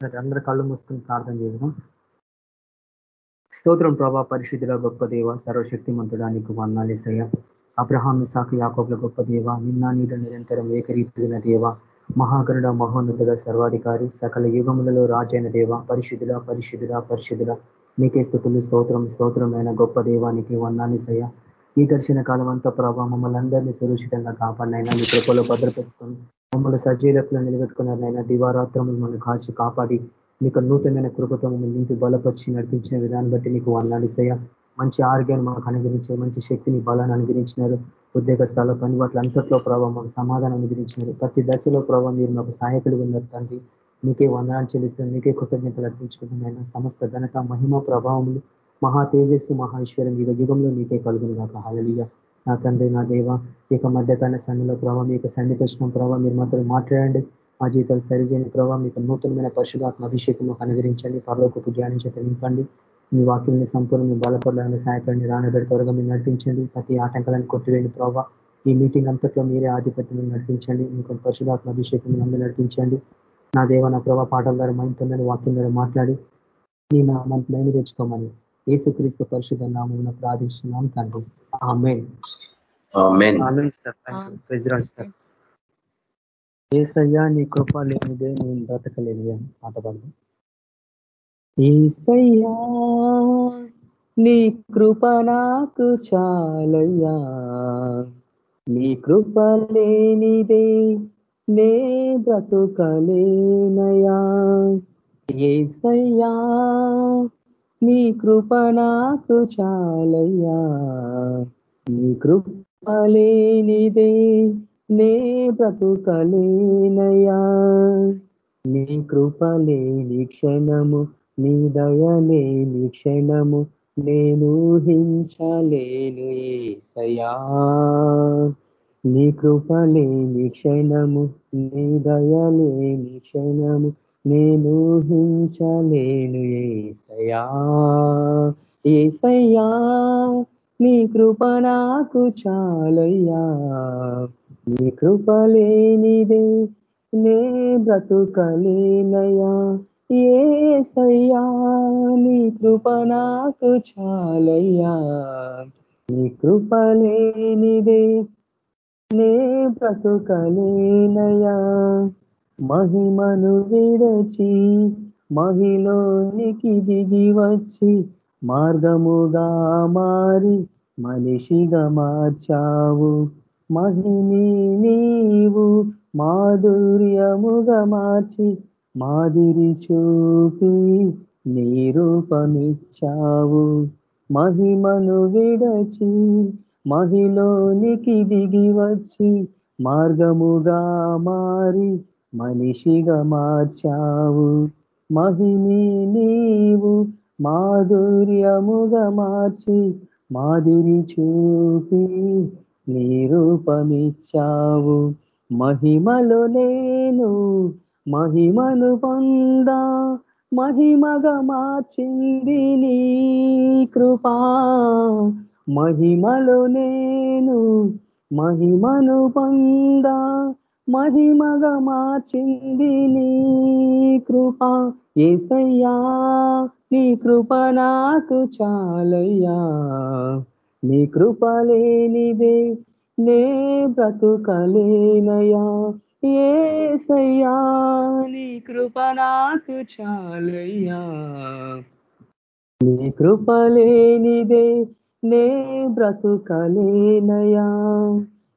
అందరు కళ్ళు మూసుకుని ప్రార్థన చేద్దాం. స్తోత్రం ప్రభా పరిశుద్ధుల గొప్ప దేవ సర్వశక్తి మంతుడానికి వందాలేసయ్య అబ్రహాం సాకు యాకోబ్ల గొప్ప దేవ నిన్న నీడ నిరంతరం ఏకరీతిన దేవ మహాగరుడ మహోన్నతుడ సర్వాధికారి సకల యుగములలో రాజైన దేవ పరిశుద్ధుల పరిశుద్ధుల పరిశుద్ధుల నీకే స్థుతులు స్తోత్రం స్తోత్రమైన గొప్ప దేవానికి వందాలేసయ్య ఈ ఘర్షణ కాలం అంతా ప్రభావ మమ్మల్ని అందరినీ సురక్షితంగా కాపాడినైనా మీ కృపలో భద్రపెట్టుకొని మమ్మల్ని సజీలకులు నాయన. దివారాత్రములు మమ్మల్ని కాచి కాపాడి మీకు నూతనమైన కృపతో మమ్మల్ని నింపి బలపరిచి నడిపించిన విధానం బట్టి నీకు వందాలిస్తాయా మంచి ఆరోగ్యాన్ని మాకు అనుగ్రహించారు మంచి శక్తిని బలాన్ని అనుగ్రహించినారు. ఉద్యోగ స్థల పని వాటి అంతట్లో ప్రభావం మాకు సమాధానం అనుగ్రహించినారు. ప్రతి దశలో ప్రభావం మీరు మాకు సహాయకులు ఉన్నారు తండ్రి. నీకే వందనాలు చెల్లిస్తాను నీకే కృతజ్ఞతలు అర్పించుకుంటున్నాయి సమస్త ఘనత మహిమ ప్రభావములు మహా తేజస్సు మహేశ్వరం యుగ యుగంలో నీకే కలుగును కాక హలలియ నా తండ్రి నా దేవ ఇక మధ్యకాల సన్నిలో ప్రభావం మీ యొక్క సన్నిధించిన ప్రభావం మీరు మాత్రం మాట్లాడండి. మా జీవితాలు సరిచేయని ప్రభావ మీకు నూతనమైన పరిశుధాత్మ అభిషేకం అనుగ్రహించండి. పరలోకపు ధ్యానించే నింపండి. మీ వాక్యాన్ని సంపూర్ణ బలపడాలని సహాయపడండి. రానబెడి త్వరగా మీరు నడిపించండి. ప్రతి ఆటంకాలను కొట్టివేయండి ప్రభావ ఈ మీటింగ్ అంతట్లో మీరే ఆధిపత్యం నడిపించండి. మీకు పరిశుధాత్మ అభిషేకం అందరూ నడిపించండి. నా దేవ నా ప్రభావ పాటల ద్వారా మైంపొందని వాక్యం ద్వారా మాట్లాడి. నేను నామాన్ని మేము తెచ్చుకోమని. ఏసుక్రీస్తు పరిశుద్ధ నామం ప్రార్థిస్తున్నాం తండ్రి. ఏసయ్యా నీ కృప లేనిదే నేను బ్రతకలేదు అని పాట పాడు ఏసయ్యా నీ కృప నాకు చాలయ్యా. నీ కృప లేనిదే నే బ్రతుకలేనయా ఏసయ్యా నీ కృప నాకు చాలయ్యా. నీ కృపలేనిదే నే బ్రతుకలేనయ్యా. నీ కృపలేని క్షణము నీ దయలేని క్షణము నేను హించలేను ఏసయా నీ కృపలేని క్షణము నీ దయలేని క్షణము నేను హించలేను ఏసయా ఏసయ్యా నీ కృప నాకు చాలయ్యా. నీ కృపలేనిదే నే బ్రతుకలేనయ్యా. ఏసయ్యా నీ కృప నాకు చాలయ్యా. నీ కృపలేనిదే నే బ్రతుకలేనయ్యా. మహిమను విడచి మహిలోనికి దిగి వచ్చి మార్గముగా మారి మనిషిగా మార్చావు. మహిని నీవు మాధుర్యముగా మార్చి మాదిరి చూపి నీ రూపమిచ్చావు. మహిమను విడచి మహిలోనికి దిగి వచ్చి మార్గముగా మారి మనిషిగా మార్చావు. మహిని నీవు మాధుర్యముగా మార్చి మాదిరి చూపి నీ రూపమిచ్చావు. మహిమలో నేను మహిమను పొందా మహిమగా మార్చింది నీ కృపా. మహిమలో నేను మహిమను పొందా మహిమగా మార్చింది నీ కృప. ఏసయ్యా నీ కృప నాకు చాలయ్యా. నీ కృప లేనిదే నే బ్రతుకలేనయ్యా. ఏసయ్యా నీ కృప నాకు చాలయ్యా. నీ కృప లేనిదే నే బ్రతుకలేనయా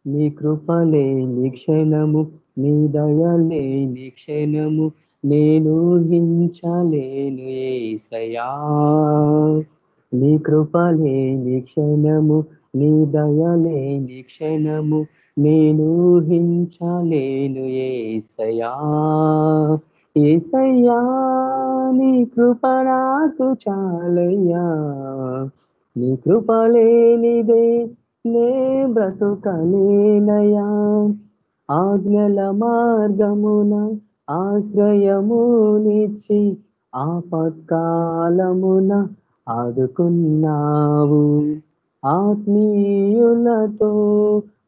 నీ కృపలే నిక్షణము నీ దయలే నిక్షణము నేను హించలేను ఏసయా నీ కృపలే నిక్షణము నీ దయలే నిక్షణము నేను హించలేను ఏసయా ఏసయ్యా నీ కృప నాకు చాలయ్యా. నీ కృపలేనిదే నే బ్రతుకలేనయా ఆజ్ఞల మార్గమున ఆశ్రయమునిచ్చి ఆపత్కాలమున ఆదుకున్నావు. ఆత్మీయులతో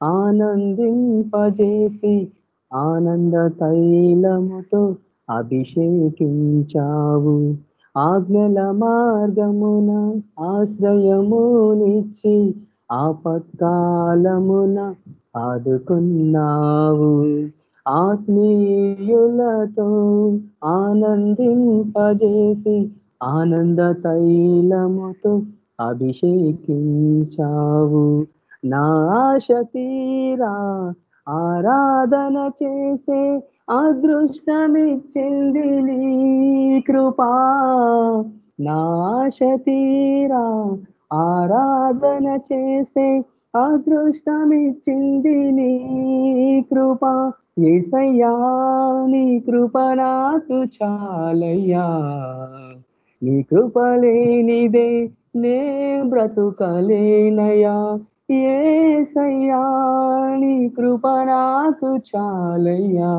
ఆనందింపజేసి ఆనంద తైలముతో అభిషేకించావు. ఆజ్ఞల మార్గమున ఆశ్రయమునిచ్చి ఆపత్కాలమున ఆదుకున్నావు. ఆత్మీయులతో ఆనందింపజేసి ఆనంద తైలముతో అభిషేకించావు. నా ఆశ తీరా ఆరాధన చేసే అదృష్టమిచ్చింది నీ కృపా. నాశ తీరా ఆరాధన చేసే అదృష్టమిచ్చింది నీ కృప. ఏసయ్యా నీ కృప నాకు చాలయ్యా. నీ కృప లేనిదే నే బ్రతుకలేనయా ఏసయ్యా నీ కృప నాకు చాలయ్యా.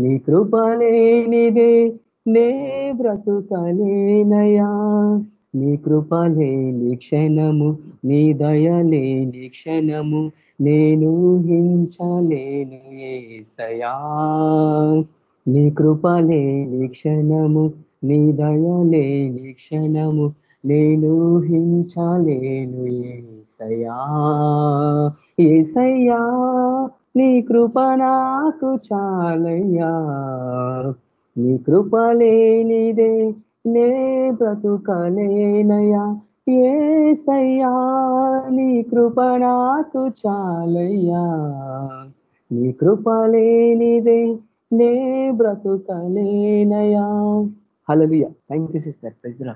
నీ కృప లేనిదే నే బ్రతుకలేనయా నీ కృప లేని క్షణము నీ దయ లేని క్షణము నేను హించలేను ఏసయా నీ కృప లేని క్షణము నీ దయ లేని క్షణము నేను హించలేను ఏసయా ఏసయ్యా నీ కృప నాకు చాలయ్యా. నీ కృప లేనిదే నే బ్రతుకలేనయా ఏసయ్యా నీ కృప నాకు చాలయ్యా. నీ కృప లేనిదే నే బ్రతుకలేనయా హలలుయ థ్యాంక్ యూ సిస్టర్ ప్రెజరా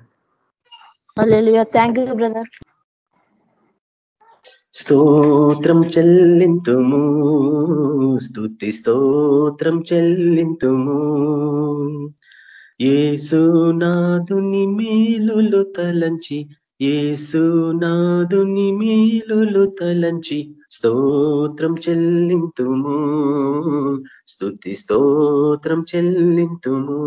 థ్యాంక్ యూ బ్రదర్ స్తోత్రం చెల్లింతుము. స్థుతి స్తోత్రం చెల్లింతుము. ఏసునాథుని మేలులు తలంచి ఏసునాథుని మేలులు తలంచి స్తోత్రం చెల్లింతుము స్థుతి స్తోత్రం చెల్లింతుము.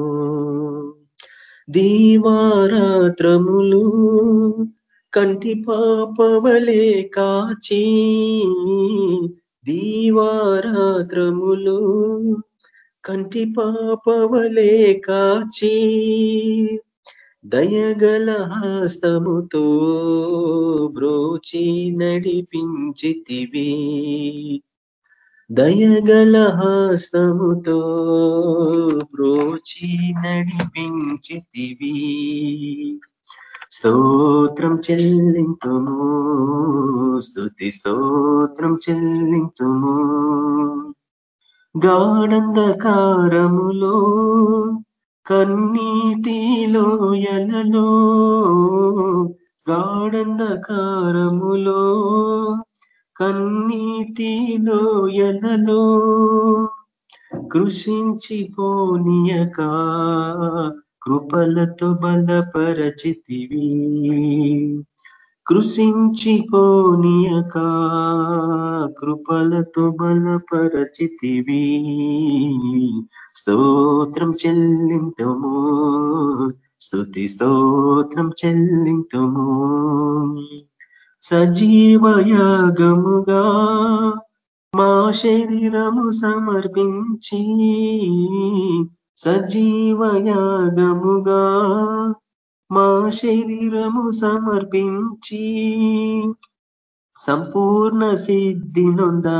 దీవారాత్రములు కంటి పాపవలే కాచి దీవారాత్రములు కంటి పాపవలే కాచి దయగల హస్తముతో బ్రోచి నడిపించితివి. దయగల హస్తముతో బ్రోచి నడిపించితివి. స్తోత్రం చెల్లింతుము స్తుతి స్తోత్రం చెల్లింతుము. గాఢంధకారములో కన్నీటిలో ఎలలో. గాఢంధకారములో కన్నీటిలో ఎలలో. కృషించిపోనియక కృపలతో బలపరచితివి. కృషించిపోనియక కృపలతో బలపరచితివి. స్తోత్రం చెల్లింతము స్థుతి స్తోత్రం చెల్లింతము. సజీవయాగముగా మా శరీరము సమర్పించి సజీవయాగముగా మా శరీరము సమర్పించి సంపూర్ణ సిద్ధి నొందా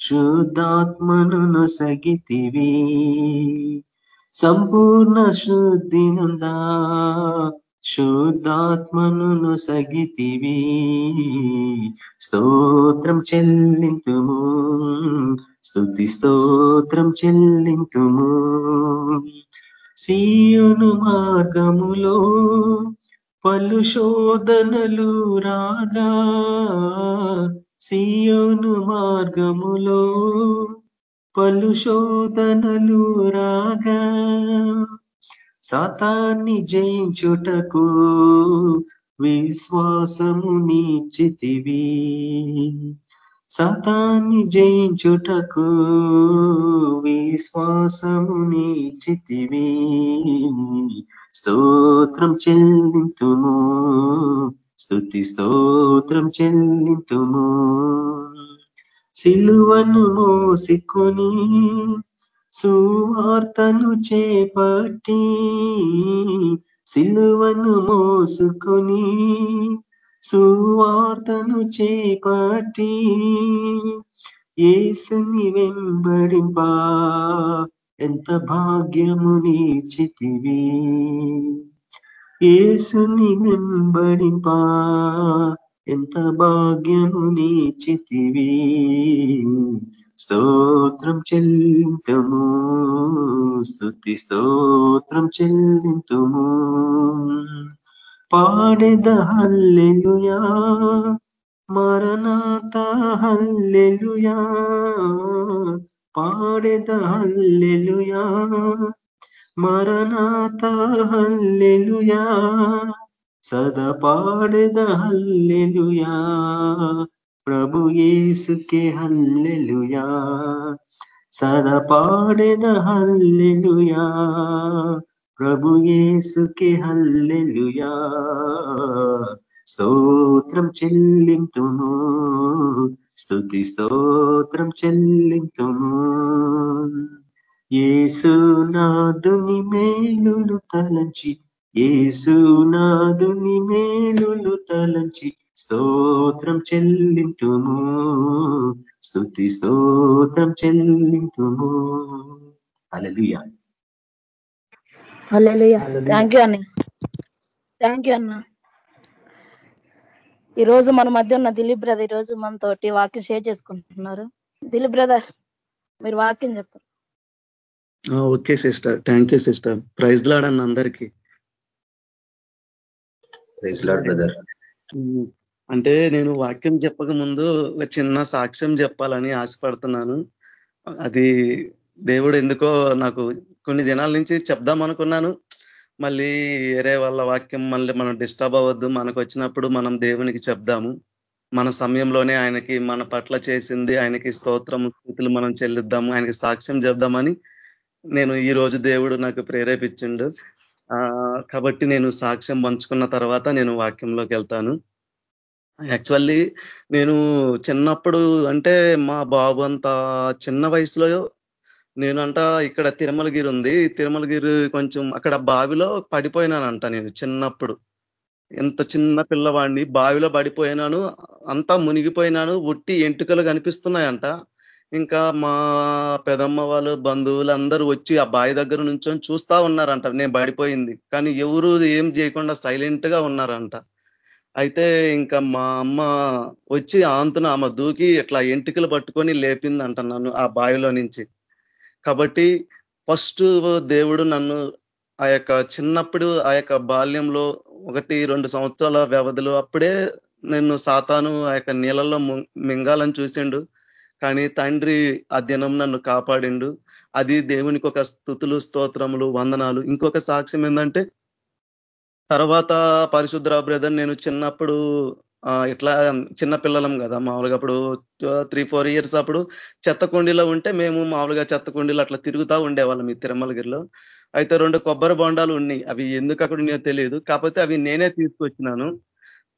శుద్ధాత్మను నొసగితివి. సంపూర్ణ శుద్ధి నొందా శుద్ధాత్మను సగితివి స్తోత్రం చెల్లింతుము స్థుతి స్తోత్రం చెల్లింతుము. సీయును మార్గములో పలు శోధనలు రాగా సీయోను మార్గములో పలు శోధనలు రాగా సాతాన్ని జయించుటకు విశ్వాసము నీచితివి సతాన్ని జయించుటకు విశ్వాసము నీచితివి. స్తోత్రం చెల్లింతుము స్థుతి స్తోత్రం చెల్లింతుము. సిలువను మోసికొని సువార్తను చేపట్టి సిలువను మోసుకొని సువార్తను చేపట్టి ఏసుని వెంబడింపా. ఎంత భాగ్యము నీచితివి ఏసుని వెంబడింపా. ఎంత భాగ్యము నీచితివి స్తోత్రం చెల్లింతము. స్థుతి స్తోత్రం చెల్లింతుము. పాడెద హల్లెలుయా మరణాత హల్లెలుయా పాడెద హల్లెలుయా మరణాత హల్లెలుయా సద పాడెద హల్లెలుయా ప్రభు ఏసుకే హల్లెలుయా సద పాడెద హల్లెలుయా ప్రభు యేసుకే హల్లెలుయా. స్తోత్రం చెల్లింతును స్థుతి స్తోత్రం చెల్లింతును ఏసునాదుని మేలులు తలంచి ఏసునాదుని మేలులు తలంచి స్తోత్రం చెల్లింతును స్థుతి స్తోత్రం చెల్లింతును అలలుయా థ్యాంక్ యూ అన్న థ్యాంక్ యూ అన్న. ఈ రోజు మన మధ్య ఉన్న దిలీప్ బ్రదర్ ఈ రోజు మనతోటి వాక్యం షేర్ చేసుకుంటున్నారు. దిలీప్ బ్రదర్ మీరు వాక్యం చెప్పారు okay sister. Thank you sister. Praise లాడన్న అందరికీ. ప్రైజ్ లాడ్ బ్రదర్ అంటే నేను వాక్యం చెప్పక ముందు ఒక చిన్న సాక్ష్యం చెప్పాలని ఆశపడుతున్నాను. అది దేవుడు ఎందుకో నాకు కొన్ని దినాల నుంచి చెప్దాం అనుకున్నాను. మళ్ళీ వేరే వాళ్ళ వాక్యం మళ్ళీ మనం డిస్టర్బ్ అవ్వద్దు. మనకు వచ్చినప్పుడు మనం దేవునికి చెప్దాము. మన సమయంలోనే ఆయనకి మన పట్ల చేసింది ఆయనకి స్తోత్రం స్థితులు మనం చెల్లిద్దాము. ఆయనకి సాక్ష్యం చెప్దామని నేను ఈ రోజు దేవుడు నాకు ప్రేరేపించిండు. కాబట్టి నేను సాక్ష్యం పంచుకున్న తర్వాత నేను వాక్యంలోకి వెళ్తాను. యాక్చువల్లీ నేను చిన్నప్పుడు అంటే మా బాబు అంత చిన్న వయసులో నేనంట ఇక్కడ తిరుమలగిరి ఉంది. తిరుమలగిరి కొంచెం అక్కడ బావిలో పడిపోయినానంట నేను చిన్నప్పుడు. ఎంత చిన్న పిల్లవాడిని బావిలో పడిపోయినాను అంతా మునిగిపోయినాను ఒట్టి ఎంటుకలు కనిపిస్తున్నాయంట. ఇంకా మా పెదమ్మ వాళ్ళు బంధువులు అందరూ వచ్చి ఆ బావి దగ్గర నుంచొని చూస్తా ఉన్నారంట. నేను పడిపోయింది. కానీ ఎవరు ఏం చేయకుండా సైలెంట్గా ఉన్నారంట. అయితే ఇంకా మా అమ్మ వచ్చి ఆంతున ఆమె దూకి ఇట్లా ఎంటుకలు పట్టుకొని లేపిందంట నన్ను ఆ బావిలో నుంచి. కాబట్టి ఫస్ట్ దేవుడు నన్ను ఆ యొక్క చిన్నప్పుడు ఆ యొక్క బాల్యంలో ఒకటి రెండు సంవత్సరాల వ్యవధిలో అప్పుడే నేను సాతాను ఆ యొక్క నీళ్ళల్లో మింగాలని చూసిండు. కానీ తండ్రి ఆ దినం నన్ను కాపాడిండు. అది దేవునికి ఒక స్థుతులు స్తోత్రములు వందనాలు. ఇంకొక సాక్ష్యం ఏంటంటే తర్వాత పరిశుద్ర బ్రదర్ నేను చిన్నప్పుడు ఇట్లా చిన్న పిల్లలం కదా మామూలుగా అప్పుడు త్రీ ఫోర్ ఇయర్స్ అప్పుడు చెత్త కుండీలో ఉంటే మేము మామూలుగా చెత్త కుండీలో అట్లా తిరుగుతూ ఉండేవాళ్ళం ఈ తిరుమలగిరిలో. అయితే రెండు కొబ్బరి బొండాలు ఉన్నాయి అవి ఎందుకు అక్కడ నేను తెలియదు. కాకపోతే అవి నేనే తీసుకొచ్చినాను.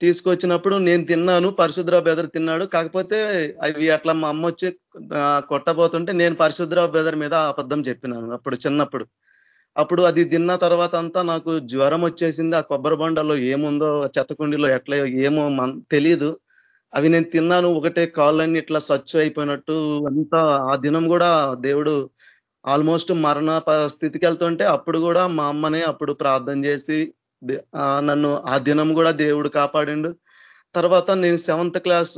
తీసుకొచ్చినప్పుడు నేను తిన్నాను పరిశుద్ర బెదర్ తిన్నాడు. కాకపోతే అవి అట్లా మా అమ్మ వచ్చి కొట్టబోతుంటే నేను పరిశుద్ర బెదర్ మీద అబద్ధం చెప్పినాను అప్పుడు చిన్నప్పుడు. అప్పుడు అది తిన్న తర్వాత అంతా నాకు జ్వరం వచ్చేసింది. ఆ కొబ్బరి బండలో ఏముందో చెత్తకుండిలో ఎట్లా ఏమో తెలియదు అవి నేను తిన్నాను. ఒకటే కాళ్ళన్నీ ఇట్లా స్వచ్ఛ అయిపోయినట్టు అంతా ఆ దినం కూడా దేవుడు ఆల్మోస్ట్ మరణ స్థితికి వెళ్తుంటే అప్పుడు కూడా మా అమ్మనే అప్పుడు ప్రార్థన చేసి నన్ను ఆ దినం కూడా దేవుడు కాపాడిండు. తర్వాత నేను సెవెంత్ క్లాస్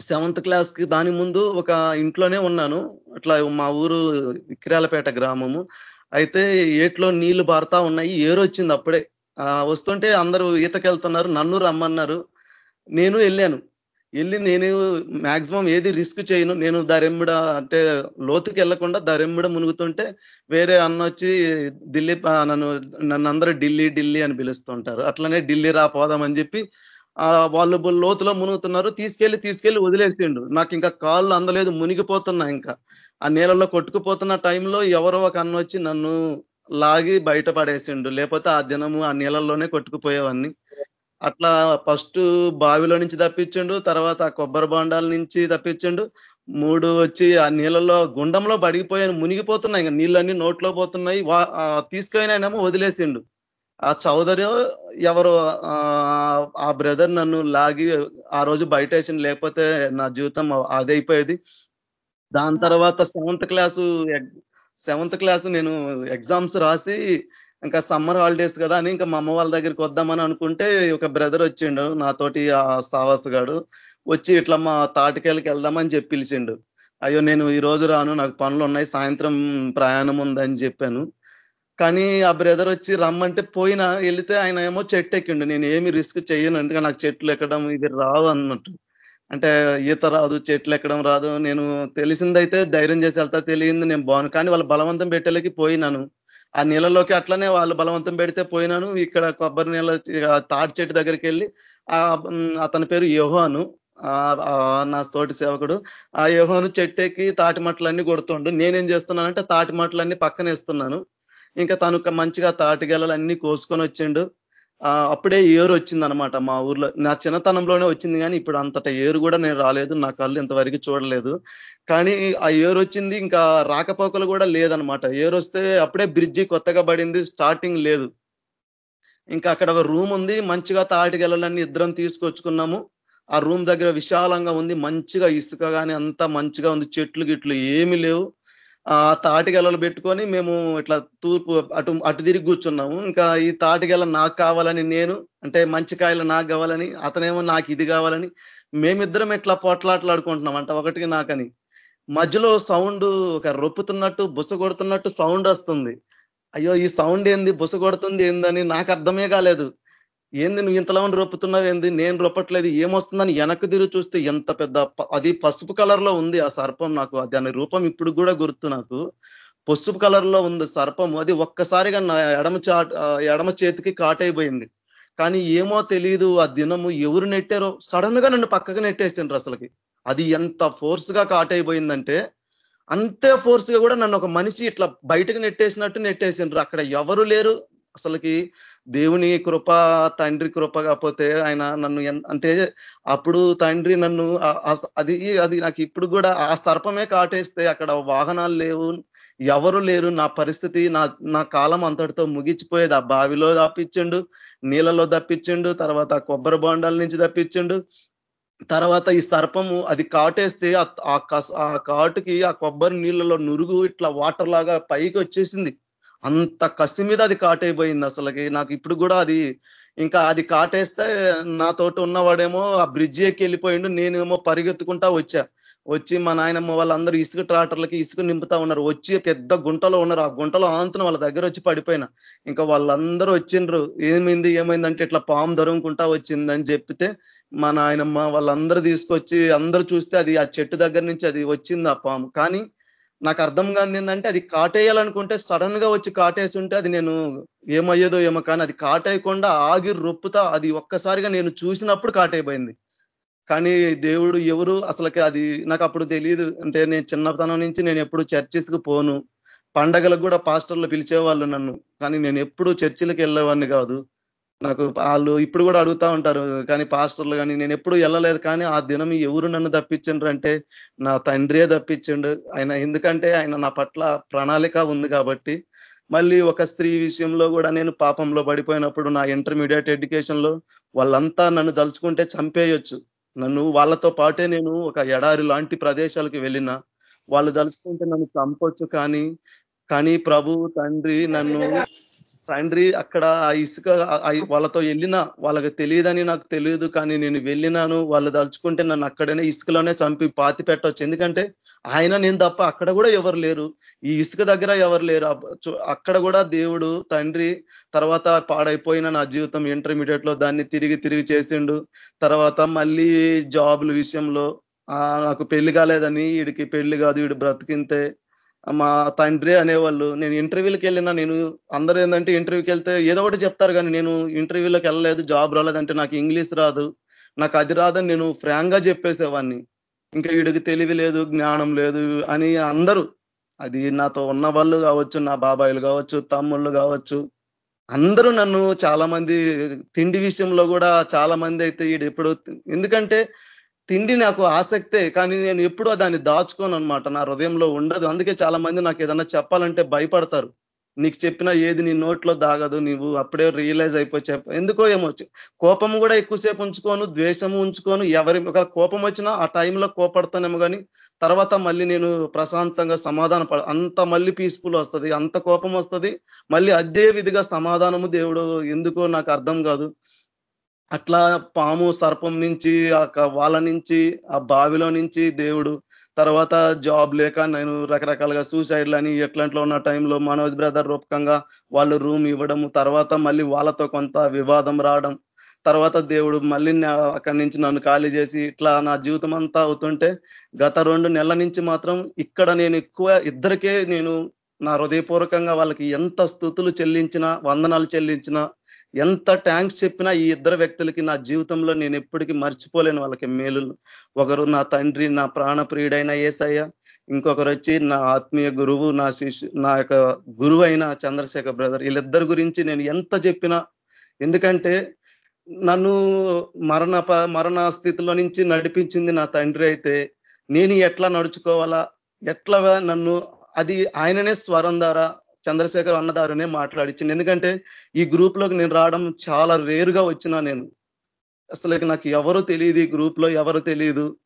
సెవెంత్ క్లాస్కి దాని ముందు ఒక ఇంట్లోనే ఉన్నాను. అట్లా మా ఊరు విక్రాలపేట గ్రామము. అయితే ఏట్లో నీళ్ళు బారుతా ఉన్నాయి. ఏరొచ్చింది అప్పుడే. వస్తుంటే అందరూ ఈతకెళ్తున్నారు. నన్ను రమ్మన్నారు. నేను వెళ్ళాను వెళ్ళి నేను మాక్సిమం ఏది రిస్క్ చేయను. నేను దరెమ్మిడ అంటే లోతుకి వెళ్ళకుండా దరెమ్మిడ మునుగుతుంటే వేరే అన్న వచ్చి ఢిల్లీ నన్ను నన్ను అందరూ ఢిల్లీ ఢిల్లీ అని పిలుస్తుంటారు. అట్లనే ఢిల్లీ రాపోదామని చెప్పి వాళ్ళు లోతులో మునుగుతున్నారు. తీసుకెళ్ళి తీసుకెళ్ళి వదిలేసిండు. నాకు ఇంకా కాళ్ళు అందలేదు. మునిగిపోతున్నా ఇంకా. ఆ నీళ్ళలో కొట్టుకుపోతున్న టైంలో ఎవరో ఒక అన్న వచ్చి నన్ను లాగి బయట పడేసిండు. లేకపోతే ఆ దినము ఆ నీళ్ళల్లోనే కొట్టుకుపోయేవాడిని అట్లా ఫస్ట్ బావిలో నుంచి తప్పించిండు తర్వాత కొబ్బరి బాండాల నుంచి తప్పించిండు. మూడు వచ్చి ఆ నీళ్ళలో గుండంలో పడిగిపోయాను మునిగిపోతున్నాయి. ఇంకా నీళ్ళన్నీ నోట్లో పోతున్నాయి తీసుకుపోయినాయనేమో వదిలేసిండు. ఆ చౌదరి ఎవరు ఆ బ్రదర్ నన్ను లాగి ఆ రోజు బయట వేసిండు లేకపోతే నా జీవితం అదైపోయేది. దాని తర్వాత సెవెంత్ క్లాసు సెవెంత్ క్లాస్ నేను ఎగ్జామ్స్ రాసి ఇంకా సమ్మర్ హాలిడేస్ కదా అని ఇంకా మా అమ్మ వాళ్ళ దగ్గరికి వద్దామని అనుకుంటే ఒక బ్రదర్ వచ్చిండు నాతోటి ఆ సావాస్ గాడు. వచ్చి ఇట్లా మా తాటికేళ్ళకి వెళ్దామని చెప్పి పిలిచిండు. అయ్యో నేను ఈ రోజు రాను నాకు పనులు ఉన్నాయి సాయంత్రం ప్రయాణం ఉందని చెప్పాను. కానీ ఆ బ్రదర్ వచ్చి రమ్మంటే పోయినా వెళితే ఆయన ఏమో చెట్టు ఎక్కిండు. నేను ఏమి రిస్క్ చేయను ఎందుకంటే నాకు చెట్లు ఎక్కడం ఇది రాదు అన్నట్టు. అంటే ఈత రాదు చెట్లు ఎక్కడం రాదు. నేను తెలిసిందైతే ధైర్యం చేసి వెళ్తా తెలియంది. నేను బాను. కానీ వాళ్ళు బలవంతం పెట్టేలకి పోయినాను. ఆ నీళ్ళలోకి అట్లనే వాళ్ళు బలవంతం పెడితే పోయినాను. ఇక్కడ కొబ్బరి నీళ్ళ తాటి చెట్టు దగ్గరికి వెళ్ళి అతని పేరు యోహాను. నా తోటి సేవకుడు. ఆ యోహోను చెట్టెక్కి తాటి మట్లన్నీ కొడుతుండు. నేనేం చేస్తున్నానంటే తాటి మట్లన్నీ పక్కన వేస్తున్నాను ఇంకా తను మంచిగా తాటి గెలలు అన్ని కోసుకొని వచ్చిండు. అప్పుడే ఏరు వచ్చింది అనమాట మా ఊర్లో. నా చిన్నతనంలోనే వచ్చింది కానీ ఇప్పుడు అంతట ఏరు కూడా నేను రాలేదు నా కళ్ళు ఇంతవరకు చూడలేదు. కానీ ఆ ఏరు వచ్చింది ఇంకా రాకపోకలు కూడా లేదనమాట. ఏరు వస్తే అప్పుడే బ్రిడ్జి కొత్తగా పడింది స్టార్టింగ్ లేదు. ఇంకా అక్కడ ఒక రూమ్ ఉంది మంచిగా తాటికెళ్ళాలని ఇద్దరం తీసుకొచ్చుకున్నాము. ఆ రూమ్ దగ్గర విశాలంగా ఉంది మంచిగా ఇసుక కానీ అంతా మంచిగా ఉంది చెట్లు గిట్లు ఏమి లేవు. ఆ తాటిగెలలు పెట్టుకొని మేము ఇట్లా తూర్పు అటు అటు తిరిగి కూర్చున్నాము. ఇంకా ఈ తాటిగెల నాకు కావాలని నేను అంటే మంచి కాయలు నాకు కావాలని అతనేమో నాకు ఇది కావాలని మేమిద్దరం ఇట్లా పోట్లాట్లాడుకుంటున్నాం అంట ఒకటికి నాకని. మధ్యలో సౌండ్ ఒక రొప్పుతున్నట్టు బుస కొడుతున్నట్టు సౌండ్ వస్తుంది అయ్యో ఈ సౌండ్ ఏంది బుస కొడుతుంది ఏందని నాకు అర్థమే కాలేదు. ఏంది నువ్వు ఇంతలో రొప్పుతున్నావు ఏంది? నేను రొప్పట్లేదు. ఏమొస్తుందని వెనక్కి తిరిగి చూస్తే ఎంత పెద్ద అది పసుపు కలర్లో ఉంది ఆ సర్పం నాకు. దాని రూపం ఇప్పుడు కూడా గుర్తు నాకు. పసుపు కలర్లో ఉంది సర్పం. అది ఒక్కసారిగా నా ఎడమ ఎడమ చేతికి కాటైపోయింది. కానీ ఏమో తెలియదు ఆ దినము ఎవరు నెట్టారో? సడన్గా నన్ను పక్కకు నెట్టేసిండ్రు అసలుకి. అది ఎంత ఫోర్స్గా కాటైపోయిందంటే అంతే ఫోర్స్గా కూడా నన్ను ఒక మనిషి ఇట్లా బయటకు నెట్టేసినట్టు నెట్టేసిండ్రు. అక్కడ ఎవరు లేరు. అసలుకి దేవుని కృప తండ్రి కృప కాకపోతే ఆయన నన్ను అంటే అప్పుడు తండ్రి నన్ను అది అది నాకు ఇప్పుడు కూడా ఆ సర్పమే కాటేస్తే అక్కడ వాహనాలు లేవు ఎవరు లేరు నా పరిస్థితి నా నా కాలం అంతటితో ముగిచిపోయేది. ఆ బావిలో తప్పించిండు నీళ్ళలో తప్పించిండు తర్వాత కొబ్బరి బొండాల నుంచి తప్పించిండు. తర్వాత ఈ సర్పము అది కాటేస్తే ఆ కాటుకి ఆ కొబ్బరి నీళ్ళలో నురుగు ఇట్లా వాటర్ లాగా పైకి వచ్చేసింది. అంత కసి మీద అది కాటైపోయింది అసలుకి. నాకు ఇప్పుడు కూడా అది ఇంకా అది కాటేస్తే నాతోటి ఉన్నవాడేమో ఆ బ్రిడ్జి ఎక్కి వెళ్ళిపోయిండు. నేనేమో పరిగెత్తుకుంటా వచ్చా. వచ్చి మా నాయనమ్మ వాళ్ళందరూ ఇసుక ట్రాక్టర్లకి ఇసుక నింపుతా ఉన్నారు. వచ్చి పెద్ద గుంటలో ఉన్నారు. ఆ గుంటలో ఆంతున వాళ్ళ దగ్గర వచ్చి పడిపోయినా. ఇంకా వాళ్ళందరూ వచ్చిండ్రు. ఏమైంది ఏమైందంటే ఇట్లా పాము దొరుకుంటా వచ్చిందని చెప్తే మా నాయనమ్మ వాళ్ళందరూ తీసుకొచ్చి అందరూ చూస్తే అది ఆ చెట్టు దగ్గర నుంచి అది వచ్చింది ఆ పాము. కానీ నాకు అర్థం కాని ఏంటంటే అది కాటేయాలనుకుంటే సడన్గా వచ్చి కాటేసి ఉంటే అది నేను ఏమయ్యేదో ఏమో కానీ అది కాటేయకుండా ఆగి రొప్పుతా అది ఒక్కసారిగా నేను చూసినప్పుడు కాటైపోయింది కానీ దేవుడు ఎవరు అసలుకి అది నాకు అప్పుడు తెలియదు అంటే నేను చిన్నతనం నుంచి నేను ఎప్పుడు చర్చిస్కి పోను. పండగలకు కూడా పాస్టర్లు పిలిచేవాళ్ళు నన్ను. కానీ నేను ఎప్పుడు చర్చిలకు వెళ్ళేవాడిని కాదు. నాకు వాళ్ళు ఇప్పుడు కూడా అడుగుతా ఉంటారు కానీ పాస్టర్లు కానీ నేను ఎప్పుడు వెళ్ళలేదు కానీ ఆ దినం ఎవరు నన్ను తప్పించండ్రు అంటే నా తండ్రియే తప్పించండు. ఆయన ఎందుకంటే ఆయన నా పట్ల ప్రణాళిక ఉంది కాబట్టి మళ్ళీ ఒక స్త్రీ విషయంలో కూడా నేను పాపంలో పడిపోయినప్పుడు నా ఇంటర్మీడియట్ ఎడ్యుకేషన్లో వాళ్ళంతా నన్ను దలుచుకుంటే చంపేయొచ్చు. నన్ను వాళ్ళతో పాటే నేను ఒక ఎడారి లాంటి ప్రదేశాలకు వెళ్ళిన వాళ్ళు దలుచుకుంటే నన్ను చంపొచ్చు కానీ కానీ ప్రభు తండ్రి నన్ను తండ్రి అక్కడ ఆ ఇసుక వాళ్ళతో వెళ్ళినా వాళ్ళకి తెలియదని నాకు తెలియదు కానీ నేను వెళ్ళినాను. వాళ్ళు దలుచుకుంటే నన్ను అక్కడనే ఇసుకలోనే చంపి పాతి పెట్టవచ్చు ఎందుకంటే ఆయన నేను తప్ప అక్కడ కూడా ఎవరు లేరు. ఈ ఇసుక దగ్గర ఎవరు లేరు. అక్కడ కూడా దేవుడు తండ్రి తర్వాత పాడైపోయిన నా జీవితం ఇంటర్మీడియట్లో దాన్ని తిరిగి తిరిగి చేసిండు. తర్వాత మళ్ళీ జాబుల విషయంలో నాకు పెళ్ళి కాలేదని వీడికి పెళ్ళి కాదు వీడు బ్రతికింతే మా తండ్రి అనేవాళ్ళు నేను ఇంటర్వ్యూలకు వెళ్ళినా నేను అందరూ ఏంటంటే ఇంటర్వ్యూకి వెళ్తే ఏదో ఒకటి చెప్తారు కానీ నేను ఇంటర్వ్యూలకు వెళ్ళలేదు జాబ్ రాలేదంటే నాకు ఇంగ్లీష్ రాదు నాకు అది రాదని నేను ఫ్రాంక్గా చెప్పేసేవాడిని ఇంకా వీడికి తెలివి లేదు జ్ఞానం లేదు అని అందరూ అది నాతో ఉన్న వాళ్ళు కావచ్చు నా బాబాయిలు కావచ్చు తమ్ముళ్ళు కావచ్చు అందరూ నన్ను చాలా మంది తిండి విషయంలో కూడా చాలా మంది అయితే వీడు ఎప్పుడు ఎందుకంటే తిండి నాకు ఆసక్తే కానీ నేను ఎప్పుడూ దాన్ని దాచుకోను అనమాట నా హృదయంలో ఉండదు. అందుకే చాలా మంది నాకు ఏదన్నా చెప్పాలంటే భయపడతారు. నీకు చెప్పినా ఏది నీ నోట్లో దాగదు నువ్వు అప్పుడే రియలైజ్ అయిపోయి చెప్ప ఎందుకో ఏమో కోపం కూడా ఎక్కువసేపు ఉంచుకోను ద్వేషము ఉంచుకోను. ఎవరి ఒక కోపం వచ్చినా ఆ టైంలో కోపడతానేమో కానీ తర్వాత మళ్ళీ నేను ప్రశాంతంగా సమాధాన అంత మళ్ళీ పీస్ఫుల్ వస్తుంది. అంత కోపం వస్తుంది. మళ్ళీ అదే విధిగా సమాధానము దేవుడు ఎందుకో నాకు అర్థం కాదు. అట్లా పాము సర్పం నుంచి వాళ్ళ నుంచి ఆ బావిలో నుంచి దేవుడు తర్వాత జాబ్ లేక నేను రకరకాలుగా సూసైడ్లని ఎట్లాంట్లో ఉన్న టైంలో మనోజ్ బ్రదర్ రూపకంగా వాళ్ళు రూమ్ ఇవ్వడం తర్వాత మళ్ళీ వాళ్ళతో కొంత వివాదం రావడం తర్వాత దేవుడు మళ్ళీ అక్కడి నుంచి నన్ను ఖాళీ చేసి ఇట్లా నా జీవితం అంతా అవుతుంటే గత రెండు నెలల నుంచి మాత్రం ఇక్కడ నేను ఎక్కువ ఇద్దరికే నేను నా హృదయపూర్వకంగా వాళ్ళకి ఎంత స్థుతులు చెల్లించినా వందనాలు చెల్లించినా ఎంత ట్యాంక్స్ చెప్పినా ఈ ఇద్దరు వ్యక్తులకి నా జీవితంలో నేను ఎప్పటికీ మర్చిపోలేను వాళ్ళకి మేలు ఒకరు నా తండ్రి నా ప్రాణప్రియుడైన ఏసయ్య ఇంకొకరు వచ్చి నా ఆత్మీయ గురువు నా శిష్యు నా యొక్క గురువు అయిన చంద్రశేఖర్ బ్రదర్ వీళ్ళిద్దరి గురించి నేను ఎంత చెప్పినా ఎందుకంటే నన్ను మరణ మరణ స్థితిలో నుంచి నడిపించింది నా తండ్రి అయితే నేను ఎట్లా నడుచుకోవాలా ఎట్లా నన్ను అది ఆయననే స్వరం ద్వారా చంద్రశేఖర్ అన్నదారునే మాట్లాడించింది ఎందుకంటే ఈ గ్రూప్లోకి నేను రావడం చాలా రేరుగా వచ్చినా నేను. అసలు నాకు ఎవరు తెలియదు ఈ గ్రూప్లో ఎవరు తెలియదు.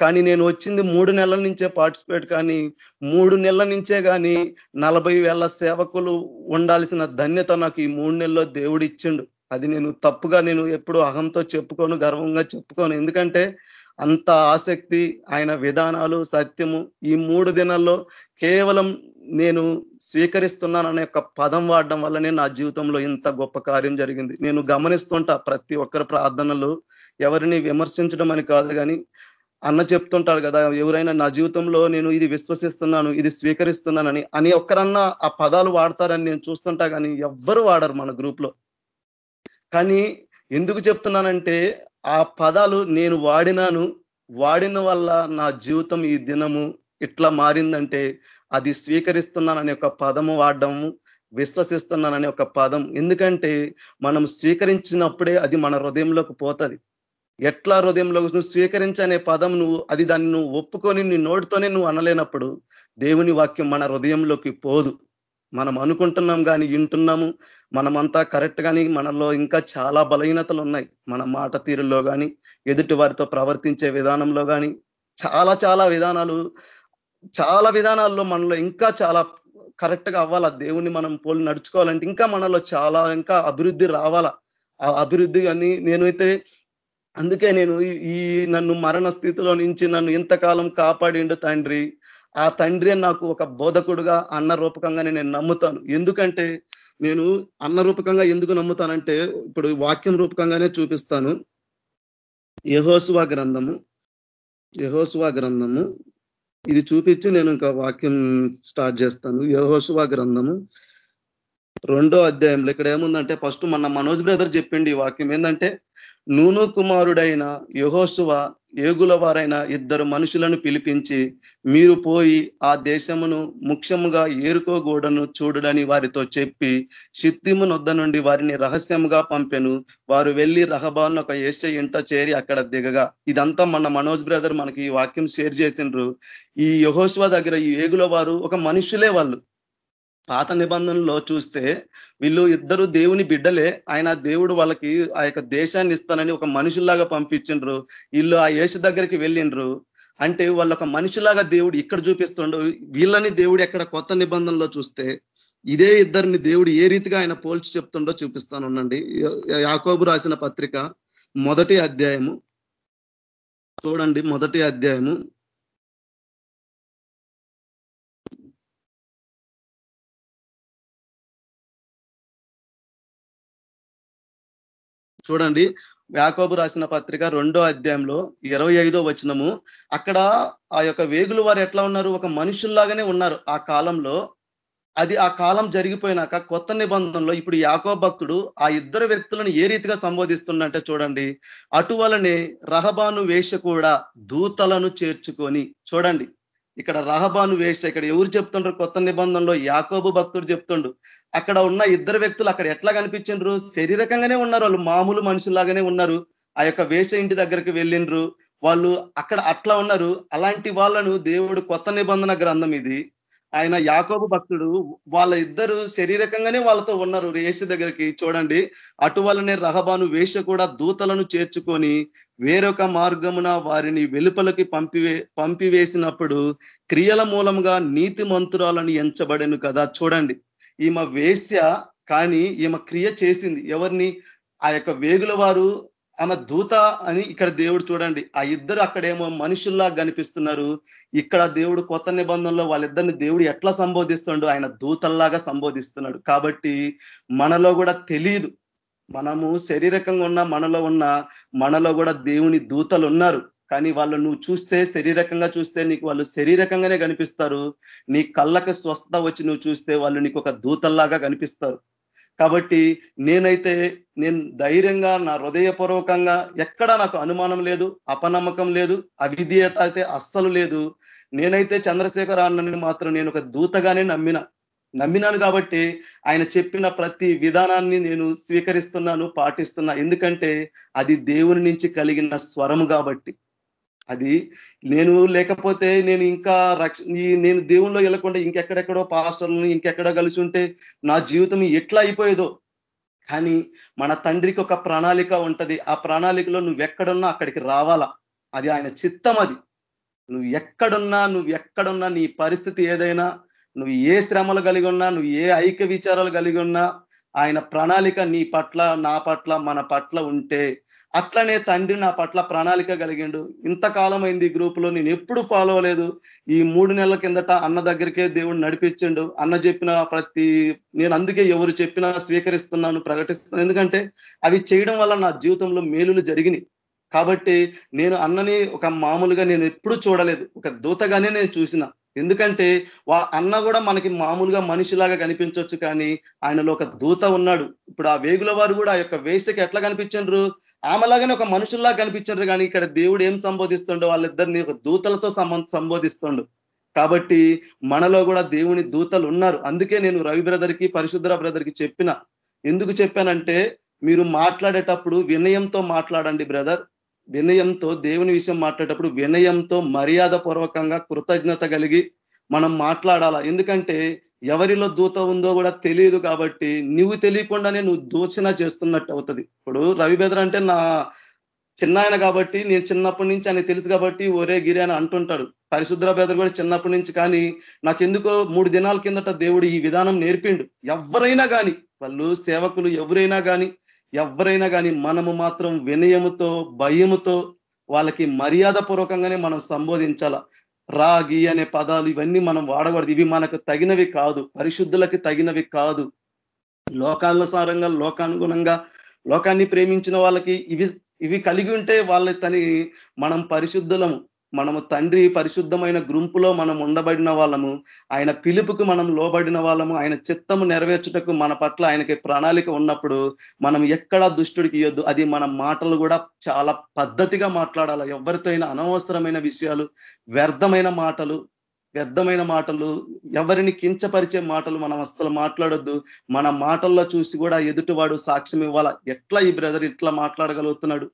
కానీ నేను వచ్చింది మూడు నెలల నుంచే పార్టిసిపేట్ కానీ మూడు నెలల నుంచే కానీ నలభై వేల సేవకులు ఉండాల్సిన ధన్యత నాకు ఈ మూడు నెలల్లో దేవుడు ఇచ్చిండు. అది నేను తప్పుగా నేను ఎప్పుడు అహంతో చెప్పుకోను గర్వంగా చెప్పుకోను. ఎందుకంటే అంత ఆసక్తి ఆయన విధానాలు సత్యము ఈ మూడు దినాల్లో కేవలం నేను స్వీకరిస్తున్నాననే ఒక పదం వాడడం వల్లనే నా జీవితంలో ఇంత గొప్ప కార్యం జరిగింది. నేను గమనిస్తుంటా ప్రతి ఒక్కరి ప్రార్థనలు ఎవరిని విమర్శించడం అని కాదు కానీ అన్న చెప్తుంటాడు కదా ఎవరైనా నా జీవితంలో నేను ఇది విశ్వసిస్తున్నాను ఇది స్వీకరిస్తున్నానని అని ఒక్కరన్నా ఆ పదాలు వాడతారని నేను చూస్తుంటా కానీ ఎవ్వరు వాడరు మన గ్రూప్ కానీ ఎందుకు చెప్తున్నానంటే ఆ పదాలు నేను వాడినాను వాడిన వల్ల నా జీవితం ఈ దినము ఇట్లా మారిందంటే అది స్వీకరిస్తున్నాననే ఒక పదము వాడడము విశ్వసిస్తున్నాననే ఒక పదం. ఎందుకంటే మనం స్వీకరించినప్పుడే అది మన హృదయంలోకి పోతుంది. ఎట్లా హృదయంలో నువ్వు స్వీకరించనే పదం నువ్వు అది దాన్ని నువ్వు ఒప్పుకొని నీ నోటితోనే నువ్వు అనలేనప్పుడు దేవుని వాక్యం మన హృదయంలోకి పోదు. మనం అనుకుంటున్నాం కానీ వింటున్నాము మనమంతా కరెక్ట్ కానీ మనలో ఇంకా చాలా బలహీనతలు ఉన్నాయి. మన మాట తీరులో కానీ ఎదుటి వారితో ప్రవర్తించే విధానంలో కానీ చాలా చాలా విధానాలు చాలా విధానాల్లో మనలో ఇంకా చాలా కరెక్ట్గా అవ్వాలా? దేవుని మనం పోలి నడుచుకోవాలంటే ఇంకా మనలో చాలా ఇంకా అభివృద్ధి రావాలా? ఆ అభివృద్ధి అని నేనైతే అందుకే నేను ఈ నన్ను మరణ స్థితిలో నుంచి నన్ను ఇంతకాలం కాపాడిండు తండ్రి. ఆ తండ్రి నాకు ఒక బోధకుడుగా అన్న రూపకంగానే నేను నమ్ముతాను. ఎందుకంటే నేను అన్న రూపకంగా ఎందుకు నమ్ముతానంటే ఇప్పుడు వాక్యం రూపకంగానే చూపిస్తాను. యహోసువా గ్రంథము. యహోసువా గ్రంథము. ఇది చూపించి నేను ఇంకా వాక్యం స్టార్ట్ చేస్తాను. యహోశువా గ్రంథము రెండో అధ్యాయంలో ఇక్కడ ఏముందంటే ఫస్ట్ మన మనోజ్ బ్రదర్ చెప్పిండి ఈ వాక్యం. ఏంటంటే నూను కుమారుడైన యహోసువ ఏగుల వారైన ఇద్దరు మనుషులను పిలిపించి మీరు పోయి ఆ దేశమును ముఖ్యముగా ఏరుకోగూడను చూడడని వారితో చెప్పి షిత్తిము నొద్ద నుండి వారిని రహస్యముగా పంపెను. వారు వెళ్ళి రహబాన్ ఒక ఏష ఇంట చేరి అక్కడ దిగగా. ఇదంతా మన మనోజ్ బ్రదర్ మనకి ఈ వాక్యం షేర్ చేసిండ్రు. ఈ యహోశ్వ దగ్గర ఈ ఏగుల వారు ఒక మనుషులే వాళ్ళు. పాత నిబంధనలో చూస్తే వీళ్ళు ఇద్దరు దేవుని బిడ్డలే. ఆయన దేవుడు వాళ్ళకి ఆ యొక్క దేశాన్ని ఇస్తానని ఒక మనుషుల్లాగా పంపించిండ్రు. వీళ్ళు ఆ యేసు దగ్గరికి వెళ్ళిండ్రు. అంటే వాళ్ళ ఒక మనిషిలాగా దేవుడు ఇక్కడ చూపిస్తుండో. వీళ్ళని దేవుడు ఎక్కడ కొత్త నిబంధనలో చూస్తే ఇదే ఇద్దరిని దేవుడు ఏ రీతిగా ఆయన పోల్చి చెప్తుండో చూపిస్తానుండండి యాకోబు రాసిన పత్రిక మొదటి అధ్యాయము. చూడండి మొదటి అధ్యాయము. చూడండి యాకోబు రాసిన పత్రిక రెండో అధ్యాయంలో ఇరవై ఐదో వచనము. అక్కడ ఆ యొక్క వేగులు వారు ఎట్లా ఉన్నారు? ఒక మనుషుల్లాగానే ఉన్నారు ఆ కాలంలో. అది ఆ కాలం జరిగిపోయినాక కొత్త నిబంధనలో ఇప్పుడు యాకో భక్తుడు ఆ ఇద్దరు వ్యక్తులను ఏ రీతిగా సంబోధిస్తుండంటే చూడండి. అటువలనే రహబాను వేష కూడా దూతలను చేర్చుకొని చూడండి. ఇక్కడ రహబాను వేష ఇక్కడ ఎవరు చెప్తుండ్రు? కొత్త నిబంధనలో యాకోబు భక్తుడు చెప్తుండు. అక్కడ ఉన్న ఇద్దరు వ్యక్తులు అక్కడ ఎట్లా కనిపించిండ్రు? శరీరకంగానే ఉన్నారు వాళ్ళు. మామూలు మనుషుల్లాగానే ఉన్నారు. ఆ యొక్క వేష ఇంటి దగ్గరికి వెళ్ళిండ్రు. వాళ్ళు అక్కడ అట్లా ఉన్నారు. అలాంటి వాళ్ళను దేవుడు కొత్త నిబంధన గ్రంథం ఇది. ఆయన యాకోబు భక్తుడు వాళ్ళ ఇద్దరు శరీరకంగానే వాళ్ళతో ఉన్నారు యేసు దగ్గరికి. చూడండి అటు రహబాను వేష కూడా దూతలను చేర్చుకొని వేరొక మార్గమున వారిని వెలుపలకి పంపివే పంపివేసినప్పుడు క్రియల మూలంగా నీతి మంతురాలను ఎంచబడెను కదా. చూడండి ఈమె వేశ్య కానీ ఈమె క్రియ చేసింది. ఎవరిని? ఆ యొక్క వేగుల వారు ఆమె దూత అని ఇక్కడ దేవుడు చూడండి. ఆ ఇద్దరు అక్కడేమో మనుషుల్లా కనిపిస్తున్నారు. ఇక్కడ దేవుడు కొత్త నిబంధనలో వాళ్ళిద్దరిని దేవుడు ఎట్లా సంబోధిస్తుండో ఆయన దూతల్లాగా సంబోధిస్తున్నాడు. కాబట్టి మనలో కూడా తెలియదు మనము శరీరకంగా ఉన్న మనలో ఉన్న మనలో కూడా దేవుని దూతలు ఉన్నారు కానీ వాళ్ళు నువ్వు చూస్తే శరీరకంగా చూస్తే నీకు వాళ్ళు శరీరకంగానే కనిపిస్తారు. నీ కళ్ళకి స్వస్థత వచ్చి నువ్వు చూస్తే వాళ్ళు నీకు ఒక దూతల్లాగా కనిపిస్తారు. కాబట్టి నేనైతే నేను ధైర్యంగా నా హృదయపూర్వకంగా ఎక్కడా నాకు అనుమానం లేదు అపనమ్మకం లేదు అవిధేయత అయితే అస్సలు లేదు. నేనైతే చంద్రశేఖర్ అన్నని మాత్రం నేను ఒక దూతగానే నమ్మిన. నమ్మినాను కాబట్టి ఆయన చెప్పిన ప్రతి విధానాన్ని నేను స్వీకరిస్తున్నాను పాటిస్తున్నా. ఎందుకంటే అది దేవుని నుంచి కలిగిన స్వరము కాబట్టి. అది నేను లేకపోతే నేను ఇంకా రక్ష నేను దేవుల్లో వెళ్ళకుండా ఇంకెక్కడెక్కడో పాస్టర్లను ఇంకెక్కడో కలిసి ఉంటే నా జీవితం ఎట్లా అయిపోయేదో. కానీ మన తండ్రికి ఒక ప్రణాళిక ఉంటది. ఆ ప్రణాళికలో నువ్వు ఎక్కడున్నా అక్కడికి రావాలా. అది ఆయన చిత్తం అది. నువ్వు ఎక్కడున్నా నువ్వు ఎక్కడున్నా నీ పరిస్థితి ఏదైనా నువ్వు ఏ శ్రమలు కలిగి ఉన్నా నువ్వు ఏ ఐక్య విచారాలు కలిగి ఉన్నా ఆయన ప్రణాళిక నీ పట్ల నా పట్ల మన పట్ల ఉంటే అట్లనే తండ్రి నా పట్ల ప్రణాళిక కలిగిండు. ఇంతకాలం అయింది ఈ గ్రూప్లో నేను ఎప్పుడు ఫాలో అవ్వలేదు. ఈ మూడు నెలల కిందట అన్న దగ్గరికే దేవుడు నడిపించిండు. అన్న చెప్పిన ప్రతి నేను అందుకే ఎవరు చెప్పినా స్వీకరిస్తున్నాను ప్రకటిస్తున్నాను. ఎందుకంటే అవి చేయడం వల్ల నా జీవితంలో మేలులు జరిగినాయి. కాబట్టి నేను అన్నని ఒక మామూలుగా నేను ఎప్పుడు చూడలేదు. ఒక దూతగానే నేను చూసిన. ఎందుకంటే వా అన్న కూడా మనకి మామూలుగా మనిషిలాగా కనిపించవచ్చు కానీ ఆయనలో ఒక దూత ఉన్నాడు. ఇప్పుడు ఆ వేగుల వారు కూడా ఆ యొక్క వేసకి ఎట్లా కనిపించండ్రు? ఆమెలాగానే ఒక మనుషుల్లా కనిపించండ్రు కానీ ఇక్కడ దేవుడు ఏం సంబోధిస్తుండో వాళ్ళిద్దరిని ఒక దూతలతో సంబోధిస్తుండు. కాబట్టి మనలో కూడా దేవుని దూతలు ఉన్నారు. అందుకే నేను రవి బ్రదర్కి పరిశుద్ధ బ్రదర్కి చెప్పిన. ఎందుకు చెప్పానంటే మీరు మాట్లాడేటప్పుడు వినయంతో మాట్లాడండి బ్రదర్. వినయంతో దేవుని విషయం మాట్లాడేటప్పుడు వినయంతో మర్యాద పూర్వకంగా కృతజ్ఞత కలిగి మనం మాట్లాడాలా? ఎందుకంటే ఎవరిలో దూత ఉందో కూడా తెలియదు కాబట్టి నువ్వు తెలియకుండానే నువ్వు దూచన చేస్తున్నట్టు అవుతుంది. ఇప్పుడు రవి బెదర్ అంటే నా చిన్నాయన కాబట్టి నేను చిన్నప్పటి నుంచి ఆయన తెలుసు కాబట్టి ఒరే గిరి అని అంటుంటాడు. పరిశుద్ర బెదర్ కూడా చిన్నప్పటి నుంచి కానీ నాకెందుకో మూడు దినాల కిందట దేవుడు ఈ విధానం నేర్పిండు. ఎవరైనా కానీ వాళ్ళు సేవకులు ఎవరైనా కానీ ఎవరైనా కానీ మనము మాత్రం వినయముతో భయముతో వాళ్ళకి మర్యాద పూర్వకంగానే మనం సంబోధించాల. రాగి అనే పదాలు ఇవన్నీ మనం వాడకూడదు. ఇవి మనకు తగినవి కాదు. పరిశుద్ధులకి తగినవి కాదు. లోకానుసారంగా లోకానుగుణంగా లోకాన్ని ప్రేమించిన వాళ్ళకి ఇవి ఇవి కలిగి ఉంటే వాళ్ళ తని మనం పరిశుద్ధులము. మనము తండ్రి పరిశుద్ధమైన గ్రూపులో మనం ఉండబడిన వాళ్ళము ఆయన పిలుపుకు మనం లోబడిన వాళ్ళము ఆయన చిత్తము నెరవేర్చుటకు మన పట్ల ఆయనకి ప్రణాళిక ఉన్నప్పుడు మనం ఎక్కడ దుష్టుడికి ఇవ్వద్దు అది మన మాటలు కూడా చాలా పద్ధతిగా మాట్లాడాలి. ఎవరితో అయినా అనవసరమైన విషయాలు వ్యర్థమైన మాటలు వ్యర్థమైన మాటలు ఎవరిని కించపరిచే మాటలు మనం అస్సలు మాట్లాడొద్దు. మన మాటల్లో చూసి కూడా ఎదుటివాడు సాక్ష్యం ఇవ్వాలా? ఎట్లా ఈ బ్రదర్ ఇట్లా మాట్లాడగలుగుతున్నాడు?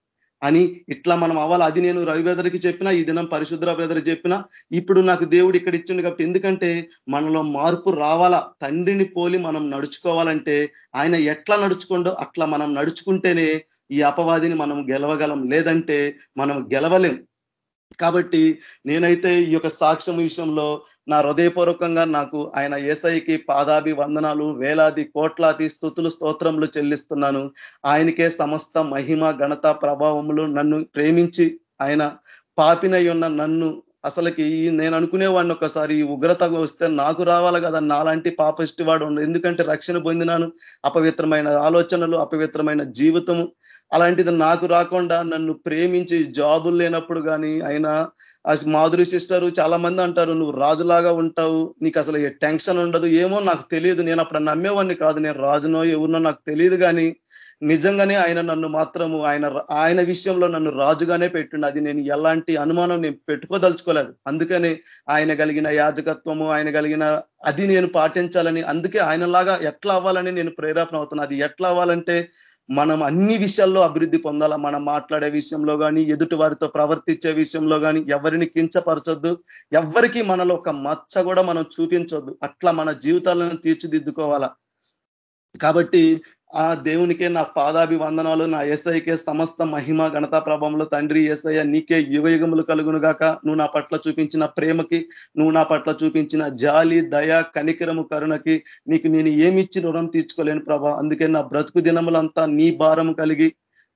అని ఇట్లా మనం అవ్వాలి. అది నేను రవి బ్రదర్కి చెప్పినా ఈ దినం పరిశుద్ర బ్రదర్ చెప్పినా ఇప్పుడు నాకు దేవుడు ఇక్కడ ఇచ్చిండు కాబట్టి ఎందుకంటే మనలో మార్పు రావాలా? తండ్రిని పోలి మనం నడుచుకోవాలంటే ఆయన ఎట్లా నడుచుకోండో అట్లా మనం నడుచుకుంటేనే ఈ అపవాదిని మనం గెలవగలం. లేదంటే మనం గెలవలేం. కాబట్టి నేనైతే ఈ యొక్క సాక్ష్యం విషయంలో నా హృదయపూర్వకంగా నాకు ఆయన ఏసైకి పాదాభి వందనాలు వేలాది కోట్లాది స్థుతులు స్తోత్రములు చెల్లిస్తున్నాను. ఆయనకే సమస్త మహిమ ఘనత ప్రభావములు నన్ను ప్రేమించి ఆయన పాపినై ఉన్న నన్ను అసలుకి నేను అనుకునేవాడిని ఒకసారి ఈ ఉగ్రత వస్తే నాకు రావాలి కదా నాలాంటి పాపష్టి వాడు ఎందుకంటే రక్షణ పొందినాను. అపవిత్రమైన ఆలోచనలు అపవిత్రమైన జీవితము అలాంటిది నాకు రాకుండా నన్ను ప్రేమించి జాబులు లేనప్పుడు కానీ ఆయన మాధురి సిస్టరు చాలా మంది అంటారు నువ్వు రాజులాగా ఉంటావు నీకు అసలు ఏ టెన్షన్ ఉండదు ఏమో నాకు తెలియదు నేను అప్పుడు నమ్మేవాడిని కాదు నేను రాజునో ఎవరినో నాకు తెలియదు కానీ నిజంగానే ఆయన నన్ను మాత్రము ఆయన ఆయన విషయంలో నన్ను రాజుగానే పెట్టిండు. అది నేను ఎలాంటి అనుమానం నేను పెట్టుకోదలుచుకోలేదు. అందుకని ఆయన కలిగిన యాజకత్వము ఆయన కలిగిన అది నేను పాటించాలని అందుకే ఆయనలాగా ఎట్లా అవ్వాలని నేను ప్రేరేపణ అవుతున్నా. అది ఎట్లా అవ్వాలంటే మనం అన్ని విషయాల్లో అభివృద్ధి పొందాలా? మనం మాట్లాడే విషయంలో కానీ ఎదుటి వారితో ప్రవర్తించే విషయంలో కానీ ఎవరిని కించపరచొద్దు. ఎవరికి మనలో ఒక మచ్చ కూడా మనం చూపించొద్దు. అట్లా మన జీవితాలను తీర్చిదిద్దుకోవాలా? కాబట్టి ఆ దేవునికే నా పాదాభివందనాలు నా ఎస్ఐకే సమస్త మహిమ ఘనతా ప్రభంలో తండ్రి ఎస్ఐ నీకే యుగయుగములు కలుగును గాక. నువ్వు నా పట్ల చూపించిన ప్రేమకి నువ్వు నా పట్ల చూపించిన జాలి దయ కనికరము కరుణకి నీకు నేను ఏమిచ్చి రుణం తీర్చుకోలేను ప్రభా. అందుకే నా బ్రతుకు దినములంతా నీ భారం కలిగి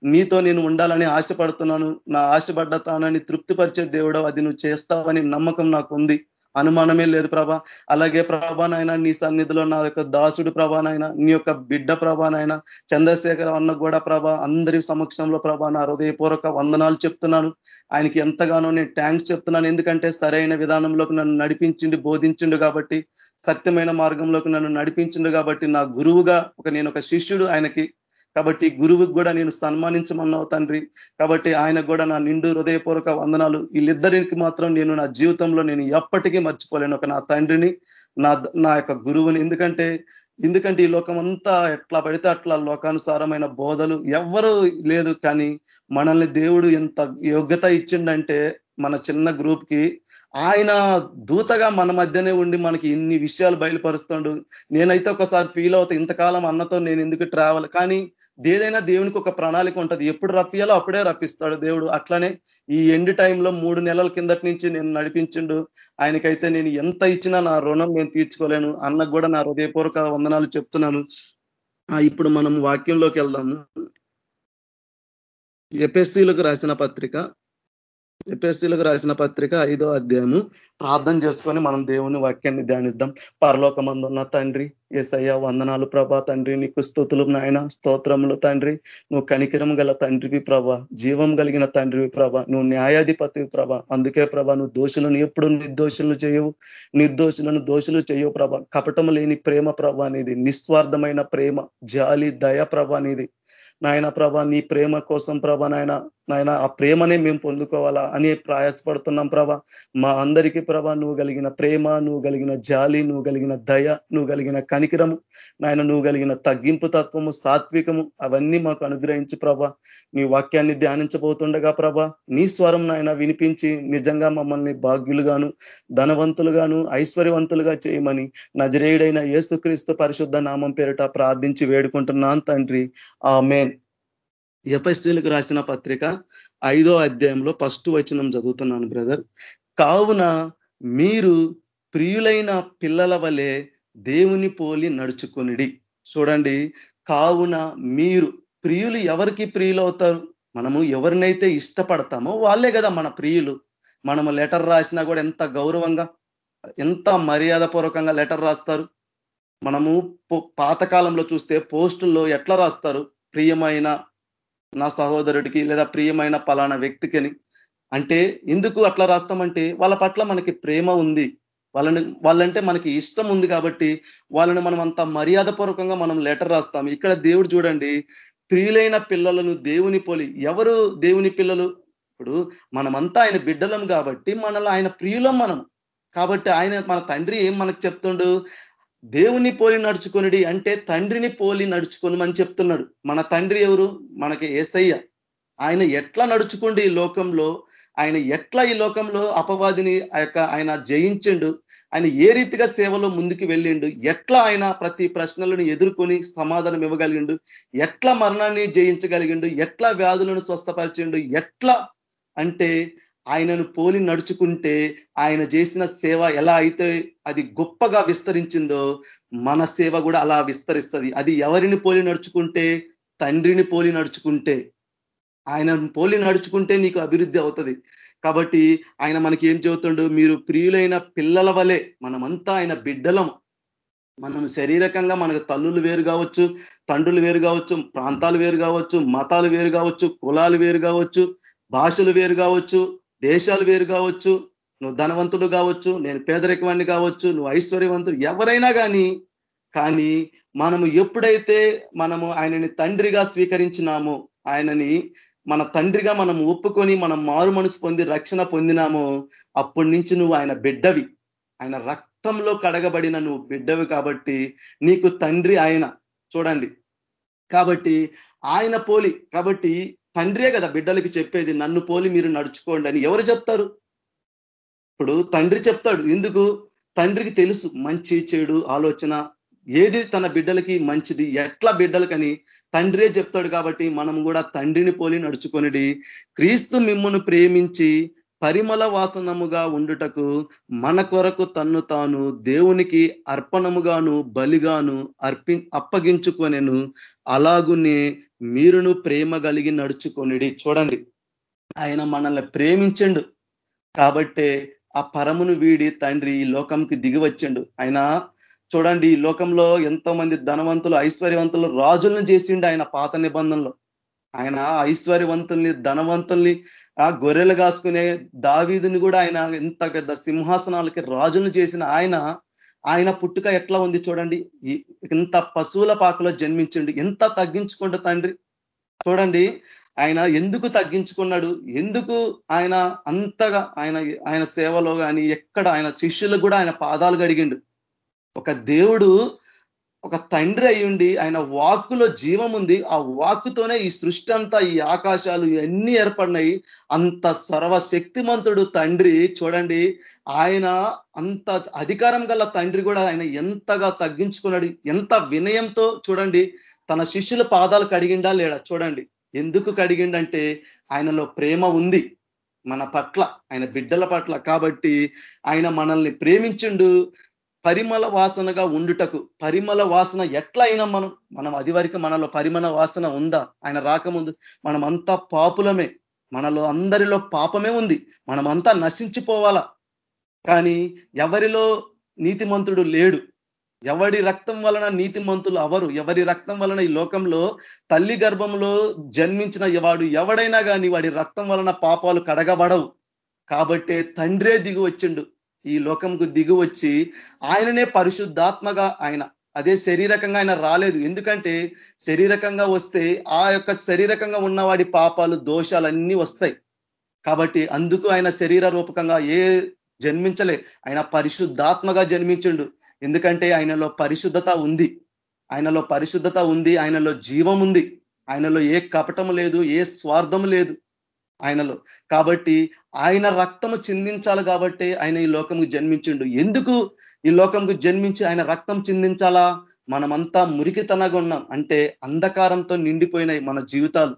నీతో నేను ఉండాలని ఆశపడుతున్నాను. నా ఆశపడ్డ తానని తృప్తిపరిచే దేవుడు అది నువ్వు చేస్తావని నమ్మకం నాకు ఉంది అనుమానమే లేదు ప్రభా. అలాగే ప్రభానైనా నీ సన్నిధిలో నా యొక్క దాసుడు ప్రభానైనా నీ యొక్క బిడ్డ ప్రభానైనా చంద్రశేఖర అన్న కూడా ప్రభా అందరి సమక్షంలో ప్రభా నా హృదయపూర్వక వందనాలు చెప్తున్నాను. ఆయనకి ఎంతగానో నేను ట్యాంక్స్ చెప్తున్నాను. ఎందుకంటే సరైన విధానంలోకి నన్ను నడిపించిండు బోధించిండు కాబట్టి సత్యమైన మార్గంలోకి నన్ను నడిపించిండు కాబట్టి నా గురువుగా ఒక నేను ఒక శిష్యుడు ఆయనకి కాబట్టి గురువుకి కూడా నేను సన్మానించమన్నావు తండ్రి. కాబట్టి ఆయనకు కూడా నా నిండు హృదయపూర్వక వందనాలు. వీళ్ళిద్దరికి మాత్రం నేను నా జీవితంలో నేను ఎప్పటికీ మర్చిపోలేను. ఒక నా తండ్రిని నా నా యొక్క గురువుని. ఎందుకంటే ఎందుకంటే ఈ లోకం అంతా ఎట్లా పడితే అట్లా లోకానుసారమైన బోధలు ఎవ్వరు లేదు. కానీ మనల్ని దేవుడు ఎంత యోగ్యత ఇచ్చిండంటే మన చిన్న గ్రూప్కి ఆయన దూతగా మన మధ్యనే ఉండి మనకి ఇన్ని విషయాలు బయలుపరుస్తుండు. నేనైతే ఒకసారి ఫీల్ అవుతా ఇంతకాలం అన్నతో నేను ఎందుకు ట్రావెల్ కానీ ఏదైనా దేవునికి ఒక ప్రణాళిక ఉంటుంది. ఎప్పుడు రప్పియాలో అప్పుడే రప్పిస్తాడు దేవుడు. అట్లనే ఈ ఎండ్ టైంలో మూడు నెలల కిందటి నుంచి నేను నడిపించిండు. ఆయనకైతే నేను ఎంత ఇచ్చినా నా రుణం నేను తీర్చుకోలేను. అన్నకు కూడా నా హృదయపూర్వక వందనాలు చెప్తున్నాను. ఇప్పుడు మనం వాక్యంలోకి వెళ్దాము. ఎపిఎస్సీలకు రాసిన పత్రిక ఎపిఎస్సీలకు రాసిన పత్రిక ఐదో అధ్యాయము. ప్రార్థన చేసుకొని మనం దేవుని వాక్యాన్ని ధ్యానిద్దాం. పరలోకమందున్న తండ్రి ఏసయ్య వందనాలు ప్రభా తండ్రి నీకు స్థుతులు నాయన స్తోత్రములు తండ్రి. నువ్వు కనికిరం గల తండ్రివి ప్రభ జీవం కలిగిన తండ్రివి ప్రభ నువ్వు న్యాయాధిపతివి ప్రభ. అందుకే ప్రభ నువ్వు దోషులను ఎప్పుడు నిర్దోషులను చేయవు. నిర్దోషులను దోషులు చేయవు ప్రభ. కపటము లేని ప్రేమ ప్రభ అనేది నిస్వార్థమైన ప్రేమ జాలి దయ ప్రభ అనేది నాయన ప్రభ నీ ప్రేమ కోసం ప్రభ నాయన నాయన ఆ ప్రేమనే మేము పొందుకోవాలా అని ప్రయాసపడుతున్నాం ప్రభ. మా అందరికీ ప్రభ నువ్వు కలిగిన ప్రేమ నువ్వు కలిగిన జాలి నువ్వు కలిగిన దయ నువ్వు కలిగిన కనికిరము నాయన నువ్వు కలిగిన తగ్గింపు తత్వము సాత్వికము అవన్నీ మాకు అనుగ్రహించి ప్రభ. నీ వాక్యాన్ని ధ్యానించబోతుండగా ప్రభ నీ స్వరం నాయన వినిపించి నిజంగా మమ్మల్ని భాగ్యులుగాను ధనవంతులుగాను ఐశ్వర్యవంతులుగా చేయమని నజరేయుడైన యేసుక్రీస్తు పరిశుద్ధ నామం పేరిట ప్రార్థించి వేడుకుంటున్నాను తండ్రి. ఆ మేన్ ఎఫ్ఎస్సీలకు రాసిన పత్రిక ఐదో అధ్యాయంలో ఫస్ట్ వచనం చదువుతున్నాను బ్రదర్. కావున మీరు ప్రియులైన పిల్లల వలె దేవుని పోలి నడుచుకునిడి. చూడండి కావున మీరు ప్రియులు ఎవరికి ప్రియులు అవుతారు మనము ఎవరినైతే ఇష్టపడతామో వాళ్ళే కదా మన ప్రియులు. మనము లెటర్ రాసినా కూడా ఎంత గౌరవంగా ఎంత మర్యాదపూర్వకంగా లెటర్ రాస్తారు? మనము పాతకాలంలో చూస్తే పోస్టుల్లో ఎట్లా రాస్తారు? ప్రియమైన నా సహోదరుడికి లేదా ప్రియమైన పలానా వ్యక్తికి అంటే ఎందుకు అట్లా రాస్తామంటే వాళ్ళ పట్ల మనకి ప్రేమ ఉంది. వాళ్ళని వాళ్ళంటే మనకి ఇష్టం ఉంది కాబట్టి వాళ్ళని మనం అంత మర్యాదపూర్వకంగా మనం లెటర్ రాస్తాం. ఇక్కడ దేవుడు చూడండి ప్రియులైన పిల్లలను దేవుని పోలి ఎవరు దేవుని పిల్లలు? ఇప్పుడు మనమంతా ఆయన బిడ్డలం కాబట్టి మనలో ఆయన ప్రియులం మనం. కాబట్టి ఆయన మన తండ్రి ఏం మనకు చెప్తుండు? దేవుని పోలి నడుచుకునిడి అంటే తండ్రిని పోలి నడుచుకోనమని చెప్తున్నాడు. మన తండ్రి ఎవరు? మనకి ఏసయ్య. ఆయన ఎట్లా నడుచుకోండి ఈ లోకంలో? ఆయన ఎట్లా ఈ లోకంలో అపవాదిని యొక్క ఆయన జయించిండు? ఆయన ఏ రీతిగా సేవలో ముందుకు వెళ్ళిండు? ఎట్లా ఆయన ప్రతి ప్రశ్నలను ఎదుర్కొని సమాధానం ఇవ్వగలిగిండు? ఎట్లా మరణాన్ని జయించగలిగిండు? ఎట్లా వ్యాధులను స్వస్థపరిచిండు? ఎట్లా అంటే ఆయనను పోలి నడుచుకుంటే ఆయన చేసిన సేవ ఎలా అయితే అది గొప్పగా విస్తరించిందో మన సేవ కూడా అలా విస్తరిస్తుంది. అది ఎవరిని పోలి నడుచుకుంటే? తండ్రిని పోలి నడుచుకుంటే. ఆయనను పోలి నడుచుకుంటే నీకు అభివృద్ధి అవుతుంది. కాబట్టి ఆయన మనకి ఏం చెబుతుండు? మీరు ప్రియులైన పిల్లల వలె మనమంతా ఆయన బిడ్డలం. మనం శరీరకంగా మనకు తల్లులు వేరు కావచ్చు తండ్రులు వేరు కావచ్చు ప్రాంతాలు వేరు కావచ్చు మతాలు వేరు కావచ్చు కులాలు వేరు కావచ్చు భాషలు వేరు కావచ్చు దేశాలు వేరు కావచ్చు. నువ్వు ధనవంతుడు కావచ్చు నేను పేదరికవాణ్ణి కావచ్చు నువ్వు ఐశ్వర్యవంతుడు ఎవరైనా కానీ కానీ మనము ఎప్పుడైతే మనము ఆయనని తండ్రిగా స్వీకరించినామో ఆయనని మన తండ్రిగా మనం ఒప్పుకొని మనం మారు మనసు పొంది రక్షణ పొందినామో అప్పటి నుంచి నువ్వు ఆయన బిడ్డవి. ఆయన రక్తంలో కడగబడిన నువ్వు బిడ్డవి కాబట్టి నీకు తండ్రి ఆయన. చూడండి. కాబట్టి ఆయన పోలి కాబట్టి తండ్రే కదా బిడ్డలకి చెప్పేది నన్ను పోలి మీరు నడుచుకోండి అని. ఎవరు చెప్తారు? ఇప్పుడు తండ్రి చెప్తాడు. ఎందుకు? తండ్రికి తెలుసు. మంచి చెడు ఆలోచన ఏది తన బిడ్డలకి మంచిది ఎట్లా బిడ్డలకని తండ్రే చెప్తాడు కాబట్టి మనం కూడా తండ్రిని పోలి నడుచుకొనిడి క్రీస్తు మిమ్మను ప్రేమించి పరిమళ వాసనముగా ఉండుటకు మన కొరకు తన్ను తాను దేవునికి అర్పణముగాను బలిగాను అర్పి అప్పగించుకొనెను. అలాగునే మీరును ప్రేమ కలిగి నడుచుకొనిడి. చూడండి ఆయన మనల్ని ప్రేమించండు. కాబట్టే ఆ పరమును వీడి తండ్రి ఈ లోకంకి దిగి వచ్చిండు. ఆయన చూడండి ఈ లోకంలో ఎంతో మంది ధనవంతులు ఐశ్వర్యవంతులు రాజులను చేసిండు ఆయన పాత నిబంధనలో. ఆయన ఐశ్వర్యవంతుల్ని ధనవంతుల్ని ఆ గొర్రెలు కాసుకునే దావీదుని కూడా ఆయన ఎంత పెద్ద సింహాసనాలకి రాజులను చేసిన ఆయన ఆయన పుట్టుక ఎట్లా ఉంది చూడండి. ఇంత పశువుల పాకలో జన్మించండి. ఎంత తగ్గించుకుంటూ తండ్రి? చూడండి ఆయన ఎందుకు తగ్గించుకున్నాడు? ఎందుకు ఆయన అంతగా ఆయన ఆయన సేవలో కానీ ఎక్కడ ఆయన శిష్యులకు కూడా ఆయన పాదాలు గడిగిండు ఒక దేవుడు ఒక తండ్రి అయ్యుండి ఆయన వాక్కులో జీవం ఉంది. ఆ వాక్కుతోనే ఈ సృష్టి అంతా ఈ ఆకాశాలు ఇవన్నీ ఏర్పడినాయి. అంత సర్వశక్తిమంతుడు తండ్రి చూడండి. ఆయన అంత అధికారం గల తండ్రి కూడా ఆయన ఎంతగా తగ్గించుకున్నాడు ఎంత వినయంతో చూడండి. తన శిష్యుల పాదాలు కడిగిండా లేడా చూడండి. ఎందుకు కడిగిండంటే ఆయనలో ప్రేమ ఉంది మన పట్ల ఆయన బిడ్డల పట్ల. కాబట్టి ఆయన మనల్ని ప్రేమించిండు. పరిమళ వాసనగా ఉండుటకు పరిమళ వాసన ఎట్లా అయినా మనం మనం అది వరకు మనలో పరిమళ వాసన ఉందా? ఆయన రాకముందు మనమంతా పాపులమే మనలో అందరిలో పాపమే ఉంది మనమంతా నశించిపోవాలా? కానీ ఎవరిలో నీతిమంతుడు లేడు ఎవడి రక్తం వలన నీతిమంతులు అవరు ఎవరి రక్తం వలన ఈ లోకంలో తల్లి గర్భంలో జన్మించిన వాడు ఎవడైనా కానీ వాడి రక్తం వలన పాపాలు కడగబడవు. కాబట్టే తండ్రే దిగి వచ్చిండు ఈ లోకంకు దిగి వచ్చి ఆయననే పరిశుద్ధాత్మగా ఆయన. అదే శరీరకంగా ఆయన రాలేదు. ఎందుకంటే శరీరకంగా వస్తే ఆ యొక్క శరీరకంగా ఉన్నవాడి పాపాలు దోషాలన్నీ వస్తాయి. కాబట్టి అందుకు ఆయన శరీర రూపకంగా ఏ జన్మించలే. ఆయన పరిశుద్ధాత్మగా జన్మించిండు. ఎందుకంటే ఆయనలో పరిశుద్ధత ఉంది. ఆయనలో పరిశుద్ధత ఉంది. ఆయనలో జీవం ఉంది. ఆయనలో ఏ కపటం లేదు ఏ స్వార్థం లేదు. ఆయనలో. కాబట్టి ఆయన రక్తము చిందించాలి కాబట్టి ఆయన ఈ లోకంకు జన్మించిండు. ఎందుకు ఈ లోకంకు జన్మించి ఆయన రక్తం చిందించాలా? మనమంతా మురికితనగా ఉన్నాం. అంటే అంధకారంతో నిండిపోయినాయి మన జీవితాలు.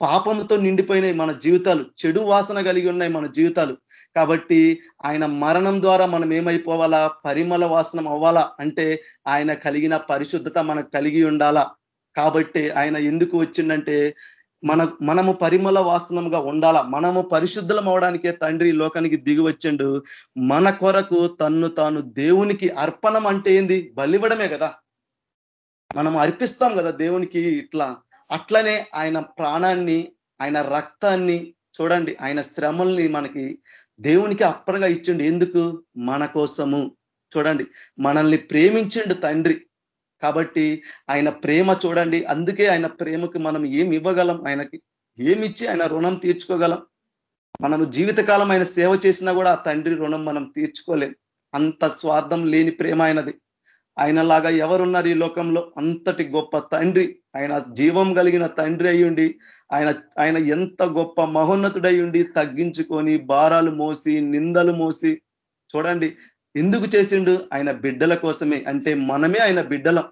పాపంతో నిండిపోయినాయి మన జీవితాలు. చెడు వాసన కలిగి ఉన్నాయి మన జీవితాలు. కాబట్టి ఆయన మరణం ద్వారా మనం ఏమైపోవాలా? పరిమళ వాసనం అవ్వాలా? అంటే ఆయన కలిగిన పరిశుద్ధత మనకు కలిగి ఉండాలా? కాబట్టి ఆయన ఎందుకు వచ్చిండంటే మన మనము పరిమళ వాసనముగా ఉండాలా? మనము పరిశుద్ధలం అవడానికే తండ్రి లోకానికి దిగి వచ్చిండు. మన కొరకు తన్ను తాను దేవునికి అర్పణం అంటే ఏంది? బలివ్వడమే కదా. మనం అర్పిస్తాం కదా దేవునికి ఇట్లా. అట్లనే ఆయన ప్రాణాన్ని ఆయన రక్తాన్ని చూడండి ఆయన శ్రమల్ని మనకి దేవునికి అప్పనగా ఇచ్చిండు. ఎందుకు? మన కోసము. చూడండి మనల్ని ప్రేమించిండు తండ్రి. కాబట్టి ఆయన ప్రేమ చూడండి. అందుకే ఆయన ప్రేమకు మనం ఏమి ఇవ్వగలం? ఆయనకి ఏమిచ్చి ఆయన రుణం తీర్చుకోగలం? మనము జీవితకాలం ఆయన సేవ చేసినా కూడా ఆ తండ్రి రుణం మనం తీర్చుకోలేం. అంత స్వార్థం లేని ప్రేమ ఆయనది. ఆయనలాగా ఎవరున్నారు ఈ లోకంలో? అంతటి గొప్ప తండ్రి. ఆయన జీవం కలిగిన తండ్రి అయ్యుండి ఆయన ఆయన ఎంత గొప్ప మహోన్నతుడయ్యుండి తగ్గించుకొని భారాలు మోసి నిందలు మోసి చూడండి ఎందుకు చేసిండు? ఆయన బిడ్డల కోసమే. అంటే మనమే ఆయన బిడ్డలం.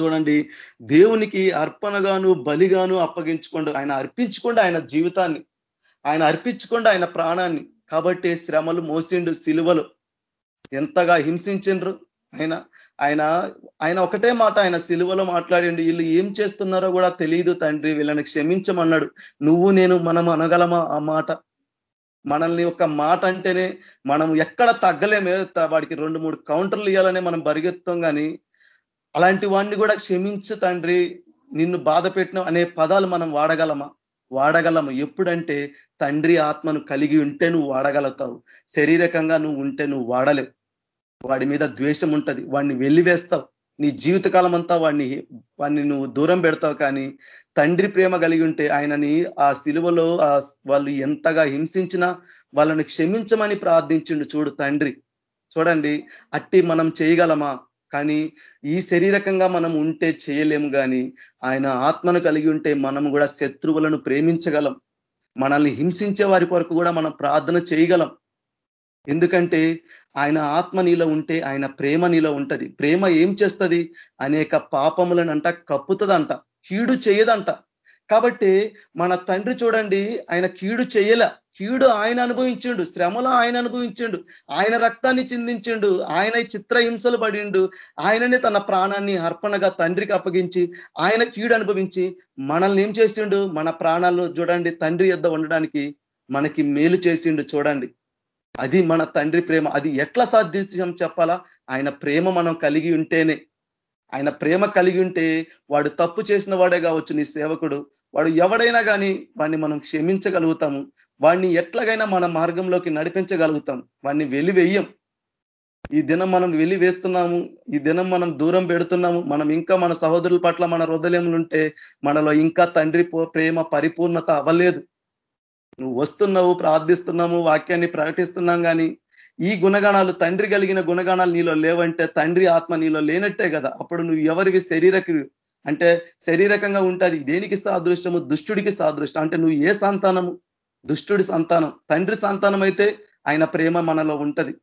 చూడండి దేవునికి అర్పణగాను బలిగాను అప్పగించుకోండు. ఆయన అర్పించుకోండి ఆయన జీవితాన్ని. ఆయన అర్పించుకోండి ఆయన ప్రాణాన్ని. కాబట్టి శ్రమలు మోసిండు సిలువలు. ఎంతగా హింసించిండ్రు ఆయన. ఆయన ఆయన ఒకటే మాట ఆయన సిలువలో మాట్లాడిండు. వీళ్ళు ఏం చేస్తున్నారో కూడా తెలియదు తండ్రి. వీళ్ళని క్షమించమన్నాడు. నువ్వు నేను మనం అనగలమా? ఆ మాట. మనల్ని ఒక మాట అంటేనే మనం ఎక్కడ తగ్గలేము వాడికి రెండు మూడు కౌంటర్లు ఇవ్వాలనే మనం బరిగెత్తాం కానీ అలాంటి వాడిని కూడా క్షమించు తండ్రి నిన్ను బాధ పెట్టిన అనే పదాలు మనం వాడగలమా? వాడగలము. ఎప్పుడంటే తండ్రి ఆత్మను కలిగి ఉంటే నువ్వు వాడగలుగుతావు. శరీరకంగా నువ్వు ఉంటే నువ్వు వాడలేవు. వాడి మీద ద్వేషం ఉంటుంది. వాడిని వెళ్ళివేస్తావు నీ జీవితకాలం అంతా వాడిని వాడిని నువ్వు దూరం పెడతావు కానీ తండ్రి ప్రేమ కలిగి ఉంటే ఆయనని ఆ శిలువలో వాళ్ళు ఎంతగా హింసించినా వాళ్ళని క్షమించమని ప్రార్థించిండు చూడు తండ్రి. చూడండి అట్టి మనం చేయగలమా? కానీ ఈ శరీరకంగా మనం ఉంటే చేయలేము కానీ ఆయన ఆత్మను కలిగి ఉంటే మనం కూడా శత్రువులను ప్రేమించగలం. మనల్ని హింసించే వారి కొరకు కూడా మనం ప్రార్థన చేయగలం. ఎందుకంటే ఆయన ఆత్మ నీలో ఉంటే ఆయన ప్రేమ నీలో ఉంటది. ప్రేమ ఏం చేస్తుంది? అనేక పాపములను అంట కప్పుతుందంట. కీడు చేయదంట. కాబట్టి మన తండ్రి చూడండి ఆయన కీడు చేయల. కీడు ఆయన అనుభవించిండు శ్రమలో ఆయన అనుభవించిండు ఆయన రక్తాన్ని చిందించిండు ఆయన చిత్రహింసలు పడిండు ఆయననే తన ప్రాణాన్ని అర్పణగా తండ్రికి అప్పగించి ఆయన కీడు అనుభవించి మనల్ని ఏం చేసిండు? మన ప్రాణాలు చూడండి తండ్రి యొద్ద ఉండడానికి మనకి మేలు చేసిండు చూడండి. అది మన తండ్రి ప్రేమ. అది ఎట్లా సాధ్యం చెప్పాలా? ఆయన ప్రేమ మనం కలిగి ఉంటేనే. ఆయన ప్రేమ కలిగి ఉంటే వాడు తప్పు చేసిన వాడే కావచ్చు నీ సేవకుడు. వాడు ఎవడైనా కానీ వాడిని మనం క్షమించగలుగుతాము వాడిని ఎట్లాగైనా మన మార్గంలోకి నడిపించగలుగుతాం. వాడిని వెలివేయం. ఈ దినం మనం వెలి వేస్తున్నాము ఈ దినం మనం దూరం పెడుతున్నాము. మనం ఇంకా మన సహోదరుల పట్ల మన హృదయములుంటే మనలో ఇంకా తండ్రి ప్రేమ పరిపూర్ణత అవ్వలేదు. నువ్వు వస్తున్నావు ప్రార్థిస్తున్నాము వాక్యాన్ని ప్రకటిస్తున్నాం కానీ ఈ గుణగణాలు తండ్రి కలిగిన గుణగణాలు నీలో లేవంటే తండ్రి ఆత్మ నీలో లేనట్టే కదా. అప్పుడు నువ్వు ఎవరివి? శరీరకి అంటే శరీరకంగా ఉంటుంది. దేనికి సాదృష్టము దుష్టుడికి సాదృష్టం అంటే నువ్వు ఏ సంతానము? దుష్టుడి సంతానం. తండ్రి సంతానం అయితే ఆయన ప్రేమ మనలో ఉంటది.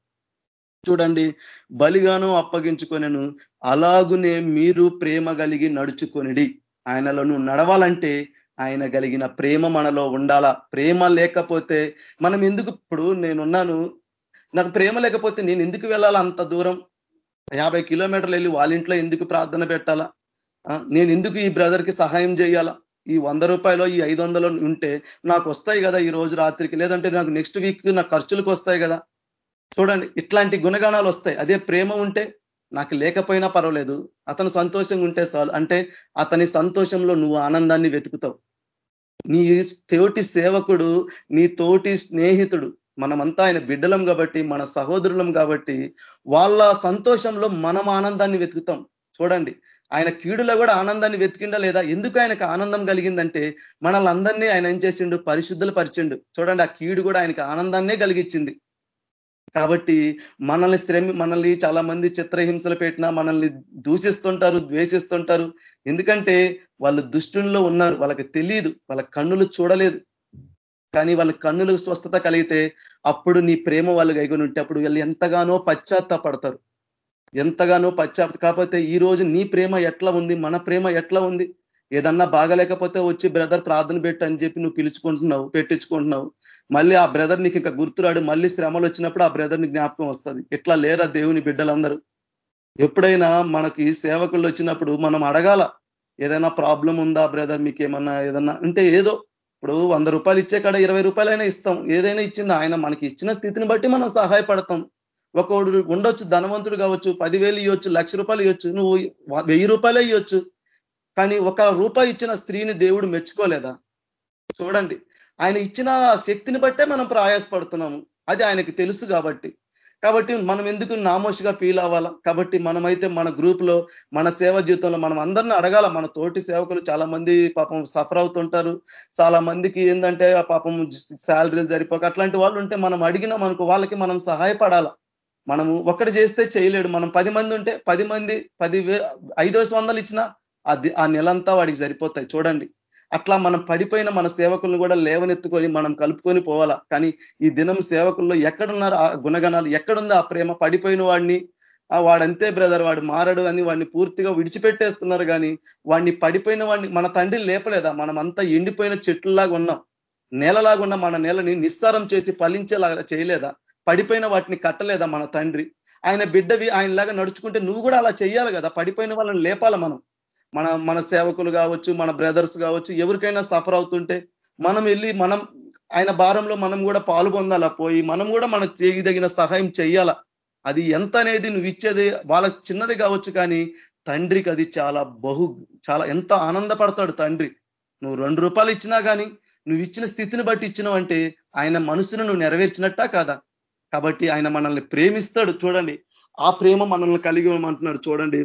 చూడండి బలిగాను అప్పగించుకొనను. అలాగునే మీరు ప్రేమ కలిగి నడుచుకొనిడి. ఆయనలో నువ్వు నడవాలంటే ఆయన కలిగిన ప్రేమ మనలో ఉండాలా? ప్రేమ లేకపోతే మనం ఎందుకు? ఇప్పుడు నేనున్నాను. నాకు ప్రేమ లేకపోతే నేను ఎందుకు వెళ్ళాలా అంత దూరం? యాభై కిలోమీటర్లు వెళ్ళి వాళ్ళ ఇంట్లో ఎందుకు ప్రార్థన పెట్టాలా? నేను ఎందుకు ఈ బ్రదర్కి సహాయం చేయాలా? ఈ వంద రూపాయలు ఈ ఐదు వందలు ఉంటే నాకు వస్తాయి కదా ఈ రోజు రాత్రికి? లేదంటే నాకు నెక్స్ట్ వీక్ నా ఖర్చులకు వస్తాయి కదా? చూడండి ఇట్లాంటి గుణగణాలు వస్తాయి. అదే ప్రేమ ఉంటే నాకు లేకపోయినా పర్వాలేదు. అతను సంతోషంగా ఉంటే చాలు. అంటే అతని సంతోషంలో నువ్వు ఆనందాన్ని వెతుకుతావు. నీ తోటి సేవకుడు నీ తోటి స్నేహితుడు మనమంతా ఆయన బిడ్డలం కాబట్టి మన సహోదరులం కాబట్టి వాళ్ళ సంతోషంలో మనం ఆనందాన్ని వెతుకుతాం. చూడండి ఆయన కీడులో కూడా ఆనందాన్ని వెతికిండా లేదా? ఎందుకు ఆయనకు ఆనందం కలిగిందంటే మనల్ని ఆయన ఏం చేసిండు? పరిశుద్ధులు పరిచిండు. చూడండి ఆ కీడు కూడా ఆయనకు ఆనందాన్నే కలిగించింది కాబట్టి మనల్ని శ్రమి మనల్ని చాలా మంది చిత్రహింసలు పెట్టినా మనల్ని దూషిస్తుంటారు ద్వేషిస్తుంటారు. ఎందుకంటే వాళ్ళు దుష్టుల్లో ఉన్నారు వాళ్ళకి తెలియదు వాళ్ళ కన్నులు చూడలేదు. కానీ వాళ్ళ కన్నులకు స్వస్థత కలిగితే అప్పుడు నీ ప్రేమ వాళ్ళు గైకొని ఉంటే అప్పుడు వీళ్ళు ఎంతగానో పశ్చాత్తపడతారు. ఎంతగానో పశ్చాత్త కాకపోతే ఈ రోజు నీ ప్రేమ ఎట్లా ఉంది? మన ప్రేమ ఎట్లా ఉంది? ఏదన్నా బాగలేకపోతే వచ్చి బ్రదర్ ప్రార్థన పెట్టు అని చెప్పి నువ్వు పిలుచుకుంటున్నావు పెట్టించుకుంటున్నావు. మళ్ళీ ఆ బ్రదర్ నీకు ఇంకా గుర్తురాడు. మళ్ళీ శ్రమలు వచ్చినప్పుడు ఆ బ్రదర్ని జ్ఞాపకం వస్తుంది. ఎట్లా లేరా దేవుని బిడ్డలందరూ? ఎప్పుడైనా మనకి సేవకులు వచ్చినప్పుడు మనం అడగాల ఏదైనా ప్రాబ్లం ఉందా బ్రదర్ మీకు ఏమన్నా ఏదన్నా? అంటే ఏదో ఇప్పుడు వంద రూపాయలు ఇచ్చే కాడ ఇరవై రూపాయలైనా ఇస్తాం. ఏదైనా ఇచ్చింది ఆయన మనకి ఇచ్చిన స్థితిని బట్టి మనం సహాయపడతాం. ఒకడు ఉండొచ్చు ధనవంతుడు కావచ్చు పదివేలు ఇవ్వచ్చు లక్ష రూపాయలు ఇవ్వచ్చు నువ్వు వెయ్యి రూపాయలే ఇవ్వచ్చు కానీ ఒక రూపాయి ఇచ్చిన స్త్రీని దేవుడు మెచ్చుకోలేదా? చూడండి ఆయన ఇచ్చిన శక్తిని బట్టే మనం ప్రయాసపడుతున్నాము. అది ఆయనకి తెలుసు కాబట్టి. కాబట్టి మనం ఎందుకు నామోషిగా ఫీల్ అవ్వాలా? కాబట్టి మనమైతే మన గ్రూప్లో మన సేవ జీవితంలో మనం అందరినీ అడగాల. మన తోటి సేవకులు చాలా మంది పాపం సఫర్ అవుతుంటారు. చాలా మందికి ఏంటంటే ఆ పాపం శాలరీలు సరిపోక అట్లాంటి వాళ్ళు ఉంటే మనం అడిగినా మనకు వాళ్ళకి మనం సహాయపడాల? మనము ఒక్కటి చేస్తే చేయలేడు. మనం పది మంది ఉంటే పది మంది పది ఐదో వందలు ఇచ్చినా అది ఆ నెలంతా వాడికి సరిపోతాయి. చూడండి. అట్లా మనం పడిపోయిన మన సేవకులను కూడా లేవనెత్తుకొని మనం కలుపుకొని పోవాలా. కానీ ఈ దినం సేవకుల్లో ఎక్కడున్నారు ఆ గుణగణాలు? ఎక్కడుంది ఆ ప్రేమ? పడిపోయిన వాడిని వాడంతే బ్రదర్ వాడు మారడు అని వాడిని పూర్తిగా విడిచిపెట్టేస్తున్నారు కానీ వాడిని పడిపోయిన వాడిని మన తండ్రి లేపలేదా? మనం అంతా ఎండిపోయిన చెట్లులాగా ఉన్నాం. నేలలాగా ఉన్న మన నేలని నిస్సారం చేసి ఫలించేలాగా చేయలేదా? పడిపోయిన వాటిని కట్టలేదా మన తండ్రి? ఆయన బిడ్డవి ఆయనలాగా నడుచుకుంటే నువ్వు కూడా అలా చేయాలి కదా? పడిపోయిన వాళ్ళని లేపాల మనం? మన మన సేవకులు కావచ్చు మన బ్రదర్స్ కావచ్చు ఎవరికైనా సఫర్ అవుతుంటే మనం వెళ్ళి మనం ఆయన భారంలో మనం కూడా పాలు పొందాలా? పోయి మనం కూడా మనం చేయదగిన సహాయం చేయాలా అది ఎంత అనేది నువ్వు ఇచ్చేది వాళ్ళకి చిన్నది కావచ్చు కానీ తండ్రికి అది చాలా బహు చాలా ఎంత ఆనందపడతాడు తండ్రి. నువ్వు రెండు రూపాయలు ఇచ్చినా కానీ నువ్వు ఇచ్చిన స్థితిని బట్టి ఇచ్చినావంటే ఆయన మనసును నువ్వు నెరవేర్చినట్టా కాదా? కాబట్టి ఆయన మనల్ని ప్రేమిస్తాడు. చూడండి ఆ ప్రేమ మనల్ని కలిగి అంటున్నాడు చూడండి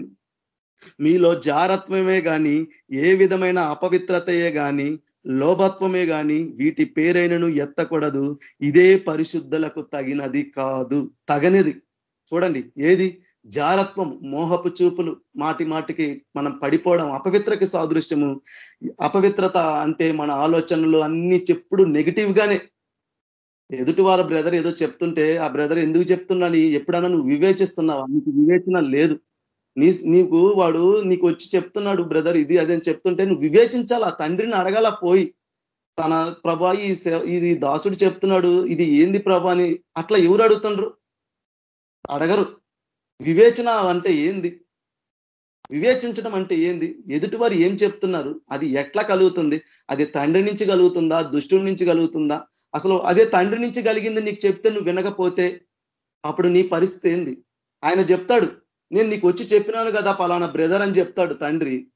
మీలో జారత్వమే కానీ ఏ విధమైన అపవిత్రతయే కానీ లోభత్వమే కానీ వీటి పేరైనను ఎత్తకూడదు. ఇదే పరిశుద్ధులకు తగినది కాదు. తగనిది. చూడండి ఏది? జారత్వం మోహపు చూపులు. మాటి మాటికి మనం పడిపోవడం అపవిత్రకి సాదృశ్యము. అపవిత్రత అంటే మన ఆలోచనలు అన్ని చెప్పుడు నెగిటివ్ గానే. ఎదుటి వాళ్ళ బ్రదర్ ఏదో చెప్తుంటే ఆ బ్రదర్ ఎందుకు చెప్తున్నాని ఎప్పుడన్నా నువ్వు వివేచిస్తున్నావు? నీకు వివేచన లేదు. నీ నీకు వాడు నీకు వచ్చి చెప్తున్నాడు బ్రదర్ ఇది అదని చెప్తుంటే నువ్వు వివేచించాలా? తండ్రిని అడగాల? పోయి తన ప్రభా ఈ ఇది దాసుడు చెప్తున్నాడు ఇది ఏంది ప్రభా అని అట్లా ఎవరు అడుగుతుండ్రు? అడగరు. వివేచన అంటే ఏంది? వివేచించడం అంటే ఏంది? ఎదుటివారు ఏం చెప్తున్నారు? అది ఎట్లా కలుగుతుంది? అది తండ్రి నుంచి కలుగుతుందా? దుష్టుడి నుంచి కలుగుతుందా? అసలు అదే తండ్రి నుంచి కలిగింది నీకు చెప్తే నువ్వు వినకపోతే అప్పుడు నీ పరిస్థితి ఏంది? ఆయన చెప్తాడు నేను నీకు వచ్చి చెప్పినాను కదా పలానా బ్రదర్ అని చెప్తాడు తండ్రి.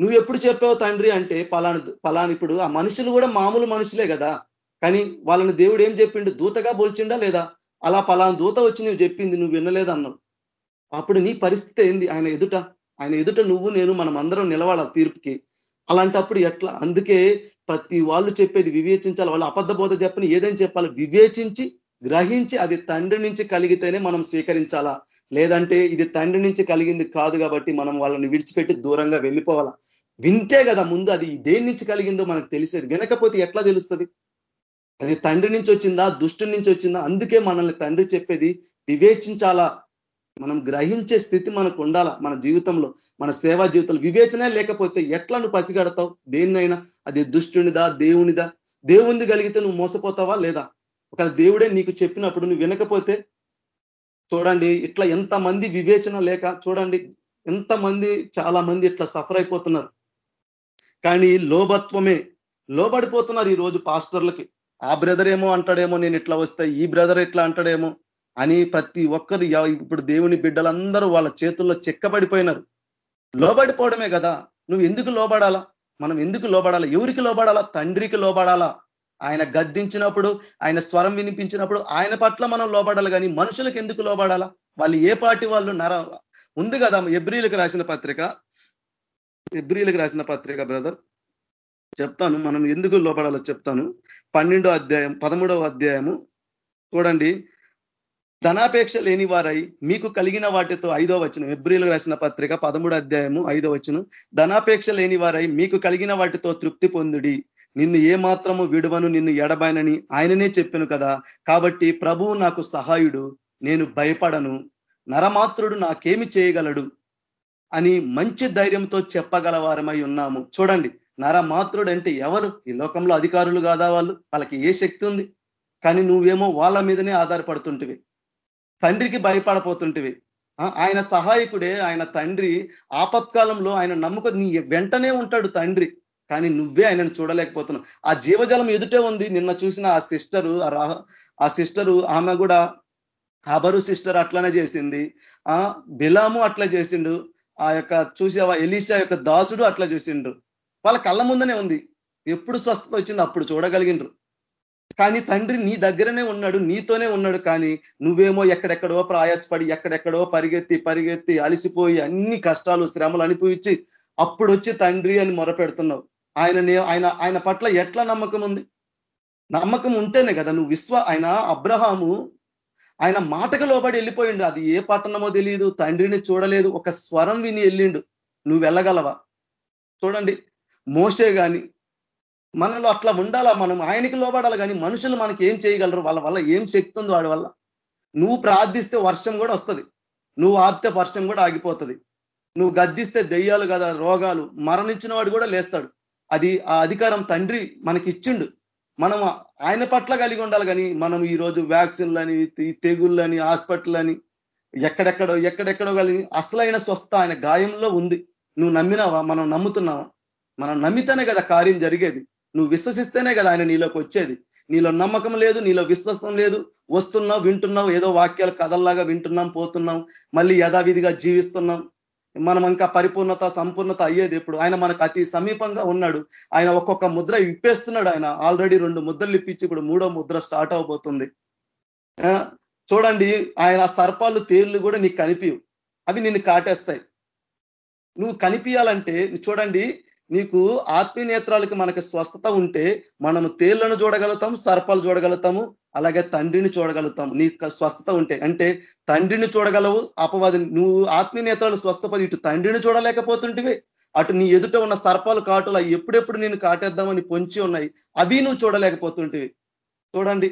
నువ్వు ఎప్పుడు చెప్పావు తండ్రి అంటే పలానా పలానా ఇప్పుడు ఆ మనుషులు కూడా మామూలు మనుషులే కదా. కానీ వాళ్ళని దేవుడు ఏం చెప్పిండు? దూతగా పోల్చిండా లేదా? అలా పలానా దూత వచ్చి నువ్వు చెప్పింది నువ్వు వినలేదన్నావు. అప్పుడు నీ పరిస్థితి ఏంది? ఆయన ఎదుట ఆయన ఎదుట నువ్వు నేను మనం అందరం నిలవాల తీర్పుకి? అలాంటప్పుడు ఎట్లా? అందుకే ప్రతి వాళ్ళు చెప్పేది వివేచించాలి. వాళ్ళు అబద్ధ బోధ చెప్పని ఏదైనా చెప్పాలి. వివేచించి గ్రహించి అది తండ్రి నుంచి కలిగితేనే మనం స్వీకరించాలా? లేదంటే ఇది తండ్రి నుంచి కలిగింది కాదు కాబట్టి మనం వాళ్ళని విడిచిపెట్టి దూరంగా వెళ్ళిపోవాలా? వింటే కదా ముందు అది దేని నుంచి కలిగిందో మనకు తెలిసేది. వినకపోతే ఎట్లా తెలుస్తుంది? అది తండ్రి నుంచి వచ్చిందా? దుష్టి నుంచి వచ్చిందా? అందుకే మనల్ని తండ్రి చెప్పేది వివేచించాలా? మనం గ్రహించే స్థితి మనకు ఉండాలా మన జీవితంలో? మన సేవా జీవితంలో వివేచనే లేకపోతే ఎట్లా నువ్వు పసిగడతావు? దేన్నైనా? అది దుష్టునిదా? దేవునిదా? దేవుంది కలిగితే నువ్వు మోసపోతావా లేదా? ఒక దేవుడే నీకు చెప్పినప్పుడు నువ్వు వినకపోతే చూడండి ఇట్లా ఎంతమంది వివేచన లేక చూడండి ఎంతమంది చాలా మంది ఇట్లా సఫర్ అయిపోతున్నారు. కానీ లోభత్వమే లోబడిపోతున్నారు ఈ రోజు పాస్టర్లకి. ఆ బ్రదర్ ఏమో అంటాడేమో నేను ఇట్లా వస్తే ఈ బ్రదర్ ఇట్లా అంటాడేమో అని ప్రతి ఒక్కరు ఇప్పుడు దేవుని బిడ్డలందరూ వాళ్ళ చేతుల్లో చెక్కబడిపోయినారు. లోబడిపోవడమే కదా. నువ్వు ఎందుకు లోబడాలా? మనం ఎందుకు లోబడాలా? ఎవరికి లోబడాలా? తండ్రికి లోబడాలా? ఆయన గద్దించినప్పుడు ఆయన స్వరం వినిపించినప్పుడు ఆయన పట్ల మనం లోబడాలి కానీ మనుషులకు ఎందుకు లోబడాలా? వాళ్ళు ఏ పార్టీ వాళ్ళు నర ఉంది కదా ఎబ్రిలకు రాసిన పత్రిక. ఎబ్రిలకు రాసిన పత్రిక బ్రదర్. చెప్తాను మనం ఎందుకు లోపడాలో చెప్తాను. పన్నెండో అధ్యాయం పదమూడవ అధ్యాయము. చూడండి ధనాపేక్ష లేని వారై మీకు కలిగిన వాటితో ఐదో వచనం ఎబ్రిల్ రాసిన పత్రిక పదమూడు అధ్యాయము ఐదో వచనం. ధనాపేక్ష లేని వారై మీకు కలిగిన వాటితో తృప్తి పొందుడి. నిన్ను ఏ మాత్రము విడువను నిన్ను ఎడబాయనని ఆయననే చెప్పాను కదా. కాబట్టి ప్రభువు నాకు సహాయుడు నేను భయపడను. నరమాత్రుడు నాకేమి చేయగలడు అని మంచి ధైర్యంతో చెప్పగలవారమై ఉన్నాము. చూడండి నరమాత్రుడు అంటే ఎవరు? ఈ లోకంలో అధికారులు కాదా వాళ్ళు? వాళ్ళకి ఏ శక్తి ఉంది? కానీ నువ్వేమో వాళ్ళ మీదనే ఆధారపడుతుంటివి. తండ్రికి భయపడపోతుంటివి. ఆయన సహాయకుడే ఆయన తండ్రి ఆపత్కాలంలో ఆయన నమ్ముక నీ వెంటనే ఉంటాడు తండ్రి. కానీ నువ్వే ఆయనను చూడలేకపోతున్నావు. ఆ జీవజలం ఎదుటే ఉంది. నిన్న చూసిన ఆ సిస్టరు ఆ సిస్టరు ఆమె కూడా అబరు సిస్టర్ అట్లనే చేసింది. ఆ బిలాము అట్లా చేసిండు. ఆ యొక్క చూసావా ఎలీషా యొక్క దాసుడు అట్లా చూసిండ్రు వాళ్ళ కళ్ళ ముందనే ఉంది. ఎప్పుడు స్వస్థత వచ్చింది అప్పుడు చూడగలిగిండ్రు. కానీ తండ్రి నీ దగ్గరనే ఉన్నాడు నీతోనే ఉన్నాడు కానీ నువ్వేమో ఎక్కడెక్కడో ప్రయాసపడి ఎక్కడెక్కడో పరిగెత్తి పరిగెత్తి అలిసిపోయి అన్ని కష్టాలు శ్రమలు అనిపించి అప్పుడు వచ్చి తండ్రి అని మొరపెడుతున్నావు. ఆయన ఆయన ఆయన పట్ల ఎట్లా నమ్మకం ఉంది? నమ్మకం ఉంటేనే కదా నువ్వు విశ్వ ఆయన అబ్రహాము ఆయన మాటకు లోబడి వెళ్ళిపోయిండు. అది ఏ పట్టణమో తెలియదు తండ్రిని చూడలేదు ఒక స్వరం విని వెళ్ళిండు. నువ్వు వెళ్ళగలవా? చూడండి మోసే గాని మనలో అట్లా ఉండాలా? మనం ఆయనకి లోబడాలి కానీ మనుషులు మనకి ఏం చేయగలరు? వాళ్ళ వల్ల ఏం శక్తి ఉంది వాడి వల్ల? నువ్వు ప్రార్థిస్తే వర్షం కూడా వస్తుంది. నువ్వు ఆపితే వర్షం కూడా ఆగిపోతుంది. నువ్వు గద్దిస్తే దెయ్యాలు కదా రోగాలు. మరణించిన వాడు కూడా లేస్తాడు. అది ఆ అధికారం తండ్రి మనకి ఇచ్చిండు మనం ఆయన పట్ల కలిగి ఉండాలి కానీ మనం ఈరోజు వ్యాక్సిన్లని తెగుళ్ళని హాస్పిటల్ అని ఎక్కడెక్కడో ఎక్కడెక్కడో కలిగి అసలైన స్వస్థ ఆయన గాయంలో ఉంది. నువ్వు నమ్మినావా? మనం నమ్ముతున్నావా మనం నమ్మితేనే కదా కార్యం జరిగేది. నువ్వు విశ్వసిస్తేనే కదా ఆయన నీలోకి వచ్చేది. నీలో నమ్మకం లేదు నీలో విశ్వాసం లేదు. వస్తున్నావు వింటున్నావు ఏదో వాక్యాలు కథల్లాగా వింటున్నాం పోతున్నాం. మళ్ళీ యథావిధిగా జీవిస్తున్నాం. మనం ఇంకా పరిపూర్ణత సంపూర్ణత అయ్యేది ఎప్పుడు? ఆయన మనకు అతి సమీపంగా ఉన్నాడు. ఆయన ఒక్కొక్క ముద్ర ఇప్పేస్తున్నాడు ఆయన. ఆల్రెడీ రెండు ముద్రలు ఇప్పించి ఇప్పుడు మూడో ముద్ర స్టార్ట్ అవబోతుంది. చూడండి ఆయన సర్పాలు తేళ్ళు కూడా నీకు కనిపించవు అవి నిన్ను కాటేస్తాయి. నువ్వు కనిపించాలంటే చూడండి నీకు ఆత్మీయ నేత్రాలకి మనకి స్వస్థత ఉంటే మనము తేళ్ళను చూడగలుగుతాం సర్పాలు చూడగలుగుతాము అలాగే తండ్రిని చూడగలుగుతాం నీ స్వస్థత ఉంటే అంటే తండ్రిని చూడగలవు అపవాది నువ్వు ఆత్మీయ నేత్రాలు స్వస్థపడి ఇటు తండ్రిని చూడలేకపోతుంటివి అటు నీ ఎదుట ఉన్న సర్పాలు కాటులు అవి ఎప్పుడెప్పుడు నేను కాటేద్దామని పొంచి ఉన్నాయి అవి నువ్వు చూడలేకపోతుంటివి. చూడండి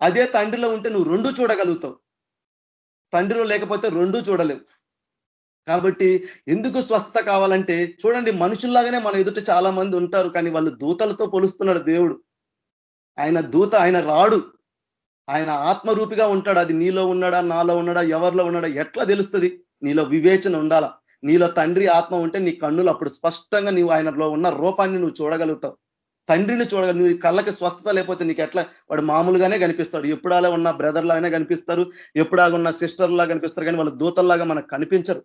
అదే తండ్రిలో ఉంటే నువ్వు రెండు చూడగలుగుతావు. తండ్రిలో లేకపోతే రెండు చూడలేవు. కాబట్టి ఎందుకు స్వస్థత కావాలంటే చూడండి మనుషుల్లాగానే మన ఎదుట చాలా మంది ఉంటారు కానీ వాళ్ళు దూతలతో పొలుస్తున్నాడు దేవుడు. ఆయన దూత ఆయన రాడు. ఆయన ఆత్మరూపిగా ఉంటాడు. అది నీలో ఉన్నాడా నాలో ఉన్నాడా ఎవరిలో ఉన్నాడా ఎట్లా తెలుస్తుంది? నీలో వివేచన ఉండాలా? నీలో తండ్రి ఆత్మ ఉంటే నీ కన్నులు అప్పుడు స్పష్టంగా నీవు ఆయనలో ఉన్న రూపాన్ని నువ్వు చూడగలుగుతావు. తండ్రిని చూడగల నువ్వు కళ్ళకి స్వస్థత లేకపోతే నీకు ఎట్లా? వాడు మామూలుగానే కనిపిస్తాడు. ఎప్పుడాలా ఉన్న బ్రదర్ లాగానే కనిపిస్తారు. ఎప్పుడాగా ఉన్న సిస్టర్ లాగా కనిపిస్తారు. కానీ వాళ్ళు దూతల్లాగా మనకు కనిపించరు.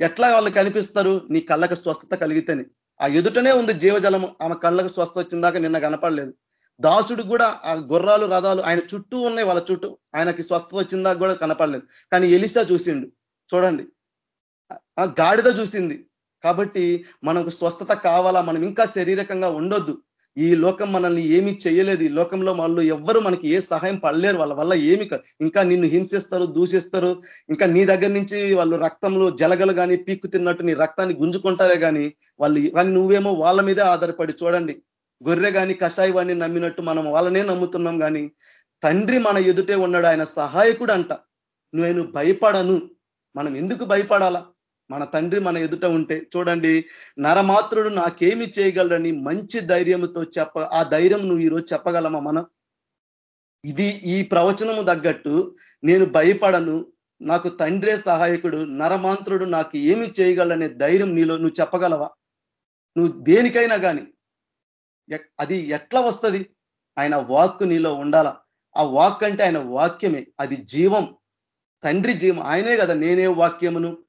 ఎట్లా వాళ్ళు కనిపిస్తారు? నీ కళ్ళకు స్వస్థత కలిగితేనే. ఆ ఎదుటనే ఉంది జీవజలము ఆమె కళ్ళకు స్వస్థ వచ్చిందాక నిన్న కనపడలేదు. దాసుడు కూడా ఆ గుర్రాలు రథాలు ఆయన చుట్టూ ఉన్నాయి వాళ్ళ చుట్టూ. ఆయనకి స్వస్థత వచ్చిందాక కూడా కనపడలేదు. కానీ ఎలిసా చూసిండు. చూడండి. ఆ గాడిద చూసింది. కాబట్టి మనకు స్వస్థత కావాలా? మనం ఇంకా శారీరకంగా ఉండొద్దు. ఈ లోకం మనల్ని ఏమి చేయలేదు. ఈ లోకంలో వాళ్ళు ఎవ్వరు మనకి ఏ సహాయం పడలేరు. వాళ్ళ వల్ల ఏమి ఇంకా నిన్ను హింసిస్తారు దూషిస్తారు. ఇంకా నీ దగ్గర నుంచి వాళ్ళు రక్తంలో జలగలు కానీ పీక్కు తిన్నట్టు నీ రక్తాన్ని గుంజుకుంటారే కానీ వాళ్ళు కానీ నువ్వేమో వాళ్ళ మీదే ఆధారపడి చూడండి. గొర్రె కానీ కషాయి వాడిని నమ్మినట్టు మనం వాళ్ళనే నమ్ముతున్నాం కానీ తండ్రి మన ఎదుటే ఉన్నాడు. ఆయన సహాయకుడు అంట. నేను భయపడను. మనం ఎందుకు భయపడాలా? మన తండ్రి మన ఎదుట ఉంటే చూడండి నరమాత్రుడు నాకేమి చేయగలరని మంచి ధైర్యంతో చెప్ప ఆ ధైర్యం నువ్వు ఈరోజు చెప్పగలమా మనం? ఇది ఈ ప్రవచనము తగ్గట్టు నేను భయపడను. నాకు తండ్రే సహాయకుడు నరమాంత్రుడు నాకు ఏమి చేయగలనే ధైర్యం నీలో నువ్వు చెప్పగలవా? నువ్వు దేనికైనా కానీ అది ఎట్లా వస్తుంది? ఆయన వాక్కు నీలో ఉండాలా? ఆ వాక్ అంటే ఆయన వాక్యమే. అది జీవం. తండ్రి జీవం. ఆయనే కదా నేనే వాక్యమును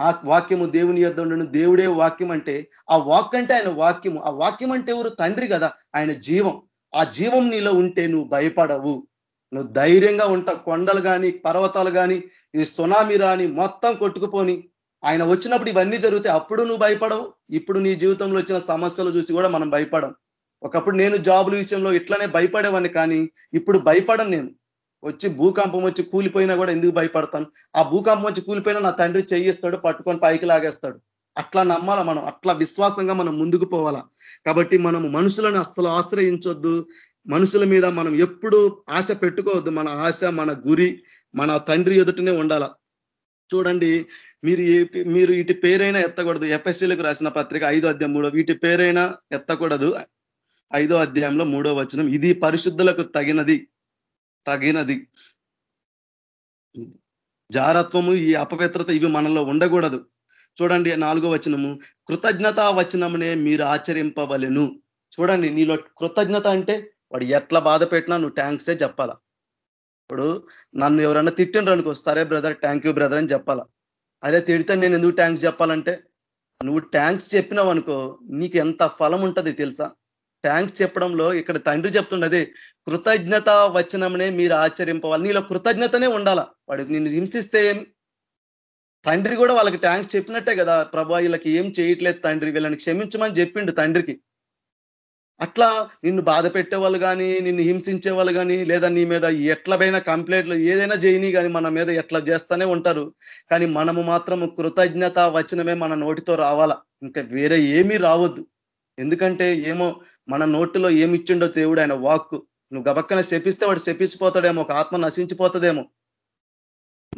ఆ వాక్యము దేవుని యొద్ ఉండను. దేవుడే వాక్యం అంటే ఆ వాక్ అంటే ఆయన వాక్యము. ఆ వాక్యం అంటే ఎవరు? తండ్రి కదా ఆయన జీవం. ఆ జీవం నీలో ఉంటే నువ్వు భయపడవు. నువ్వు ధైర్యంగా ఉంటావు కొండలు కానీ పర్వతాలు కానీ ఈ సునామీ రాని మొత్తం కొట్టుకుపోని. ఆయన వచ్చినప్పుడు ఇవన్నీ జరిగితే అప్పుడు నువ్వు భయపడవు. ఇప్పుడు నీ జీవితంలో వచ్చిన సమస్యలు చూసి కూడా మనం భయపడం. ఒకప్పుడు నేను జాబుల విషయంలో ఇట్లానే భయపడేవాడిని కానీ ఇప్పుడు భయపడను నేను. వచ్చి భూకంపం వచ్చి కూలిపోయినా కూడా ఎందుకు భయపడతాను? ఆ భూకంపం వచ్చి కూలిపోయినా నా తండ్రి చేయిస్తాడు పట్టుకొని పైకి లాగేస్తాడు. అట్లా నమ్మాలా మనం? అట్లా విశ్వాసంగా మనం ముందుకు పోవాలా? కాబట్టి మనం మనుషులను అస్సలు ఆశ్రయించొద్దు. మనుషుల మీద మనం ఎప్పుడు ఆశ పెట్టుకోవద్దు. మన ఆశ మన గురి మన తండ్రి ఎదుటనే ఉండాల? చూడండి మీరు మీరు వీటి పేరైనా ఎత్తకూడదు. ఎఫ్ఎస్సీలకు రాసిన పత్రిక ఐదో అధ్యాయం మూడో వీటి పేరైనా ఎత్తకూడదు. ఐదో అధ్యాయంలో మూడో వచనం ఇది పరిశుద్ధులకు తగినది. తగినది. జారత్వము ఈ అపవిత్రత ఇవి మనలో ఉండకూడదు. చూడండి నాలుగో వచనము. కృతజ్ఞత వచనమునే మీరు ఆచరింపవలెను. చూడండి నీలో కృతజ్ఞత అంటే వాడు ఎట్లా బాధ పెట్టినా నువ్వు థ్యాంక్సే చెప్పాలా. ఇప్పుడు నన్ను ఎవరన్నా తిట్టిండ్రు అనుకో సరే బ్రదర్ థ్యాంక్ యూ బ్రదర్ అని చెప్పాలా. అదే తిడితే నేను ఎందుకు థ్యాంక్స్ చెప్పాలంటే? నువ్వు థ్యాంక్స్ చెప్పినావు అనుకో నీకు ఎంత ఫలం ఉంటుంది తెలుసా? థ్యాంక్స్ చెప్పడంలో ఇక్కడ తండ్రి చెప్తుండదే కృతజ్ఞత వచనమనే మీరు ఆచరింపవాలి నీలో కృతజ్ఞతనే ఉండాల. వాడికి నిన్ను హింసిస్తే ఏమి తండ్రి కూడా వాళ్ళకి థ్యాంక్స్ చెప్పినట్టే కదా ప్రభా వీళ్ళకి ఏం చేయట్లేదు తండ్రి వీళ్ళని క్షమించమని చెప్పిండు తండ్రికి. అట్లా నిన్ను బాధ పెట్టేవాళ్ళు కానీ నిన్ను హింసించే వాళ్ళు కానీ లేదా నీ మీద ఎట్లపైన కంప్లైంట్లు ఏదైనా చేయని కానీ మన మీద ఎట్లా చేస్తూనే ఉంటారు. కానీ మనము మాత్రం కృతజ్ఞత వచనమే మన నోటితో రావాలా. ఇంకా వేరే ఏమీ రావద్దు. ఎందుకంటే ఏమో మన నోటిలో ఏమిచ్చిండో దేవుడు ఆయన వాక్కు. నువ్వు గబక్కన శపిస్తే వాడు శపించిపోతాడేమో ఒక ఆత్మ నశించిపోతుందేమో.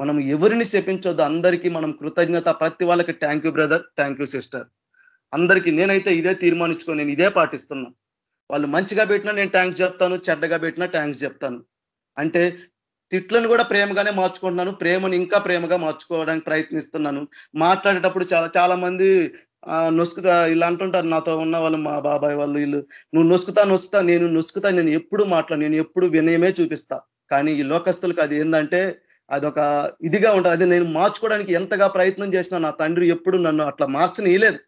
మనం ఎవరిని శపించొద్దు? అందరికీ మనం కృతజ్ఞత ప్రతి వాళ్ళకి thank you brother thank you sister అందరికీ నేనైతే ఇదే తీర్మానించుకొని నేను ఇదే పాటిస్తున్నా. వాళ్ళు మంచిగా పెట్టినా నేను ట్యాంక్స్ చెప్తాను చెడ్డగా పెట్టినా ట్యాంక్స్ చెప్తాను. అంటే తిట్లను కూడా ప్రేమగానే మార్చుకుంటున్నాను ప్రేమను ఇంకా ప్రేమగా మార్చుకోవడానికి ప్రయత్నిస్తున్నాను. మాట్లాడేటప్పుడు చాలా చాలా మంది నొసుకుతా ఇలా అంటుంటారు నాతో ఉన్న వాళ్ళు మా బాబాయ్ వాళ్ళు వీళ్ళు. నువ్వు నొసుకుతా నొసుకుతా నేను నొసుకుతా నేను ఎప్పుడు మాట్లాడు నేను ఎప్పుడు వినయమే చూపిస్తా. కానీ ఈ లోకస్తులకు అది ఏంటంటే అదొక ఇదిగా ఉంటుంది. అది నేను మార్చుకోవడానికి ఎంతగా ప్రయత్నం చేసినా నా తండ్రి ఎప్పుడు నన్ను అట్లా మార్చనీయలేదు.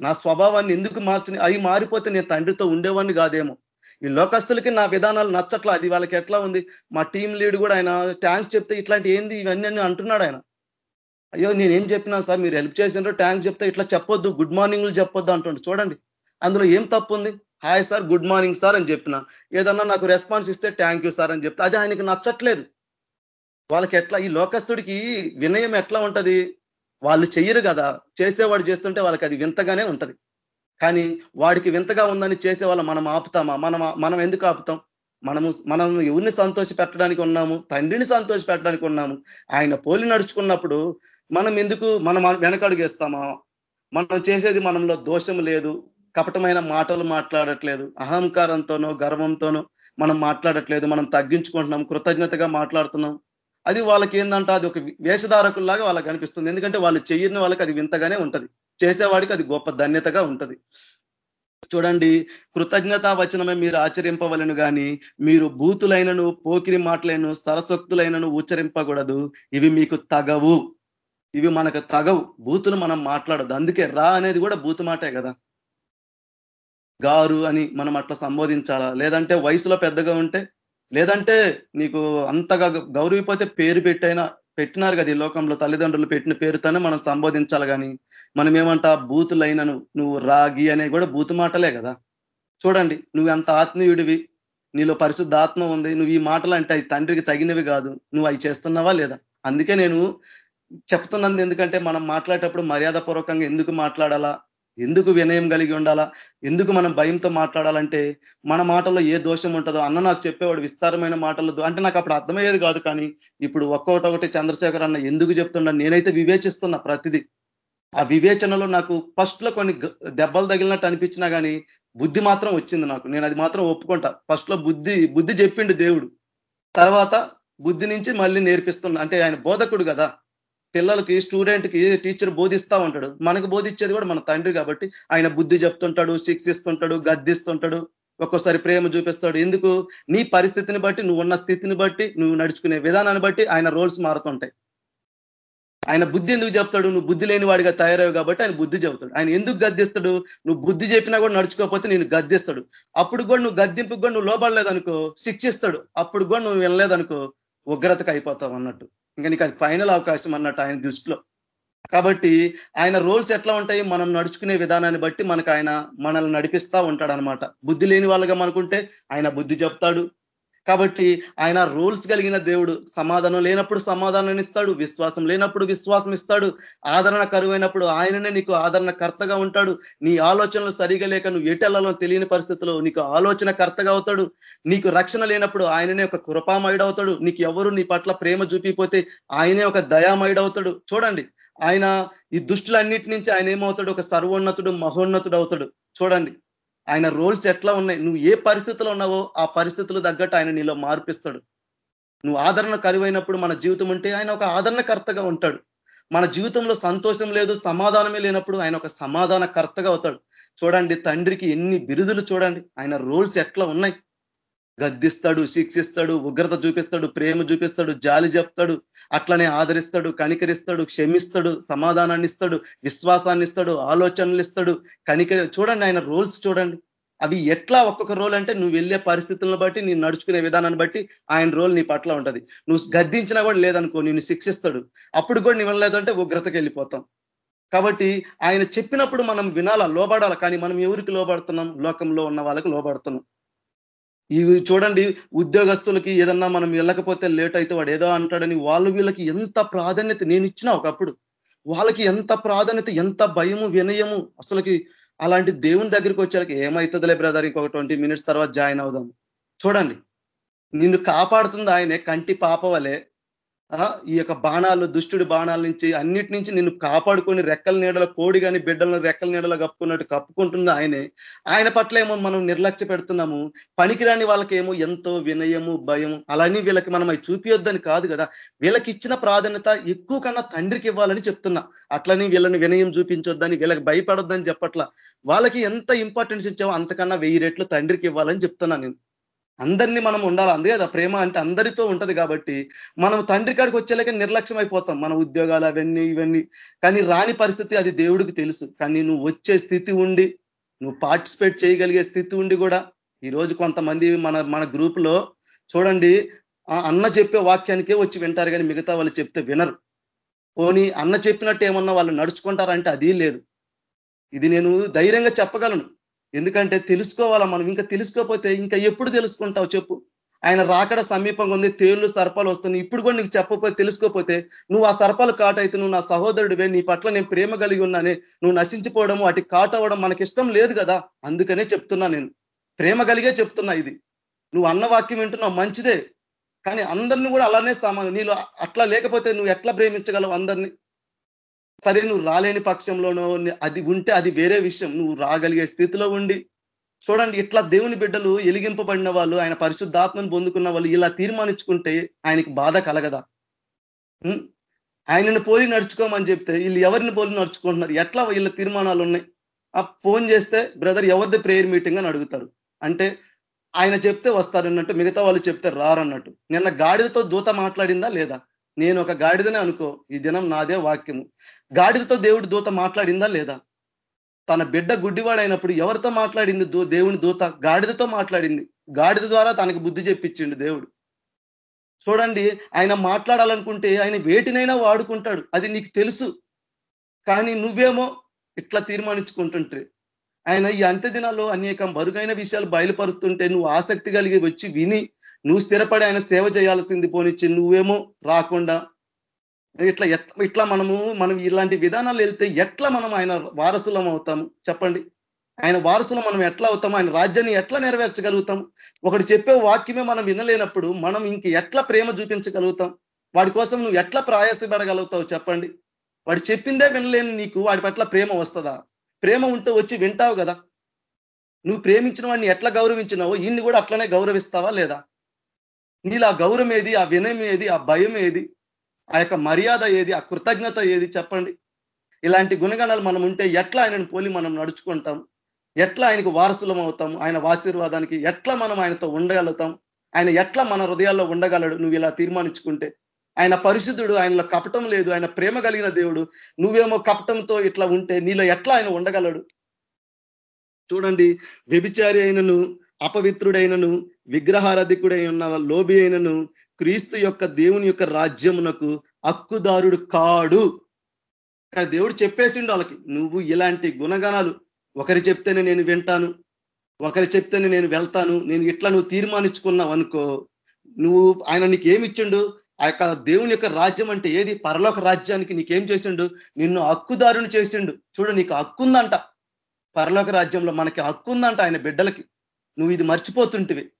నా స్వభావాన్ని ఎందుకు మార్చని అవి మారిపోతే నేను తండ్రితో ఉండేవాడిని కాదేమో. ఈ లోకస్తులకి నా విధానాలు నచ్చట్లా. అది వాళ్ళకి ఎట్లా ఉంది? మా టీం లీడ్ కూడా ఆయన ట్యాంక్స్ చెప్తే ఇట్లాంటి ఏంది? ఇవన్నీ అంటున్నాడు ఆయన. అయ్యో నేనేం చెప్పినా సార్ మీరు హెల్ప్ చేసినారో ట్యాంక్ చెప్తే ఇట్లా చెప్పొద్దు గుడ్ మార్నింగ్లు చెప్పొద్దు అంటుండు. చూడండి అందులో ఏం తప్పు ఉంది hi sir good morning sir అని చెప్పిన. ఏదన్నా నాకు రెస్పాన్స్ ఇస్తే థ్యాంక్ యూ సార్ అని చెప్తే అది ఆయనకి నచ్చట్లేదు. వాళ్ళకి ఎట్లా ఈ లోకస్తుడికి వినయం ఎట్లా ఉంటది? వాళ్ళు చెయ్యరు కదా. చేసేవాడు చేస్తుంటే వాళ్ళకి అది వింతగానే ఉంటది. కానీ వాడికి వింతగా ఉందని చేసే వాళ్ళ మనం ఆపుతామా? మనం మనం ఎందుకు ఆపుతాం? మనము మనం ఎవరిని సంతోష పెట్టడానికి ఉన్నాము? తండ్రిని సంతోష పెట్టడానికి ఉన్నాము? ఆయన పోలి నడుచుకున్నప్పుడు మనం ఎందుకు మనం వెనకడుగేస్తామా? మనం చేసేది మనంలో దోషం లేదు కపటమైన మాటలు మాట్లాడట్లేదు అహంకారంతోనో గర్వంతోనో మనం మాట్లాడట్లేదు మనం తగ్గించుకుంటున్నాం కృతజ్ఞతగా మాట్లాడుతున్నాం. అది వాళ్ళకి ఏందంట అది ఒక వేషధారకుల్లాగా వాళ్ళకి కనిపిస్తుంది ఎందుకంటే వాళ్ళు చెయ్యని వాళ్ళకి అది వింతగానే ఉంటది. చేసేవాడికి అది గొప్ప ధన్యతగా ఉంటది. చూడండి కృతజ్ఞతా వచనమే మీరు ఆచరింపవలను కానీ మీరు బూతులైనను పోకిరి మాటలైన సరసక్తులైనను ఉచ్చరింపకూడదు. ఇవి మీకు తగవు. ఇవి మనకు తగవు. బూతులు మనం మాట్లాడదు అందుకే రా అనేది కూడా బూతు మాటే కదా. గారు అని మనం అట్లా సంబోధించాలా? లేదంటే వయసులో పెద్దగా ఉంటే లేదంటే నీకు అంతగా గౌరవిపోతే పేరు పెట్టైనా పెట్టినారు కదా ఈ లోకంలో తల్లిదండ్రులు పెట్టిన పేరుతోనే మనం సంబోధించాలి కానీ మనం ఏమంటా బూతులైనను నువ్వు రాగి అనేది కూడా బూతు మాటలే కదా. చూడండి నువ్వు అంత ఆత్మీయుడివి నీలో పరిశుద్ధాత్మ ఉంది నువ్వు ఈ మాటలు అంటే తండ్రికి తగినవి కాదు నువ్వు అవి చేస్తున్నావా లేదా? అందుకే నేను చెప్తున్నది ఎందుకంటే మనం మాట్లాడేటప్పుడు మర్యాదపూర్వకంగా ఎందుకు మాట్లాడాలా? ఎందుకు వినయం కలిగి ఉండాలా? ఎందుకు మనం భయంతో మాట్లాడాలంటే మన మాటల్లో ఏ దోషం ఉంటుందో అన్న నాకు చెప్పేవాడు విస్తారమైన మాటలు అంటే నాకు అప్పుడు అర్థమయ్యేది కాదు కానీ ఇప్పుడు ఒక్కొక్కటి చంద్రశేఖర్ అన్న ఎందుకు చెప్తున్నా నేనైతే వివేచిస్తున్నా ప్రతిదీ. ఆ వివేచనలో నాకు ఫస్ట్లో కొన్ని దెబ్బలు తగిలినట్టు అనిపించినా కానీ బుద్ధి మాత్రం వచ్చింది నాకు. నేను అది మాత్రం ఒప్పుకుంటా. ఫస్ట్లో బుద్ధి బుద్ధి చెప్పిండు దేవుడు. తర్వాత బుద్ధి నుంచి మళ్ళీ నేర్పిస్తున్నా. అంటే ఆయన బోధకుడు కదా. పిల్లలకి స్టూడెంట్కి టీచర్ బోధిస్తా ఉంటాడు. మనకు బోధించేది కూడా మన తండ్రి కాబట్టి ఆయన బుద్ధి చెప్తుంటాడు శిక్షిస్తుంటాడు గద్దిస్తుంటాడు ఒక్కోసారి ప్రేమ చూపిస్తాడు. ఎందుకు? నీ పరిస్థితిని బట్టి నువ్వు ఉన్న స్థితిని బట్టి నువ్వు నడుచుకునే విధానాన్ని బట్టి ఆయన రోల్స్ మారుతుంటాయి. ఆయన బుద్ధి ఎందుకు చెప్తాడు? నువ్వు బుద్ధి లేని వాడిగా తయారవు కాబట్టి ఆయన బుద్ధి చెబుతాడు. ఆయన ఎందుకు గద్దిస్తాడు? నువ్వు బుద్ధి చెప్పినా కూడా నడుచుకోకపోతే నేను గద్దిస్తాడు. అప్పుడు కూడా నువ్వు గద్దింపుకు కూడా నువ్వు లోబడలేదనుకో శిక్షిస్తాడు. అప్పుడు కూడా నువ్వు వినలేదనుకో ఉగ్రతకు అయిపోతావు అన్నట్టు. ఇంకా నీకు అది ఫైనల్ అవకాశం అన్నట్టు ఆయన దృష్టిలో. కాబట్టి ఆయన రోల్స్ ఎట్లా ఉంటాయి? మనం నడుచుకునే విధానాన్ని బట్టి మనకు ఆయన మనల్ని నడిపిస్తా ఉంటాడనమాట బుద్ధి లేని వాళ్ళగా మనకుంటే ఆయన బుద్ధి చెప్తాడు. కాబట్టి ఆయన రూల్స్ కలిగిన దేవుడు. సమాధానం లేనప్పుడు సమాధానాన్ని ఇస్తాడు. విశ్వాసం లేనప్పుడు విశ్వాసం ఇస్తాడు. ఆదరణ కరువైనప్పుడు ఆయననే నీకు ఆదరణ కర్తగా ఉంటాడు. నీ ఆలోచనలు సరిగా లేక నువ్వు ఎటెళ్ళలో తెలియని పరిస్థితుల్లో నీకు ఆలోచన కర్తగా అవుతాడు. నీకు రక్షణ లేనప్పుడు ఆయననే ఒక కృపామయుడవుతాడు. నీకు ఎవరు నీ పట్ల ప్రేమ చూపిపోతే ఆయనే ఒక దయామయుడవుతాడు. చూడండి. ఆయన ఈ దుష్టులన్నిటి నుంచి ఆయన ఏమవుతాడు? ఒక సర్వోన్నతుడు మహోన్నతుడు అవుతాడు చూడండి. ఆయన రోల్స్ ఎట్లా ఉన్నాయి? నువ్వు ఏ పరిస్థితిలో ఉన్నావో ఆ పరిస్థితులు తగ్గట్టు ఆయన నీలో మార్పిస్తాడు. నువ్వు ఆదరణ కరువైనప్పుడు మన జీవితం ఉంటే ఆయన ఒక ఆదరణకర్తగా ఉంటాడు. మన జీవితంలో సంతోషం లేదు సమాధానమే లేనప్పుడు ఆయన ఒక సమాధాన కర్తగా అవుతాడు. చూడండి తండ్రికి ఎన్ని బిరుదులు చూడండి. ఆయన రోల్స్ ఎట్లా ఉన్నాయి? గద్దిస్తాడు శిక్షిస్తాడు ఉగ్రత చూపిస్తాడు ప్రేమ చూపిస్తాడు జాలి చెప్తాడు అట్లనే ఆదరిస్తాడు కనికరిస్తాడు క్షమిస్తాడు సమాధానాన్ని ఇస్తాడు విశ్వాసాన్ని ఇస్తాడు ఆలోచనలు ఇస్తాడు కనికరి చూడండి ఆయన రోల్స్ చూడండి. అవి ఎట్లా ఒక్కొక్క రోల్ అంటే నువ్వు వెళ్ళే పరిస్థితులను బట్టి నేను నడుచుకునే విధానాన్ని బట్టి ఆయన రోల్ నీ పట్ల ఉంటుంది. నువ్వు గద్దించినా కూడా లేదనుకో నిన్ను శిక్షిస్తాడు. అప్పుడు కూడా నువ్వు లేదంటే ఉగ్రతకి వెళ్ళిపోతాం. కాబట్టి ఆయన చెప్పినప్పుడు మనం వినాలా లోబడాలి? కానీ మనం ఎవరికి లోబడుతున్నాం? లోకంలో ఉన్న వాళ్ళకి లోబడుతున్నాం. ఇవి చూడండి ఉద్యోగస్తులకి ఏదన్నా మనం వెళ్ళకపోతే లేట్ అయితే వాడు ఏదో అంటాడని వాళ్ళు వీళ్ళకి ఎంత ప్రాధాన్యత నేను ఇచ్చిన ఒకప్పుడు. వాళ్ళకి ఎంత ప్రాధాన్యత ఎంత భయము వినయము అసలుకి అలాంటి దేవుని దగ్గరికి వచ్చాక ఏమవుతుందిలే బ్రదర్ ఇంకొక ట్వంటీ మినిట్స్ తర్వాత జాయిన్ అవుదాం. చూడండి నిన్ను కాపాడుతుంది ఆయనే కంటి పాప వలె ఈ యొక్క బాణాలు దుష్టుడి బాణాల నుంచి అన్నిటి నుంచి నిన్ను కాపాడుకొని రెక్కల నీడల కోడి కానీ బిడ్డలను రెక్కల నీడలో కప్పుకున్నట్టు కప్పుకుంటుంది ఆయనే. ఆయన పట్ల ఏమో మనం నిర్లక్ష్య పెడుతున్నాము. పనికిరాని వాళ్ళకేమో ఎంతో వినయము భయం అలాని వీళ్ళకి మనం అవి చూపియొద్దని కాదు కదా. వీళ్ళకి ఇచ్చిన ప్రాధాన్యత ఎక్కువ కన్నా తండ్రికి ఇవ్వాలని చెప్తున్నా. అట్లని వీళ్ళని వినయం చూపించొద్దని వీళ్ళకి భయపడొద్దని చెప్పట్లా. వాళ్ళకి ఎంత ఇంపార్టెన్స్ ఇచ్చామో అంతకన్నా వెయ్యి రెట్లు తండ్రికి ఇవ్వాలని చెప్తున్నా నేను. అందరినీ మనం ఉండాలి? అందుకే కదా ప్రేమ అంటే అందరితో ఉంటది కాబట్టి మనం తండ్రి కాడికి వచ్చేలాక నిర్లక్ష్యం అయిపోతాం. మన ఉద్యోగాలు అవన్నీ ఇవన్నీ. కానీ రాని పరిస్థితి అది దేవుడికి తెలుసు. కానీ నువ్వు వచ్చే స్థితి ఉండి నువ్వు పార్టిసిపేట్ చేయగలిగే స్థితి ఉండి కూడా ఈరోజు కొంతమంది మన మన గ్రూప్ చూడండి అన్న చెప్పే వాక్యానికే వచ్చి వింటారు కానీ మిగతా వాళ్ళు చెప్తే వినరు. పోనీ అన్న చెప్పినట్టు ఏమన్నా వాళ్ళు నడుచుకుంటారంటే అది లేదు. ఇది నేను ధైర్యంగా చెప్పగలను. ఎందుకంటే తెలుసుకోవాలా మనం? ఇంకా తెలుసుకోకపోతే ఇంకా ఎప్పుడు తెలుసుకుంటావు చెప్పు? ఆయన రాకడ సమీపంగా ఉంది తేళ్ళు సర్పాలు వస్తున్నాయి. ఇప్పుడు కూడా నీకు చెప్పకపోతే తెలుసుకోకపోతే నువ్వు ఆ సర్పాలు కాటైతే నువ్వు నా సహోదరుడివే నీ పట్ల నేను ప్రేమ కలిగి ఉన్నానే. నువ్వు నశించిపోవడం వాటి కాట అవ్వడం మనకి ఇష్టం లేదు కదా? అందుకనే చెప్తున్నా నేను. ప్రేమ కలిగే చెప్తున్నా ఇది. నువ్వు అన్న వాక్యం వింటున్నావు మంచిదే. కానీ అందరిని కూడా అలానే సామాను నీలో అట్లా లేకపోతే నువ్వు ఎట్లా ప్రేమించగలవు అందరినీ? సరే నువ్వు రాలేని పక్షంలోనో అది ఉంటే అది వేరే విషయం. నువ్వు రాగలిగే స్థితిలో ఉండి. చూడండి ఇట్లా దేవుని బిడ్డలు ఎలిగింపబడిన వాళ్ళు ఆయన పరిశుద్ధాత్మను పొందుకున్న వాళ్ళు ఇలా తీర్మానించుకుంటే ఆయనకి బాధ కలగదా? ఆయనను పోలి నడుచుకోమని చెప్తే వీళ్ళు ఎవరిని పోలి నడుచుకుంటున్నారు? ఎట్లా వీళ్ళ తీర్మానాలు ఉన్నాయి? ఆ ఫోన్ చేస్తే బ్రదర్ ఎవరిది ప్రేయర్ మీటింగ్ అని అడుగుతారు. అంటే ఆయన చెప్తే వస్తారన్నట్టు మిగతా వాళ్ళు చెప్తే రారన్నట్టు. నిన్న గాడిదతో దూత మాట్లాడిందా లేదా? నేను ఒక గాడిదనే అనుకో ఈ దినం నాదే వాక్యము. గాడిదతో దేవుడి దూత మాట్లాడిందా లేదా? తన బిడ్డ గుడ్డివాడైనప్పుడు ఎవరితో మాట్లాడింది దేవుని దూత? గాడిదతో మాట్లాడింది. గాడిద ద్వారా తనకి బుద్ధి చెప్పించిండు దేవుడు. చూడండి ఆయన మాట్లాడాలనుకుంటే ఆయన వేటినైనా వాడుకుంటాడు. అది నీకు తెలుసు. కానీ నువ్వేమో ఇట్లా తీర్మానించుకుంటుంటే ఆయన ఈ అంత్య దినాల్లో అనేక మరుగైన విషయాలు బయలుపరుస్తుంటే నువ్వు ఆసక్తి కలిగి వచ్చి విని నువ్వు స్థిరపడి ఆయన సేవ చేయాల్సింది పోనిచ్చి నువ్వేమో రాకుండా ఇట్లా ఇట్లా మనము మనం ఇలాంటి విధానాలు వెళ్తే ఎట్లా మనం ఆయన వారసులం అవుతాము? చెప్పండి. ఆయన వారసులు మనం ఎట్లా అవుతాము? ఆయన రాజ్యాన్ని ఎట్లా నెరవేర్చగలుగుతాం ఒకటి చెప్పే వాక్యమే మనం వినలేనప్పుడు మనం ఇంక ఎట్లా ప్రేమ చూపించగలుగుతాం? వాడి కోసం నువ్వు ఎట్లా ప్రయాసపడగలుగుతావు? చెప్పండి. వాడు చెప్పిందే వినలేని నీకు వాడి పట్ల ప్రేమ వస్తుందా? ప్రేమ ఉంటే వచ్చి వింటావు కదా? నువ్వు ప్రేమించిన వాడిని ఎట్లా గౌరవించినావో ఈయన్ని కూడా అట్లనే గౌరవిస్తావా లేదా? నీళ్ళు ఆ గౌరవం ఏది? ఆ వినయం ఏది? ఆ భయం ఏది? ఆ యొక్క మర్యాద ఏది ఆ కృతజ్ఞత ఏది చెప్పండి. ఇలాంటి గుణగణాలు మనం ఉంటే ఎట్లా ఆయనను పోలి మనం నడుచుకుంటాం? ఎట్లా ఆయనకు వారసులం అవుతాం? ఆయన ఆశీర్వాదానికి ఎట్లా మనం ఆయనతో ఉండగలుగుతాం? ఆయన ఎట్లా మన హృదయాల్లో ఉండగలడు? నువ్వు ఇలా తీర్మానించుకుంటే. ఆయన పరిశుద్ధుడు ఆయనలో కపటం లేదు ఆయన ప్రేమ కలిగిన దేవుడు. నువ్వేమో కపటంతో ఇట్లా ఉంటే నీలో ఎట్లా ఆయన ఉండగలడు? చూడండి వ్యభిచారి అయినను అపవిత్రుడైనను విగ్రహారధికుడై ఉన్న లోబి అయినను క్రీస్తు యొక్క దేవుని యొక్క రాజ్యమునకు హక్కుదారుడు కాడు. ఇక్కడ దేవుడు చెప్పేసిండు వాళ్ళకి నువ్వు ఇలాంటి గుణగణాలు ఒకరి చెప్తేనే నేను వింటాను ఒకరి చెప్తేనే నేను వెళ్తాను నేను ఇట్లా నువ్వు తీర్మానించుకున్నావు అనుకో నువ్వు ఆయన నీకు ఏమి ఇచ్చిండు? ఆ యొక్క దేవుని యొక్క రాజ్యం అంటే ఏది? పరలోక రాజ్యానికి నీకేం చేసిండు? నిన్ను హక్కుదారుని చేసిండు. చూడు నీకు హక్కుందంట. పరలోక రాజ్యంలో మనకి హక్కు ఉందంట ఆయన బిడ్డలకి. నువ్వు ఇది మర్చిపోతుంటివి.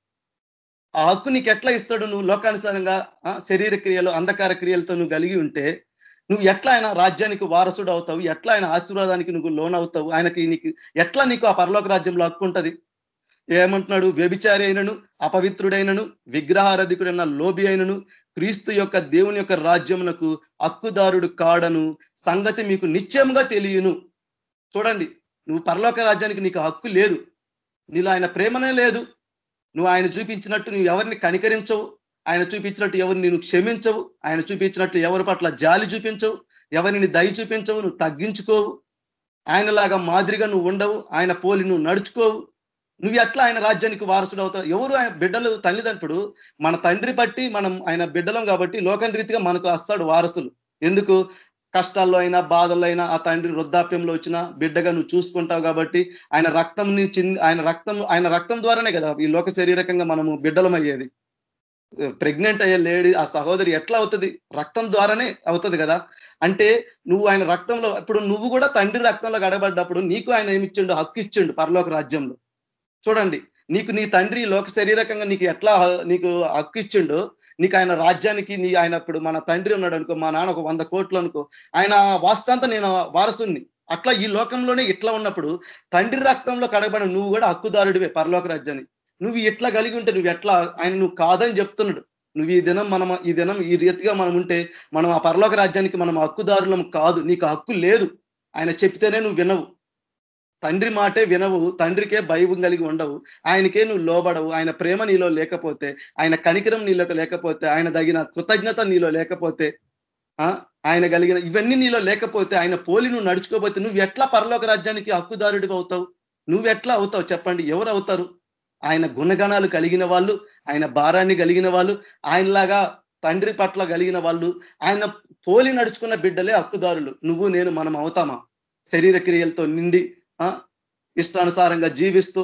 ఆ హక్కు నీకు ఎట్లా ఇస్తాడు నువ్వు లోకానుసారంగా శరీర క్రియలు అంధకార క్రియలతో నువ్వు కలిగి ఉంటే నువ్వు ఎట్లా ఆయన రాజ్యానికి వారసుడు అవుతావు? ఎట్లా ఆయన ఆశీర్వాదానికి నువ్వు లోన్ అవుతావు ఆయనకి నీకు ఎట్లా నీకు ఆ పరలోక రాజ్యంలో హక్కు ఉంటుంది? ఏమంటున్నాడు? వ్యభిచారి అయినను అపవిత్రుడైనను విగ్రహారధికుడైన లోబి అయినను క్రీస్తు యొక్క దేవుని యొక్క రాజ్యమునకు హక్కుదారుడు కాడను సంగతి మీకు నిశ్చయంగా తెలియను. చూడండి నువ్వు పరలోక రాజ్యానికి నీకు హక్కు లేదు. నీలో ఆయన ప్రేమనే లేదు. నువ్వు ఆయన చూపించినట్టు నువ్వు ఎవరిని కనికరించవు. ఆయన చూపించినట్టు ఎవరిని నువ్వు క్షమించవు. ఆయన చూపించినట్లు ఎవరి పట్ల జాలి చూపించవు. ఎవరిని దయ చూపించవు. నువ్వు తగ్గించుకోవు. ఆయనలాగా మాదిరిగా నువ్వు ఉండవు. ఆయన పోలి నువ్వు నడుచుకోవు. నువ్వు ఎట్లా ఆయన రాజ్యానికి వారసుడు అవుతావు? ఎవరు ఆయన బిడ్డలు? తల్లిదండ్రుడు మన తండ్రి బట్టి మనం ఆయన బిడ్డలం కాబట్టి లోకం రీతిగా మనకు వస్తాడు వారసులు. ఎందుకు? కష్టాల్లో అయినా బాధల్లో అయినా ఆ తండ్రి వృద్ధాప్యంలో వచ్చిన బిడ్డగా నువ్వు చూసుకుంటావు కాబట్టి ఆయన రక్తం చింది ఆయన రక్తం ఆయన రక్తం ద్వారానే కదా ఈ లోక శరీరకంగా మనము బిడ్డలమయ్యేది ప్రెగ్నెంట్ అయ్యే లేడీ ఆ సహోదరి ఎట్లా అవుతుంది? రక్తం ద్వారానే అవుతుంది కదా. అంటే నువ్వు ఆయన రక్తంలో ఇప్పుడు నువ్వు కూడా తండ్రి రక్తంలో గడబడ్డప్పుడు నీకు ఆయన ఏమిచ్చిండు? హక్కు ఇచ్చిండు పరలోక రాజ్యంలో. చూడండి నీకు నీ తండ్రి లోక శరీరకంగా నీకు ఎట్లా నీకు హక్కు ఇచ్చిండో నీకు ఆయన రాజ్యానికి నీ ఆయన ఇప్పుడు మన తండ్రి ఉన్నాడు అనుకో మా నాన్న ఒక వంద కోట్లు అనుకో ఆయన వాస్తాంత నేను వారసుని అట్లా ఈ లోకంలోనే ఇట్లా ఉన్నప్పుడు తండ్రి రక్తంలో కడగబడిన నువ్వు కూడా హక్కుదారుడివే పరలోక రాజ్యాన్ని నువ్వు ఎట్లా కలిగి ఉంటే నువ్వు ఎట్లా ఆయన నువ్వు కాదని చెప్తున్నాడు. నువ్వు ఈ దినం మనం ఈ దినం ఈ రీతిగా మనం ఉంటే మనం ఆ పరలోక రాజ్యానికి మనం హక్కుదారులం కాదు నీకు హక్కు లేదు. ఆయన చెప్తేనే నువ్వు వినవు. తండ్రి మాటే వినవు తండ్రికే భయం కలిగి ఉండవు. ఆయనకే నువ్వు లోబడవు. ఆయన ప్రేమ నీలో లేకపోతే ఆయన కనికరం నీలో లేకపోతే ఆయన తగిన కృతజ్ఞత నీలో లేకపోతే ఆయన కలిగిన ఇవన్నీ నీలో లేకపోతే ఆయన పోలి నువ్వు నడుచుకోపోతే నువ్వు ఎట్లా పరలోక రాజ్యానికి హక్కుదారుడికి అవుతావు? నువ్వు ఎట్లా అవుతావు? చెప్పండి. ఎవరు అవుతారు? ఆయన గుణగణాలు కలిగిన వాళ్ళు ఆయన భారాన్ని కలిగిన వాళ్ళు ఆయనలాగా తండ్రి పట్ల కలిగిన వాళ్ళు ఆయన పోలి నడుచుకున్న బిడ్డలే హక్కుదారులు. నువ్వు నేను మనం అవుతామా? శరీర క్రియలతో నిండి ఇష్టానుసారంగా జీవిస్తూ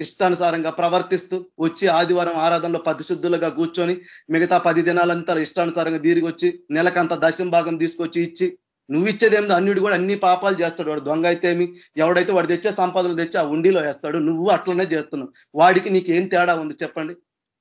ఇష్టానుసారంగా ప్రవర్తిస్తూ వచ్చి ఆదివారం ఆరాధనలో పరిశుద్ధులుగా కూర్చొని మిగతా పది దినాలంతా ఇష్టానుసారంగా దీరిగి వచ్చి నెలకంత దశం భాగం తీసుకొచ్చి ఇచ్చి నువ్వు ఇచ్చేదేమి అన్నిడు కూడా అన్ని పాపాలు చేస్తాడు. వాడు దొంగ అయితే ఏమి? ఎవడైతే వాడు తెచ్చే సంపదలు తెచ్చి ఆ ఉండిలో వేస్తాడు. నువ్వు అట్లనే చేస్తున్నావు. వాడికి నీకు ఏం తేడా ఉంది చెప్పండి?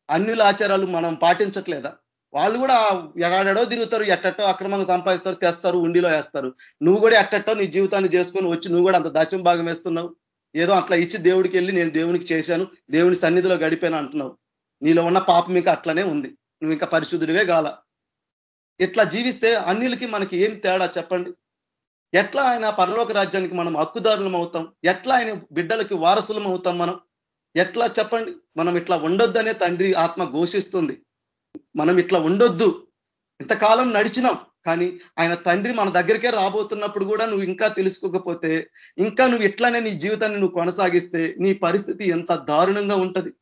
అన్నిల ఆచారాలు మనం పాటించట్లేదా? వాళ్ళు కూడా ఎడాడో తిరుగుతారు ఎట్టట్టో అక్రమంగా సంపాదిస్తారు తెస్తారు ఉండిలో వేస్తారు. నువ్వు కూడా ఎట్టట్టో నీ జీవితాన్ని చేసుకొని వచ్చి నువ్వు కూడా అంత దశం భాగం వేస్తున్నావు. ఏదో అట్లా ఇచ్చి దేవుడికి వెళ్ళి నేను దేవునికి చేశాను దేవుని సన్నిధిలో గడిపాను అంటున్నావు. నీలో ఉన్న పాపం ఇంకా అట్లనే ఉంది. నువ్వు ఇంకా పరిశుద్ధుడివే గాల ఇట్లా జీవిస్తే అన్నిలకి మనకి ఏం తేడా చెప్పండి? ఎట్లా ఆయన పరలోక రాజ్యానికి మనం హక్కుదారులం అవుతాం? ఎట్లా ఆయన బిడ్డలకి వారసులం అవుతాం మనం? ఎట్లా చెప్పండి? మనం ఇట్లా ఉండొద్దనే తండ్రి ఆత్మ ఘోషిస్తుంది. మనం ఇట్లా ఉండొద్దు. ఇంతకాలం నడిచినాం. కానీ ఆయన తండ్రి మన దగ్గరికే రాబోతున్నప్పుడు కూడా నువ్వు ఇంకా తెలుసుకోకపోతే ఇంకా నువ్వు ఎట్లానే నీ జీవితాన్ని నువ్వు కొనసాగిస్తే నీ పరిస్థితి ఎంత దారుణంగా ఉంటది.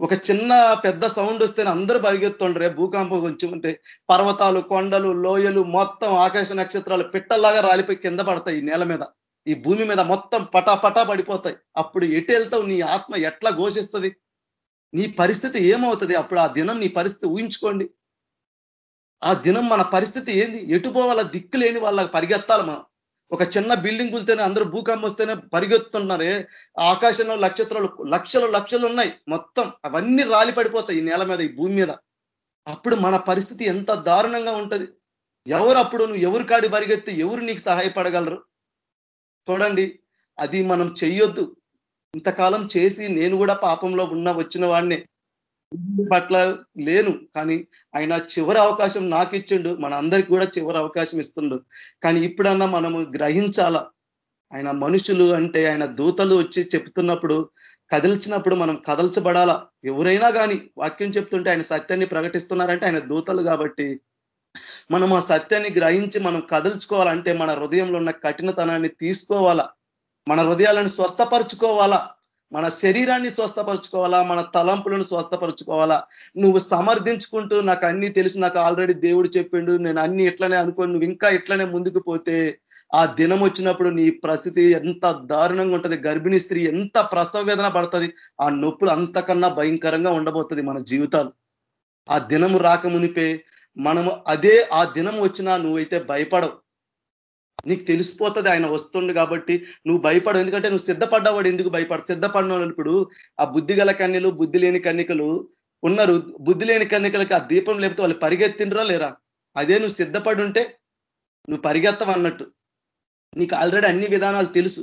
ఒక చిన్న పెద్ద సౌండ్ వస్తేనే అందరూ పరిగెత్తుండ్రే. భూకంపం కొంచెం ఉంటే పర్వతాలు కొండలు లోయలు మొత్తం ఆకాశ నక్షత్రాలు పిట్టల్లాగా రాలిపోయి కింద పడతాయి నేల మీద. ఈ భూమి మీద మొత్తం పటాఫటా పడిపోతాయి. అప్పుడు ఎటు వెళ్తావు? నీ ఆత్మ ఎట్లా ఘోషిస్తుంది? నీ పరిస్థితి ఏమవుతుంది? అప్పుడు ఆ దినం నీ పరిస్థితి ఊహించుకోండి. ఆ దినం మన పరిస్థితి ఏంది? ఎటు పోవాల? దిక్కు లేని వాళ్ళకి పరిగెత్తాలి మనం. ఒక చిన్న బిల్డింగ్ కూలితేనే అందరూ భూకంపం వస్తేనే పరిగెత్తున్నారే ఆకాశంలో నక్షత్రాలు లక్షలు లక్షలు ఉన్నాయి మొత్తం. అవన్నీ రాలి పడిపోతాయి ఈ నేల మీద ఈ భూమి మీద. అప్పుడు మన పరిస్థితి ఎంత దారుణంగా ఉంటది. ఎవరు అప్పుడు నువ్వు ఎవరు కాడి పరిగెత్తి ఎవరు నీకు సహాయపడగలరు? చూడండి అది మనం చెయ్యొద్దు. ఇంతకాలం చేసి నేను కూడా పాపంలో ఉన్న వచ్చిన వాడినే పట్ల లేను. కానీ ఆయన చివరి అవకాశం నాకు ఇచ్చిండు. మన అందరికి కూడా చివరి అవకాశం ఇస్తుండు. కానీ ఇప్పుడన్నా మనము గ్రహించాల? ఆయన మనుషులు అంటే ఆయన దూతలు వచ్చి చెప్తున్నప్పుడు కదిల్చినప్పుడు మనం కదల్చబడాలా? ఎవరైనా కానీ వాక్యం చెప్తుంటే ఆయన సత్యాన్ని ప్రకటిస్తున్నారంటే ఆయన దూతలు కాబట్టి మనం ఆ సత్యాన్ని గ్రహించి మనం కదల్చుకోవాలంటే మన హృదయంలో ఉన్న కఠినతనాన్ని తీసుకోవాలా? మన హృదయాలను స్వస్థపరుచుకోవాలా? మన శరీరాన్ని స్వస్థపరుచుకోవాలా? మన తలంపులను స్వస్థపరుచుకోవాలా? నువ్వు సమర్థించుకుంటూ నాకు అన్ని తెలిసి నాకు ఆల్రెడీ దేవుడు చెప్పిండు నేను అన్ని ఇట్లనే అనుకోని నువ్వు ఇంకా ఇట్లనే ముందుకు పోతే ఆ దినం వచ్చినప్పుడు నీ పరిస్థితి ఎంత దారుణంగా ఉంటుంది గర్భిణీ స్త్రీ ఎంత ప్రసవ వేదన పడుతుంది ఆ నొప్పులు అంతకన్నా భయంకరంగా ఉండబోతుంది మన జీవితాలు. ఆ దినము రాకమునిపే మనము అదే ఆ దినం వచ్చినా నువ్వైతే భయపడవు. నీకు తెలిసిపోతుంది ఆయన వస్తుండు కాబట్టి నువ్వు భయపడవు. ఎందుకంటే నువ్వు సిద్ధపడ్డవాడు. ఎందుకు భయపడ? సిద్ధపడిన ఇప్పుడు ఆ బుద్ధి గల కన్యలు బుద్ధి లేని కన్నికలు ఉన్నారు. బుద్ధి లేని కన్యకలకి ఆ దీపం లేకపోతే వాళ్ళు పరిగెత్తిండ్రా లేరా? అదే నువ్వు సిద్ధపడి ఉంటే నువ్వు పరిగెత్తవు అన్నట్టు. నీకు ఆల్రెడీ అన్ని విధానాలు తెలుసు.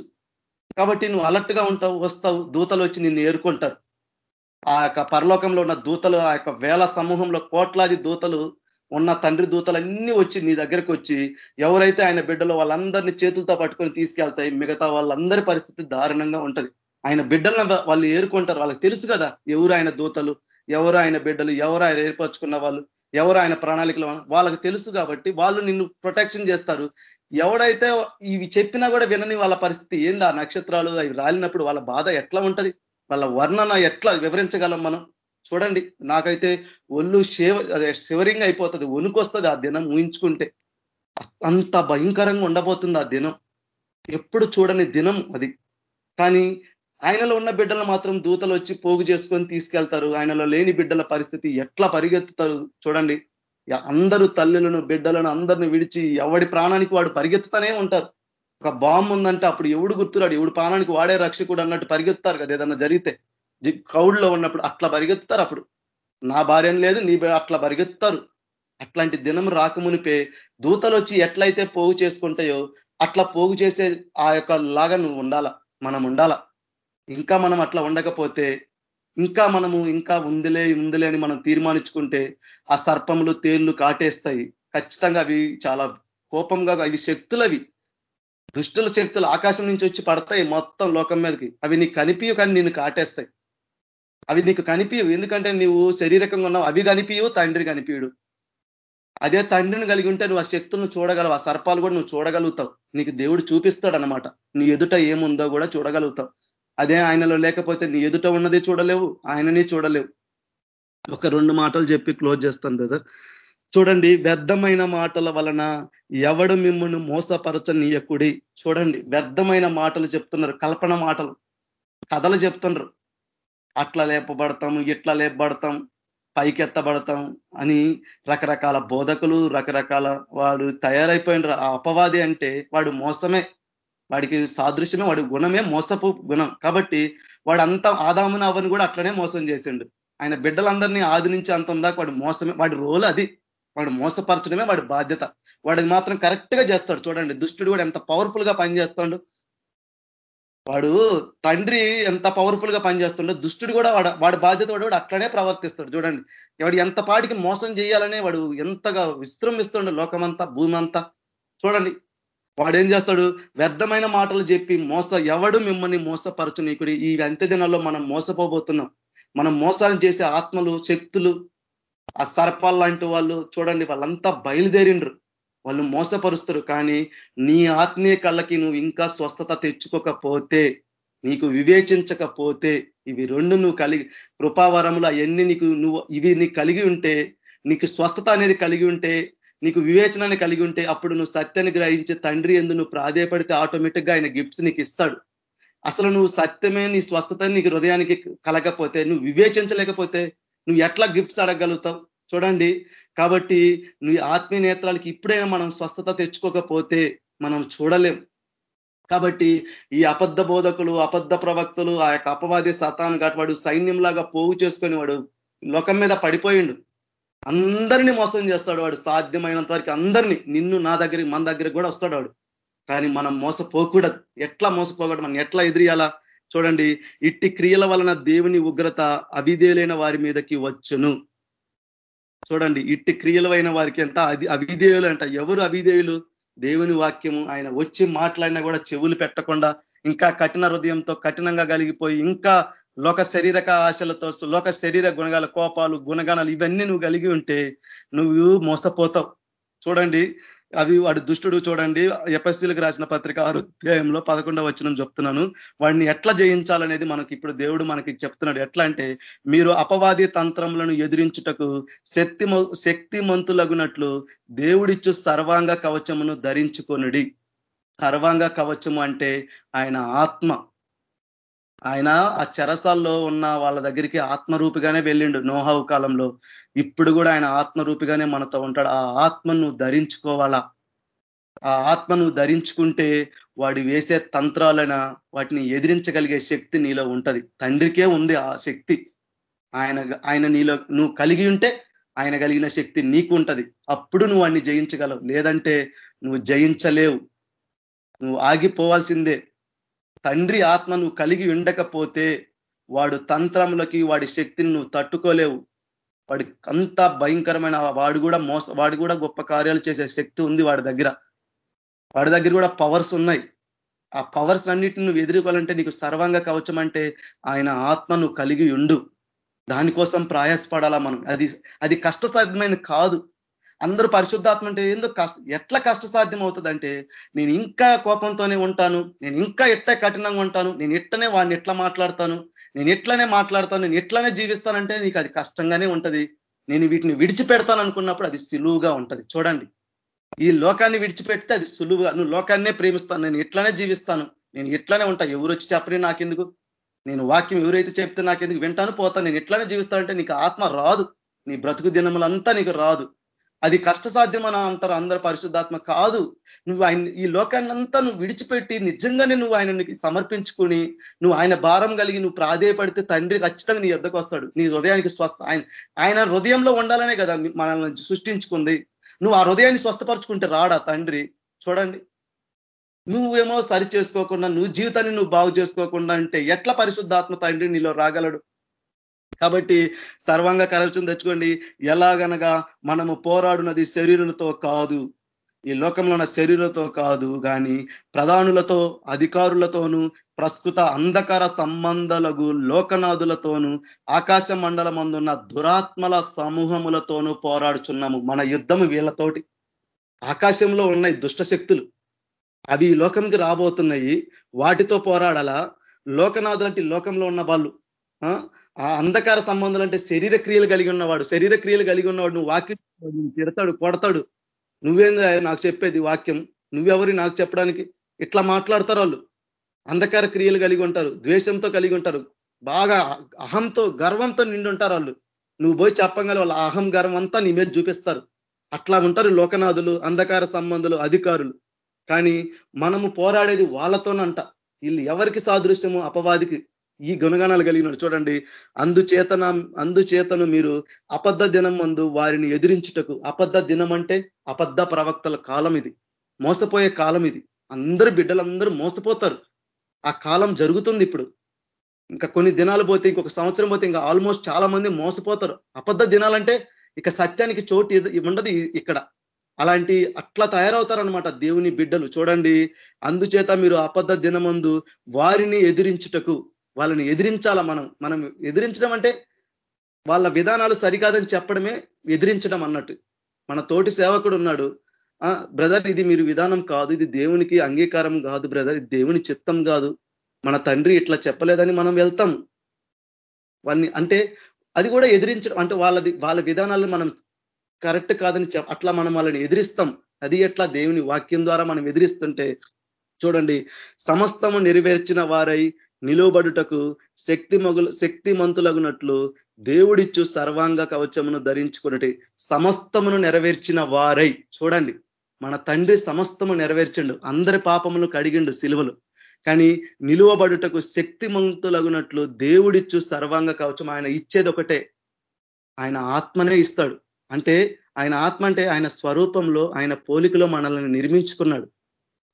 కాబట్టి నువ్వు అలర్ట్గా ఉంటావు వస్తావు. దూతలు వచ్చి నిన్ను ఏరుకుంటారు. ఆ యొక్క పరలోకంలో ఉన్న దూతలు ఆ యొక్క వేల సమూహంలో కోట్లాది దూతలు ఉన్న తండ్రి దూతలన్నీ వచ్చి నీ దగ్గరకు వచ్చి ఎవరైతే ఆయన బిడ్డలో వాళ్ళందరినీ చేతులతో పట్టుకొని తీసుకెళ్తాయి మిగతా వాళ్ళందరి పరిస్థితి దారుణంగా ఉంటది. ఆయన బిడ్డలను వాళ్ళు ఏరుకుంటారు. వాళ్ళకి తెలుసు కదా ఎవరు ఆయన దూతలు ఎవరు ఆయన బిడ్డలు ఎవరు ఆయన ఏర్పరచుకున్న వాళ్ళు ఎవరు ఆయన ప్రణాళికలు వాళ్ళకి తెలుసు కాబట్టి వాళ్ళు నిన్ను ప్రొటెక్షన్ చేస్తారు. ఎవడైతే ఇవి చెప్పినా కూడా వినని వాళ్ళ పరిస్థితి ఏంది? ఆ నక్షత్రాలు అవి రాలినప్పుడు వాళ్ళ బాధ ఎట్లా ఉంటది? వాళ్ళ వర్ణన ఎట్లా వివరించగలం మనం? చూడండి నాకైతే ఒళ్ళు శివ అదే శివరింగ్ అయిపోతుంది వణుకొస్తుంది ఆ దినం ఊహించుకుంటే. అంత భయంకరంగా ఉండబోతుంది ఆ దినం. ఎప్పుడు చూడని దినం అది. కానీ ఆయనలో ఉన్న బిడ్డలు మాత్రం దూతలు వచ్చి పోగు చేసుకొని తీసుకెళ్తారు. ఆయనలో లేని బిడ్డల పరిస్థితి ఎట్లా పరిగెత్తుతారు చూడండి. అందరూ తల్లులను బిడ్డలను అందరిని విడిచి ఎవడి ప్రాణానికి వాడు పరిగెత్తుతూనే ఉంటారు. ఒక బాంబు ఉందంటే అప్పుడు ఎవడు గుర్తురాడు? ఎవడు ప్రాణానికి వాడే రక్షకుడు అన్నట్టు పరిగెత్తారు కదా ఏదన్నా జరిగితే. క్రౌడ్లో ఉన్నప్పుడు అట్లా పరిగెత్తారు అప్పుడు. నా భార్యను లేదు నీ అట్లా పరిగెత్తారు అట్లాంటి దినం రాకమునిపే దూతలు వచ్చి ఎట్లయితే పోగు చేసుకుంటాయో అట్లా పోగు చేసే ఆ యొక్క లాగా నువ్వు ఉండాలా? మనం ఉండాలా? ఇంకా మనం అట్లా ఉండకపోతే ఇంకా మనము ఇంకా ఉందిలే ఉందిలే అని మనం తీర్మానించుకుంటే ఆ సర్పములు తేళ్ళు కాటేస్తాయి. ఖచ్చితంగా అవి చాలా కోపంగా అవి శక్తులవి. దుష్టుల శక్తులు ఆకాశం నుంచి వచ్చి పడతాయి మొత్తం లోకం మీదకి. అవి నీకు కనిపించవు కానీ నిన్ను కాటేస్తాయి. అవి నీకు కనిపించవు ఎందుకంటే నువ్వు శరీరకంగా ఉన్నావు. అవి కనిపించవు తండ్రి కనిపించడు అదే తండ్రిని కలిగి ఉంటే నువ్వు ఆ శక్తులను చూడగలవు. ఆ సర్పాలు కూడా నువ్వు చూడగలుగుతావు. నీకు దేవుడు చూపిస్తాడు అనమాట నీ ఎదుట ఏముందో కూడా చూడగలుగుతావు. అదే ఆయనలో లేకపోతే నీ ఎదుట ఉన్నది చూడలేవు ఆయనని చూడలేవు. ఒక రెండు మాటలు చెప్పి క్లోజ్ చేస్తాను బ్రదర్. చూడండి వ్యర్థమైన మాటల వలన ఎవడు మిమ్మల్ని మోసపరచనీయకుడి? చూడండి వ్యర్థమైన మాటలు చెప్తున్నారు కల్పన మాటలు కథలు చెప్తున్నారు అట్లా లేపబడతాం ఇట్లా లేపబడతాం పైకెత్తబడతాం అని రకరకాల బోధకులు రకరకాల వాడు తయారైపోయిన ఆ అపవాది అంటే వాడు మోసమే. వాడికి సాదృశ్యమే వాడి గుణమే మోసపు గుణం. కాబట్టి వాడు అంత ఆదామున అవని కూడా అట్లనే మోసం చేసిండు. ఆయన బిడ్డలందరినీ ఆది నుంచి అంతం దాకా వాడు మోసమే. వాడి రోల్ అది. వాడు మోసపరచడమే వాడి బాధ్యత. వాడికి మాత్రం కరెక్ట్గా చేస్తాడు. చూడండి దుష్టుడు కూడా ఎంత పవర్ఫుల్గా పనిచేస్తాడు. వాడు తండ్రి ఎంత పవర్ఫుల్గా పనిచేస్తుండో దుష్టుడు కూడా వాడు వాడి బాధ్యత వాడు వాడు అట్లనే ప్రవర్తిస్తాడు. చూడండి. వాడు ఎంత పాటికి మోసం చేయాలనే వాడు ఎంతగా విస్తృమిస్తుండో లోకమంతా భూమి అంతా చూడండి. వాడేం చేస్తాడు? వ్యర్థమైన మాటలు చెప్పి మోస ఎవడు మిమ్మల్ని మోసపరచు నీకుడి? ఈ అంత్య దినాల్లో మనం మోసపోబోతున్నాం. మనం మోసాలు చేసే ఆత్మలు శక్తులు ఆ సర్పాలు లాంటి వాళ్ళు చూడండి వాళ్ళంతా బయలుదేరిండ్రు. వాళ్ళు మోసపరుస్తారు. కానీ నీ ఆత్మీయ కళ్ళకి నువ్వు ఇంకా స్వస్థత తెచ్చుకోకపోతే నీకు వివేచించకపోతే ఇవి రెండు నువ్వు కలిగి కృపావరములు అవన్నీ నీకు నువ్వు ఇవి నీకు కలిగి ఉంటే నీకు స్వస్థత అనేది కలిగి ఉంటే నీకు వివేచనాన్ని కలిగి ఉంటే అప్పుడు నువ్వు సత్యాన్ని గ్రహించే తండ్రి ఎందు నువ్వు ప్రాధేయపడితే ఆటోమేటిక్గా ఆయన గిఫ్ట్స్ నీకు ఇస్తాడు. అసలు నువ్వు సత్యమే నీ స్వస్థత నీకు హృదయానికి కలగకపోతే నువ్వు వివేచించలేకపోతే నువ్వు ఎట్లా గిఫ్ట్స్ అడగలుగుతావు చూడండి. కాబట్టి నువ్వు ఆత్మీయ నేత్రాలకి ఇప్పుడైనా మనం స్వస్థత తెచ్చుకోకపోతే మనం చూడలేం. కాబట్టి ఈ అబద్ధ బోధకులు అబద్ధ ప్రవక్తలు ఆ యొక్క అపవాది సతాను కాటి వాడు సైన్యంలాగా పోగు చేసుకొని వాడు లోకం మీద పడిపోయిండు. అందరినీ మోసం చేస్తాడు వాడు. సాధ్యమైనంత వరకు అందరినీ నిన్ను నా దగ్గరికి మన దగ్గరికి కూడా వస్తాడు వాడు. కానీ మనం మోసపోకూడదు. ఎట్లా మోసపోకూడదు? మనం ఎట్లా ఎదిరియాలా? చూడండి. ఇట్టి క్రియల వలన దేవుని ఉగ్రత అవిధేయులైన వారి మీదకి వచ్చును. చూడండి ఇట్టి క్రియలైన వారికి అంట అది అవిధేయులు అంట. ఎవరు అవిధేయులు? దేవుని వాక్యము ఆయన వచ్చి మాట్లాడినా కూడా చెవులు పెట్టకుండా ఇంకా కఠిన హృదయంతో కఠినంగా కలిగిపోయి ఇంకా లోక శరీరక ఆశలతో లోక శరీర గుణగాల కోపాలు గుణగణాలు ఇవన్నీ నువ్వు కలిగి ఉంటే నువ్వు మోసపోతావు. చూడండి అవి వాడు దుష్టుడు చూడండి ఎపస్సీలకు రాసిన పత్రిక ఆరు అధ్యాయంలో పదకొండవ వచ్చిన చెప్తున్నాను. వాడిని ఎట్లా జయించాలనేది మనకి ఇప్పుడు దేవుడు మనకి చెప్తున్నాడు. ఎట్లా అంటే మీరు అపవాది తంత్రములను ఎదిరించుటకు శక్తి శక్తిమంతులగునట్లు దేవుడిచ్చు సర్వాంగ కవచమును ధరించుకొనుడి. సర్వాంగ కవచము అంటే ఆయన ఆత్మ. ఆయన ఆ చెరసాల్లో ఉన్న వాళ్ళ దగ్గరికి ఆత్మరూపిగానే వెళ్ళిండు నోహావు కాలంలో. ఇప్పుడు కూడా ఆయన ఆత్మరూపిగానే మనతో ఉంటాడు. ఆ ఆత్మను ధరించుకోవాలా? ఆ ఆత్మను ధరించుకుంటే వాడు వేసే తంత్రాలైన వాటిని ఎదిరించగలిగే శక్తి నీలో ఉంటది. తండ్రికే ఉంది ఆ శక్తి. ఆయన ఆయన నీలో నువ్వు కలిగి ఉంటే ఆయన కలిగిన శక్తి నీకు ఉంటది. అప్పుడు నువ్వు వాడిని జయించగలవు. లేదంటే నువ్వు జయించలేవు. నువ్వు ఆగిపోవాల్సిందే. తండ్రి ఆత్మ నువ్వు కలిగి ఉండకపోతే వాడు తంత్రములకి వాడి శక్తిని నువ్వు తట్టుకోలేవు. వాడి అంత భయంకరమైన వాడు కూడా మోస వాడు కూడా గొప్ప కార్యాలు చేసే శక్తి ఉంది వాడి దగ్గర. వాడి దగ్గర కూడా పవర్స్ ఉన్నాయి. ఆ పవర్స్ అన్నిటిని నువ్వు ఎదుర్కోవాలంటే నీకు సర్వంగా కవచం అంటే ఆయన ఆత్మ నువ్వు కలిగి ఉండు. దానికోసం ప్రయాసపడాలా మనం? అది అది కష్టసాధ్యమైన కాదు. అందరూ పరిశుద్ధాత్మ అంటే ఏందో కష్ట ఎట్లా కష్టసాధ్యం అవుతుందంటే నేను ఇంకా కోపంతోనే ఉంటాను నేను ఇంకా ఎట్లా కఠినంగా ఉంటాను నేను ఎట్లనే వాడిని ఎట్లా మాట్లాడతాను నేను ఎట్లనే మాట్లాడతాను నేను ఎట్లనే జీవిస్తానంటే నీకు అది కష్టంగానే ఉంటది. నేను వీటిని విడిచిపెడతాను అనుకున్నప్పుడు అది సులువుగా ఉంటది. చూడండి. ఈ లోకాన్ని విడిచిపెడితే అది సులువుగా నువ్వు లోకాన్నే ప్రేమిస్తాను నేను ఎట్లనే జీవిస్తాను నేను ఎట్లనే ఉంటా ఎవరు వచ్చి చెప్పని నాకెందుకు? నేను వాక్యం ఎవరైతే చెప్తే నాకెందుకు? వింటాను పోతాను నేను ఎట్లనే జీవిస్తానంటే నీకు ఆత్మ రాదు. నీ బ్రతుకు దినములంతా నీకు రాదు. అది కష్టసాధ్యం అని అంటారు అందరు పరిశుద్ధాత్మ కాదు. నువ్వు ఆయన ఈ లోకాన్నంతా నువ్వు విడిచిపెట్టి నిజంగానే నువ్వు ఆయనకి సమర్పించుకుని నువ్వు ఆయన భారం కలిగి నువ్వు ప్రాధేయపడితే తండ్రి ఖచ్చితంగా నీ ఎద్దకు వస్తాడు. నీ హృదయానికి స్వస్థ ఆయన ఆయన హృదయంలో ఉండాలనే కదా మనల్ని సృష్టించుకుంది. నువ్వు ఆ హృదయాన్ని స్వస్థపరచుకుంటే రాడా తండ్రి? చూడండి. నువ్వేమో సరి చేసుకోకుండా నువ్వు జీవితాన్ని నువ్వు బాగు చేసుకోకుండా అంటే ఎట్లా పరిశుద్ధాత్మ తండ్రి నీలో రాగలడు? కాబట్టి సర్వంగా కరచం తెచ్చుకోండి. ఎలాగనగా మనము పోరాడునది శరీరులతో కాదు. ఈ లోకంలో ఉన్న శరీరులతో కాదు కానీ ప్రధానులతో అధికారులతోనూ ప్రస్తుత అంధకార సంబంధాలకు లోకనాథులతోనూ ఆకాశ మండలమందున్న దురాత్మల సమూహములతోనూ పోరాడుచున్నాము మన యుద్ధము వీళ్ళతోటి. ఆకాశంలో ఉన్నాయి దుష్ట శక్తులు. అవి లోకంకి రాబోతున్నాయి. వాటితో పోరాడాలా? లోకనాథులంటి లోకంలో ఉన్న వాళ్ళు ఆ? అంధకార సంబంధాలు అంటే శరీర క్రియలు కలిగి ఉన్నవాడు శరీర క్రియలు కలిగి ఉన్నవాడు నువ్వు వాక్యం తిడతాడు కొడతాడు. నువ్వేంది నాకు చెప్పేది వాక్యం? నువ్వెవరి నాకు చెప్పడానికి? ఇట్లా మాట్లాడతారు వాళ్ళు. అంధకార క్రియలు కలిగి ఉంటారు ద్వేషంతో కలిగి ఉంటారు. బాగా అహంతో గర్వంతో నిండి ఉంటారు వాళ్ళు. నువ్వు పోయి చెప్పగల వాళ్ళ అహం గర్వం అంతా నీ మీద చూపిస్తారు. అట్లా ఉంటారు లోకనాథులు అంధకార సంబంధులు అధికారులు. కానీ మనము పోరాడేది వాళ్ళతోనంట. వీళ్ళు ఎవరికి సాదృశ్యము? అపవాదికి. ఈ గుణగణాలు కలిగినాడు చూడండి అందుచేతన అందుచేతను మీరు అబద్ధ దినం మందు వారిని ఎదిరించుటకు అబద్ధ దినం అంటే అబద్ధ ప్రవక్తల కాలం ఇది. మోసపోయే కాలం ఇది. అందరు బిడ్డలందరూ మోసపోతారు. ఆ కాలం జరుగుతుంది ఇప్పుడు. ఇంకా కొన్ని దినాలు పోతే ఇంకొక సంవత్సరం పోతే ఇంకా ఆల్మోస్ట్ చాలా మంది మోసపోతారు. అబద్ధ దినాలంటే ఇక సత్యానికి చోటు ఉండదు ఇక్కడ. అలాంటి అట్లా తయారవుతారనమాట దేవుని బిడ్డలు. చూడండి అందుచేత మీరు అబద్ధ దినమందు వారిని ఎదిరించుటకు వాళ్ళని ఎదిరించాల మనం? మనం ఎదిరించడం అంటే వాళ్ళ విధానాలు సరికాదని చెప్పడమే ఎదిరించడం అన్నట్టు. మన తోటి సేవకుడు ఉన్నాడు. బ్రదర్ ఇది మీరు విధానం కాదు. ఇది దేవునికి అంగీకారం కాదు బ్రదర్. ఇది దేవుని చిత్తం కాదు. మన తండ్రి ఇట్లా చెప్పలేదని మనం వెళ్తాం. వాళ్ళని అంటే అది కూడా ఎదిరించడం అంటే వాళ్ళది వాళ్ళ విధానాలు మనం కరెక్ట్ కాదని అట్లా మనం వాళ్ళని ఎదిరిస్తాం. అది ఎట్లా? దేవుని వాక్యం ద్వారా మనం ఎదిరిస్తుంటే. చూడండి సమస్తము నెరవేర్చిన వారై నిలువబడుటకు శక్తి మొగులు శక్తి మంతులగునట్లు దేవుడిచ్చు సర్వాంగ కవచమును ధరించుకున్నటి సమస్తమును నెరవేర్చిన వారై. చూడండి మన తండ్రి సమస్తము నెరవేర్చిండు. అందరి పాపమును కడిగిండు సిలువలు. కానీ నిలువబడుటకు శక్తిమంతులగునట్లు దేవుడిచ్చు సర్వాంగ కవచం ఆయన ఇచ్చేది ఒకటే ఆయన ఆత్మనే ఇస్తాడు. అంటే ఆయన ఆత్మ అంటే ఆయన స్వరూపంలో ఆయన పోలికలో మనల్ని నిర్మించుకున్నాడు.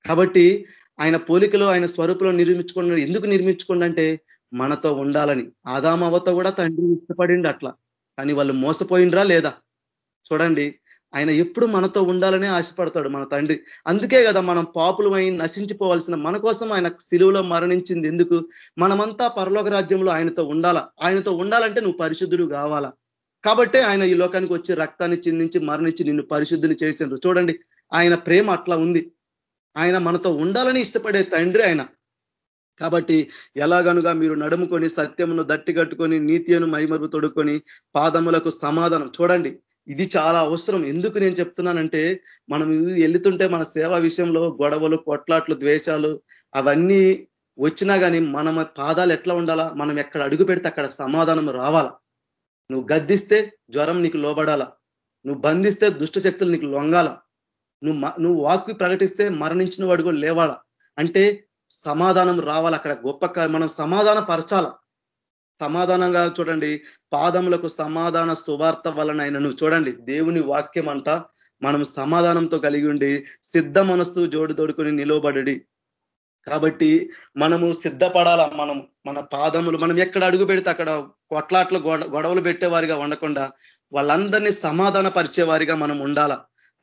కాబట్టి ఆయన పోలికలో ఆయన స్వరూపంలో నిర్మించుకున్నాడు ఎందుకు నిర్మించుకుండంటే మనతో ఉండాలని. ఆదామవతో కూడా తండ్రి ఇష్టపడిండు అట్లా. కానీ వాళ్ళు మోసపోయిండ్రా లేదా? చూడండి ఆయన ఎప్పుడు మనతో ఉండాలనే ఆశపడతాడు మన తండ్రి. అందుకే కదా మనం పాపులమై నశించిపోవాల్సిన మన కోసం ఆయన సిలువలో మరణించింది. ఎందుకు? మనమంతా పరలోక రాజ్యంలో ఆయనతో ఉండాలా? ఆయనతో ఉండాలంటే నువ్వు పరిశుద్ధుడు కావాలా? కాబట్టే ఆయన ఈ లోకానికి వచ్చి రక్తాన్ని చిందించి మరణించి నిన్ను పరిశుద్ధిని చేసిండ్రు. చూడండి ఆయన ప్రేమ అట్లా ఉంది. ఆయన మనతో ఉండాలని ఇష్టపడే తండ్రి ఆయన. కాబట్టి ఎలాగనుగా మీరు నడుముకొని సత్యమును దట్టి కట్టుకొని నీతియను మైమరుపు తొడుక్కొని పాదములకు సమాధానం. చూడండి ఇది చాలా అవసరం. ఎందుకు నేను చెప్తున్నానంటే మనం వెళ్తుంటే మన సేవా విషయంలో గొడవలు కొట్లాట్లు ద్వేషాలు అవన్నీ వచ్చినా కానీ మన పాదాలు ఎట్లా ఉండాలా? మనం ఎక్కడ అడుగు పెడితే అక్కడ సమాధానం రావాలా? నువ్వు గద్దిస్తే జ్వరం నీకు లోబడాలా? నువ్వు బంధిస్తే దుష్ట శక్తులు నీకు లొంగాల? నువ్వు నువ్వు వాక్కు ప్రకటిస్తే మరణించిన వాడు కూడా లేవాలా? అంటే సమాధానం రావాలి అక్కడ? గొప్ప మనం సమాధాన పరచాల సమాధానంగా చూడండి పాదములకు సమాధాన సువార్త వలన నువ్వు చూడండి దేవుని వాక్యం అంట మనం సమాధానంతో కలిగి ఉండి సిద్ధ మనస్సు జోడు తోడుకొని నిలవబడి కాబట్టి మనము సిద్ధపడాల? మనం మన పాదములు మనం ఎక్కడ అడుగు పెడితే అక్కడ కొట్లాట్లు గొడవలు పెట్టేవారిగా ఉండకుండా వాళ్ళందరినీ సమాధాన పరిచేవారిగా మనం ఉండాల?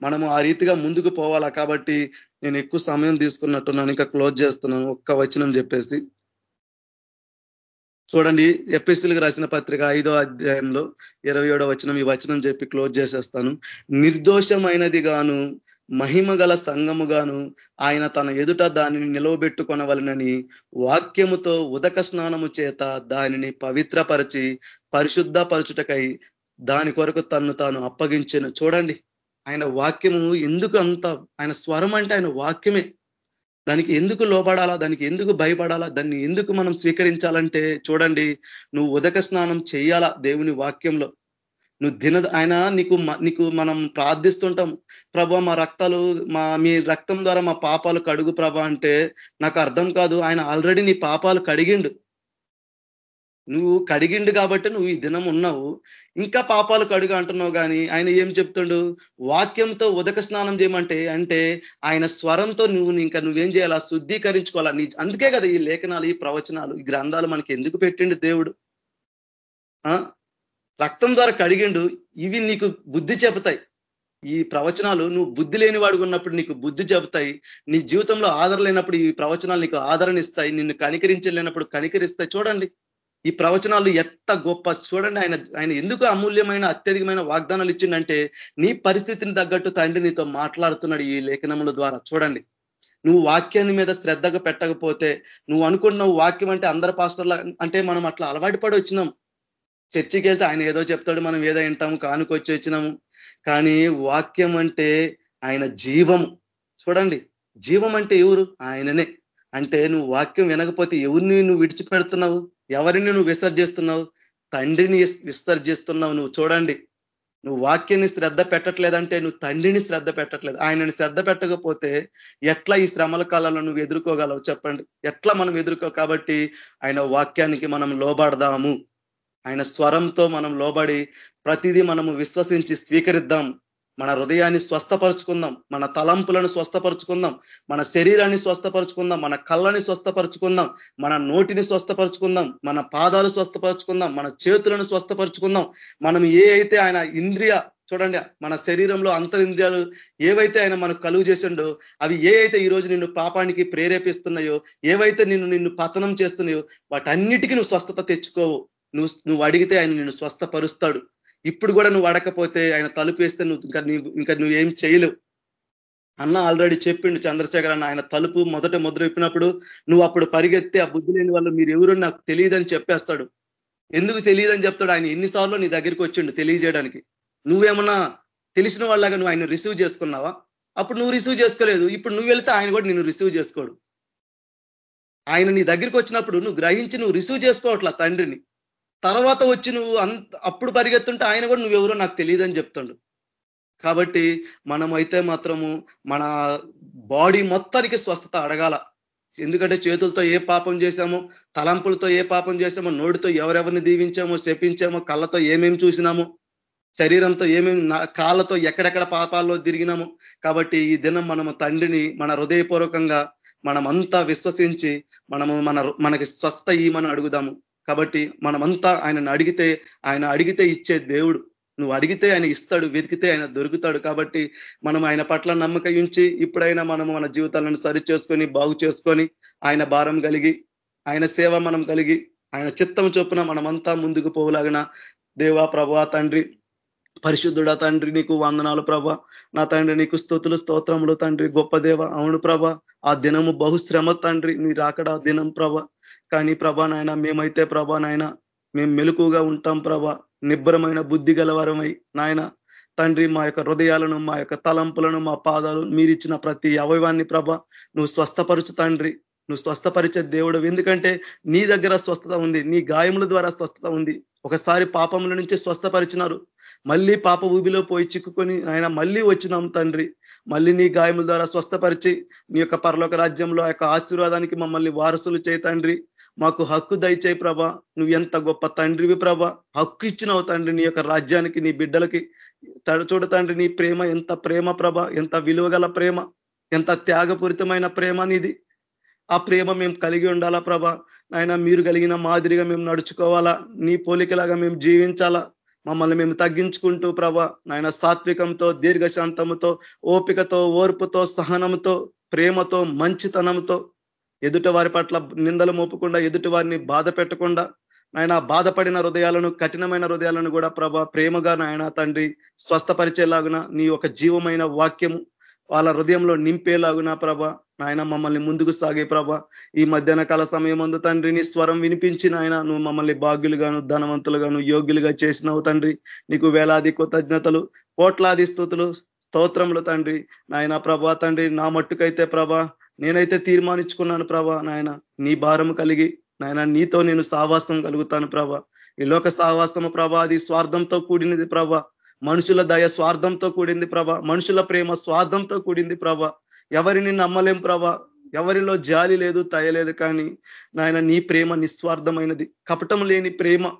మనము ఆ రీతిగా ముందుకు పోవాలా కాబట్టి నేను ఎక్కువ సమయం తీసుకున్నట్టున్నాను ఇంకా క్లోజ్ చేస్తున్నాను ఒక్క వచనం చెప్పేసి. చూడండి ఎపిఎస్సీలకు రాసిన పత్రిక ఐదో అధ్యాయంలో ఇరవై ఏడో వచనం ఈ వచనం చెప్పి క్లోజ్ చేసేస్తాను. నిర్దోషమైనది గాను మహిమ గల సంఘముగాను ఆయన తన ఎదుట దానిని నిలవబెట్టుకొనవలనని వాక్యముతో ఉదక స్నానము చేత దానిని పవిత్రపరిచి పరిశుద్ధపరచుటకై దాని కొరకు తన్ను తాను అప్పగించను. చూడండి ఆయన వాక్యము ఎందుకు అంత ఆయన స్వరం అంటే ఆయన వాక్యమే. దానికి ఎందుకు లోపడాలా దానికి ఎందుకు భయపడాలా దాన్ని ఎందుకు మనం స్వీకరించాలంటే చూడండి నువ్వు ఉదక స్నానం చేయాలా దేవుని వాక్యంలో. నువ్వు దిన ఆయన నీకు నీకు మనం ప్రార్థిస్తుంటాం ప్రభ మా రక్తాలు మా మీ రక్తం ద్వారా మా పాపాలు కడుగు ప్రభా అంటే నాకు అర్థం కాదు ఆయన ఆల్రెడీ నీ పాపాలు కడిగిండు. నువ్వు కడిగిండు కాబట్టి నువ్వు ఈ దినం ఉన్నావు. ఇంకా పాపాలు కడుగు అంటున్నావు కానీ ఆయన ఏం చెప్తుండు? వాక్యంతో ఉదక స్నానం చేయమంటే అంటే ఆయన స్వరంతో నువ్వు ఇంకా నువ్వేం చేయాలా? శుద్ధీకరించుకోవాలా? నీ అందుకే కదా ఈ లేఖనాలు ఈ ప్రవచనాలు ఈ గ్రంథాలు మనకి ఎందుకు పెట్టిండు దేవుడు? రక్తం ద్వారా కడిగిండు. ఇవి నీకు బుద్ధి చెబుతాయి. ఈ ప్రవచనాలు నువ్వు బుద్ధి లేని వాడు ఉన్నప్పుడు నీకు బుద్ధి చెబుతాయి. నీ జీవితంలో ఆదర లేనప్పుడు ఈ ప్రవచనాలు నీకు ఆదరణ ఇస్తాయి. నిన్ను కనికరించలేనప్పుడు కనికరిస్తాయి. చూడండి. ఈ ప్రవచనాలు ఎంత గొప్ప? చూడండి ఆయన ఆయన ఎందుకు అమూల్యమైన అత్యధికమైన వాగ్దానాలు ఇచ్చిండంటే నీ పరిస్థితిని తగ్గట్టు తండ్రి నీతో మాట్లాడుతున్నాడు ఈ లేఖనముల ద్వారా. చూడండి. నువ్వు వాక్యాన్ని మీద శ్రద్ధగా పెట్టకపోతే నువ్వు అనుకుంటున్నావు వాక్యం అంటే అందరి పాస్టర్ల అంటే మనం అట్లా అలవాటు పడి వచ్చినాం. చర్చికి వెళ్తే ఆయన ఏదో చెప్తాడు మనం ఏదో వింటాము కానుకొచ్చి వచ్చినాము. కానీ వాక్యం అంటే ఆయన జీవము. చూడండి. జీవం అంటే ఎవరు? ఆయననే. అంటే నువ్వు వాక్యం వినకపోతే ఎవరిని నువ్వు విడిచిపెడుతున్నావు? ఎవరిని నువ్వు విసర్జిస్తున్నావు తండ్రిని విసర్జిస్తున్నావు నువ్వు చూడండి. నువ్వు వాక్యాన్ని శ్రద్ధ పెట్టట్లేదంటే నువ్వు తండ్రిని శ్రద్ధ పెట్టట్లేదు. ఆయనని శ్రద్ధ పెట్టకపోతే ఎట్లా ఈ శ్రమల కాలంలో నువ్వు ఎదుర్కోగలవు చెప్పండి. ఎట్లా మనం ఎదుర్కో కాబట్టి ఆయన వాక్యానికి మనం లోబడదాము. ఆయన స్వరంతో మనం లోబడి ప్రతిదీ మనము విశ్వసించి స్వీకరిద్దాం. మన హృదయాన్ని స్వస్థపరుచుకుందాం మన తలంపులను స్వస్థపరుచుకుందాం మన శరీరాన్ని స్వస్థపరుచుకుందాం మన కళ్ళని స్వస్థపరుచుకుందాం మన నోటిని స్వస్థపరుచుకుందాం మన పాదాలు స్వస్థపరుచుకుందాం మన చేతులను స్వస్థపరుచుకుందాం. మనం ఏ అయితే ఆయన ఇంద్రియ చూడండి మన శరీరంలో అంతరింద్రియాలు ఏవైతే ఆయన మనకు కలుగు చేసిండో అవి ఏ అయితే ఈ రోజు నిన్ను పాపానికి ప్రేరేపిస్తున్నాయో ఏవైతే నిన్ను నిన్ను పతనం చేస్తున్నాయో వాటన్నిటికీ నువ్వు స్వస్థత తెచ్చుకోవు. నువ్వు నువ్వు అడిగితే ఆయన నిన్ను స్వస్థపరుస్తాడు. ఇప్పుడు కూడా నువ్వు అడకపోతే ఆయన తలుపు వేస్తే నువ్వు ఇంకా ఇంకా నువ్వేం చేయలేవు. అన్న ఆల్రెడీ చెప్పిండు చంద్రశేఖర్ అన్న ఆయన తలుపు మొదట ముద్ర విప్పినప్పుడు నువ్వు అప్పుడు పరిగెత్తే ఆ బుద్ధి లేని వాళ్ళు మీరు ఎవరు నాకు తెలియదని చెప్పేస్తాడు. ఎందుకు తెలియదని చెప్తాడు? ఆయన ఎన్నిసార్లు నీ దగ్గరికి వచ్చిండు తెలియజేయడానికి. నువ్వేమన్నా తెలిసిన వాళ్ళగా నువ్వు ఆయన రిసీవ్ చేసుకున్నావా? అప్పుడు నువ్వు రిసీవ్ చేసుకోలేదు. ఇప్పుడు నువ్వు వెళ్తే ఆయన కూడా నిన్ను రిసీవ్ చేసుకోడు. ఆయన నీ దగ్గరికి వచ్చినప్పుడు నువ్వు గ్రహించి నువ్వు రిసీవ్ చేసుకోవట్లా తండ్రిని. తర్వాత వచ్చి నువ్వు అంత అప్పుడు పరిగెత్తుంటే ఆయన కూడా నువ్వెవరో నాకు తెలియదని చెప్తాడు. కాబట్టి మనమైతే మాత్రము మన బాడీ మొత్తానికి స్వస్థత అడగాల. ఎందుకంటే చేతులతో ఏ పాపం చేశామో తలంపులతో ఏ పాపం చేశామో నోటితో ఎవరెవరిని దీవించామో శపించామో కళ్ళతో ఏమేమి చూసినామో శరీరంతో ఏమేమి కాళ్ళతో ఎక్కడెక్కడ పాపాల్లో తిరిగినామో కాబట్టి ఈ దినం మనము తండ్రిని మన హృదయపూర్వకంగా మనమంతా విశ్వసించి మనము మన మనకి స్వస్థ ఇమని అడుగుదాము. కాబట్టి మనమంతా ఆయనను అడిగితే ఆయన అడిగితే ఇచ్చే దేవుడు. నువ్వు అడిగితే ఆయన ఇస్తాడు వెతికితే ఆయన దొరుకుతాడు. కాబట్టి మనం ఆయన పట్ల నమ్మకం ఉంచి ఇప్పుడైనా మనం మన జీవితాలను సరి చేసుకొని బాగు చేసుకొని ఆయన భారం కలిగి ఆయన సేవ మనం కలిగి ఆయన చిత్తం చొప్పున మనమంతా ముందుకు పోలాగిన దేవా ప్రభా తండ్రి పరిశుద్ధుడ తండ్రి నీకు వందనాలు ప్రభ. నా తండ్రి నీకు స్థుతులు స్తోత్రములు తండ్రి. గొప్ప దేవ అవును ప్రభ. ఆ దినము బహుశ్రమ తండ్రి నీ రాకడా దినం ప్రభ. కానీ ప్రభా నాయన మేమైతే ప్రభా నాయన మేము మెలుకుగా ఉంటాం ప్రభా. నిబ్బరమైన బుద్ధి గలవరమై నాయన తండ్రి మా యొక్క హృదయాలను మా యొక్క తలంపులను మా పాదాలు మీరిచ్చిన ప్రతి అవయవాన్ని ప్రభ నువ్వు స్వస్థపరుచు తండ్రి. నువ్వు స్వస్థపరిచే దేవుడు. ఎందుకంటే నీ దగ్గర స్వస్థత ఉంది నీ గాయముల ద్వారా స్వస్థత ఉంది. ఒకసారి పాపముల నుంచి స్వస్థపరిచినారు. మళ్ళీ పాప ఊబిలో పోయి చిక్కుకొని ఆయన మళ్ళీ వచ్చినాం తండ్రి. మళ్ళీ నీ గాయముల ద్వారా స్వస్థపరిచి నీ యొక్క పరలోక రాజ్యంలో యొక్క ఆశీర్వాదానికి మమ్మల్ని వారసులు చేయి తండ్రి. మాకు హక్కు దయచేయి ప్రభ. నువ్వు ఎంత గొప్ప తండ్రివి ప్రభ. హక్కు ఇచ్చినావు తండ్రి నీ యొక్క రాజ్యానికి నీ బిడ్డలకి. చూడ తండ్రి నీ ప్రేమ ఎంత ప్రేమ ప్రభ. ఎంత విలువగల ప్రేమ. ఎంత త్యాగపూరితమైన ప్రేమ నీది. ఆ ప్రేమ మేము కలిగి ఉండాలా ప్రభ. ఆయన మీరు కలిగిన మాదిరిగా మేము నడుచుకోవాలా. నీ పోలికలాగా మేము జీవించాలా. మమ్మల్ని మేము తగ్గించుకుంటూ ప్రభ. నాయన సాత్వికంతో దీర్ఘశాంతముతో ఓపికతో ఓర్పుతో సహనంతో ప్రేమతో మంచితనంతో ఎదుటి వారి పట్ల నిందలు మోపకుండా ఎదుటి వారిని బాధ పెట్టకుండా నాయన బాధపడిన హృదయాలను కఠినమైన హృదయాలను కూడా ప్రభ ప్రేమగా నాయన తండ్రి స్వస్థపరిచేలాగున నీ ఒక జీవమైన వాక్యము వాళ్ళ హృదయంలో నింపేలాగున ప్రభ నాయన మమ్మల్ని ముందుకు సాగే ప్రభ ఈ మధ్యాహ్న కాల సమయం అందు తండ్రి నీ స్వరం వినిపించి నాయన నువ్వు మమ్మల్ని భాగ్యులుగాను ధనవంతులుగాను యోగ్యులుగా చేసినావు తండ్రి. నీకు వేలాది కృతజ్ఞతలు కోట్లాది స్థుతులు స్తోత్రములు తండ్రి. నాయన ప్రభా తండ్రి నా మట్టుకైతే ప్రభా నేనైతే తీర్మానించుకున్నాను ప్రభా నాయన. నీ భారం కలిగి నాయన నీతో నేను సావాసం కలుగుతాను ప్రభా. ఈ లోక సావాసము ప్రభా అది స్వార్థంతో కూడినది ప్రభా. మనుషుల దయ స్వార్థంతో కూడింది ప్రభ. మనుషుల ప్రేమ స్వార్థంతో కూడింది ప్రభ. ఎవరిని నమ్మలేం ప్రభ. ఎవరిలో జాలి లేదు తయలేదు కానీ నాయన నీ ప్రేమ నిస్వార్థమైనది. కపటం లేని ప్రేమ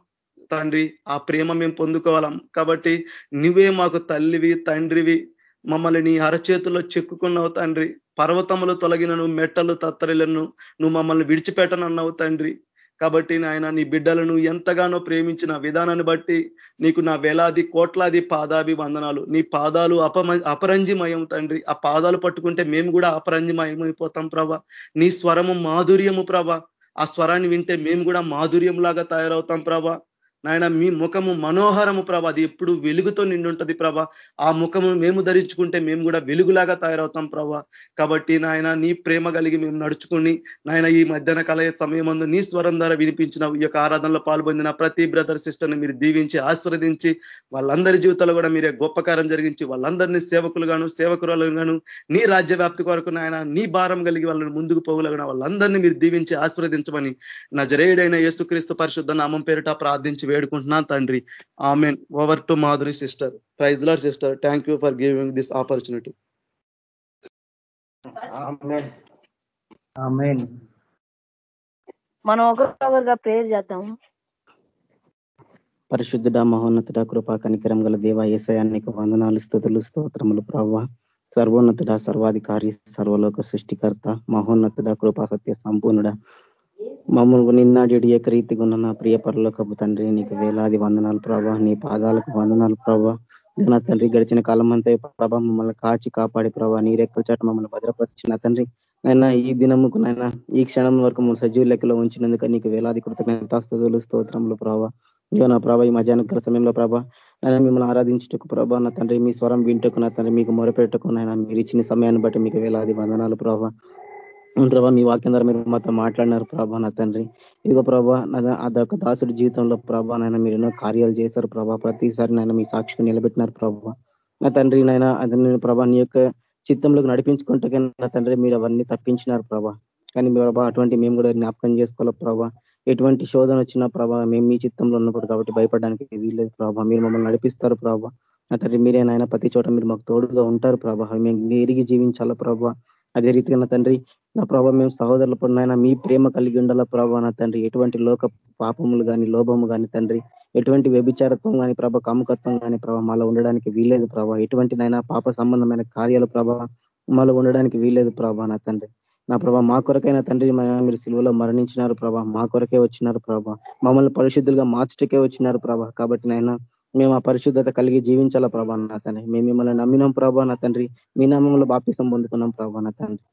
తండ్రి ఆ ప్రేమ మేము పొందుకోవాలం. కాబట్టి నువ్వే మాకు తల్లివి తండ్రివి. మమ్మల్ని నీ అరచేతుల్లో చెక్కుకున్నావు తండ్రి. పర్వతములు తొలగినను మెట్టలు తత్తరిలను నువ్వు మమ్మల్ని విడిచిపెట్టనన్నావు తండ్రి. కాబట్టి నాయన నీ బిడ్డలను ఎంతగానో ప్రేమించిన విధానాన్ని బట్టి నీకు నా వేలాది కోట్లాది పాదాభి వందనాలు. నీ పాదాలు అపమ అపరంజిమయం తండ్రి. ఆ పాదాలు పట్టుకుంటే మేము కూడా అపరంజిమయమైపోతాం ప్రభ. నీ స్వరము మాధుర్యము ప్రభ. ఆ స్వరాన్ని వింటే మేము కూడా మాధుర్యం లాగా తయారవుతాం ప్రభ. నాయన మీ ముఖము మనోహరము ప్రభ. అది ఎప్పుడు వెలుగుతో నిండుంటది ప్రభ. ఆ ముఖము మేము ధరించుకుంటే మేము కూడా వెలుగులాగా తయారవుతాం ప్రభ. కాబట్టి నాయన నీ ప్రేమ కలిగి మేము నడుచుకుని నాయన ఈ మధ్యాహ్న కలయ సమయం నీ స్వరం ద్వారా వినిపించిన ఈ యొక్క ఆరాధనలో పాల్పొందిన ప్రతి బ్రదర్ సిస్టర్ని మీరు దీవించి ఆస్వాదించి వాళ్ళందరి జీవితాల్లో కూడా మీరే గొప్పకారం జరిగించి వాళ్ళందరినీ సేవకులుగాను సేవకురాలుగాను నీ రాజ్య వ్యాప్తి కొరకు నాయన నీ భారం కలిగి వాళ్ళని ముందుకు పోగలగిన వాళ్ళందరినీ మీరు దీవించి ఆస్వాదించమని నా జరేయుడైన యేసుక్రీస్తు పరిశుద్ధ నామం పేరిట ప్రార్థించి వేడుకుంటున్నాను తండ్రి. Amen. Over to Madhuri sister. Praise lord sister thank you for giving this opportunity మనం ఒకరిగా ప్రేర్ చేద్దాము పరిశుద్ధుడ మహోన్నతుడ కృపా కనికరం గల దేవ ఏసయానికి వందనాలు స్థుతులు స్తోత్రములు ప్రవ్వ. సర్వోన్నతుడ సర్వాధికారి సర్వలోక సృష్టికర్త మహోన్నతుడ కృపా సత్య సంపూర్ణుడ. మమ్మల్ని నిన్నాడి ఏకరీతిగా ఉన్న నా ప్రియ పరలోకపు తండ్రి నీకు వేలాది వందనాలు ప్రభా నీ పాదాలకు వందనాలు ప్రభా. నా తండ్రి గడిచిన కాలం అంతా ప్రభా మమ్మల్ని కాచి కాపాడి ప్రభా. నీ రెక్కల చాట మమ్మల్ని భద్రపరిచిన తండ్రి. నైనా ఈ దినముకు నైనా ఈ క్షణం వరకు మూడు సజీవ లెక్కలో ఉంచినందుకు నీకు వేలాది కృతజ్ఞత స్తోత్రములు ప్రభా. ఇవో నా ప్రభా ఈ మధ్యాహ్న సమయంలో ప్రభా నేను మిమ్మల్ని ఆరాధించుటకు ప్రభా నా తండ్రి మీ స్వరం వింటకు నా తండ్రి మీకు మొరపెట్టుకు నాయన మీరు ఇచ్చిన సమయాన్ని బట్టి మీకు వేలాది వందనాలు ప్రభా. ప్రభా మీ వాక్యం ద్వారా మీరు మాతో మాట్లాడినారు ప్రభా నా తండ్రి. ఇదిగో ప్రభా అదొక దాసుడి జీవితంలో ప్రభా నాయన మీరు ఎన్నో కార్యాలు చేశారు ప్రభా. ప్రతిసారి నాయన మీ సాక్షిగా నిలబెట్టినారు ప్రభా. నా తండ్రి నాయన అది నేను ప్రభా నీ యొక్క చిత్తంలోకి నడిపించుకుంటే నా తండ్రి మీరు అవన్నీ తప్పించినారు ప్రభా. కానీ ప్రభా అటువంటి మేము కూడా జ్ఞాపకం చేసుకోవాలి ప్రభా. ఎటువంటి శోధన వచ్చినా ప్రభా మేము మీ చిత్తంలో ఉన్నప్పుడు కాబట్టి భయపడడానికి వీల్లేదు ప్రభా. మీరు మమ్మల్ని నడిపిస్తారు ప్రభా. తండ్రి మీరే నాయన ప్రతి చోట మీరు మాకు తోడుగా ఉంటారు ప్రభా. మేము ఎరిగి జీవించాలా ప్రభా. అదే రీతిగా నా తండ్రి నా ప్రభావ మేము సహోదరుల పడినైనా మీ ప్రేమ కలిగి ఉండాల ప్రభావ నా తండ్రి? ఎటువంటి లోక పాపములు కానీ లోభము కానీ తండ్రి ఎటువంటి వ్యభిచారత్వం కానీ ప్రభ కాముకత్వం కానీ ప్రభావ మాలో ఉండడానికి వీలేదు ప్రభావ ఎటువంటి నైనా పాప సంబంధమైన కార్యాల ప్రభావ మాలో ఉండడానికి వీలేదు ప్రభా నా తండ్రి. నా ప్రభా మా కొరకైనా తండ్రి మీరు సిలువలో మరణించినారు ప్రభా. మా కొరకే వచ్చినారు ప్రభా. మమ్మల్ని పరిశుద్ధులుగా మార్చటకే వచ్చినారు ప్రభా. కాబట్టి నైనా మేము ఆ పరిశుద్ధత కలిగి జీవించాలా ప్రభా నా తండ్రి? మేము మిమ్మల్ని నమ్మినాం ప్రభా నా తండ్రి. మీ నామంలో బాప్తిసం పొందుకున్నాం ప్రభా నా తండ్రి.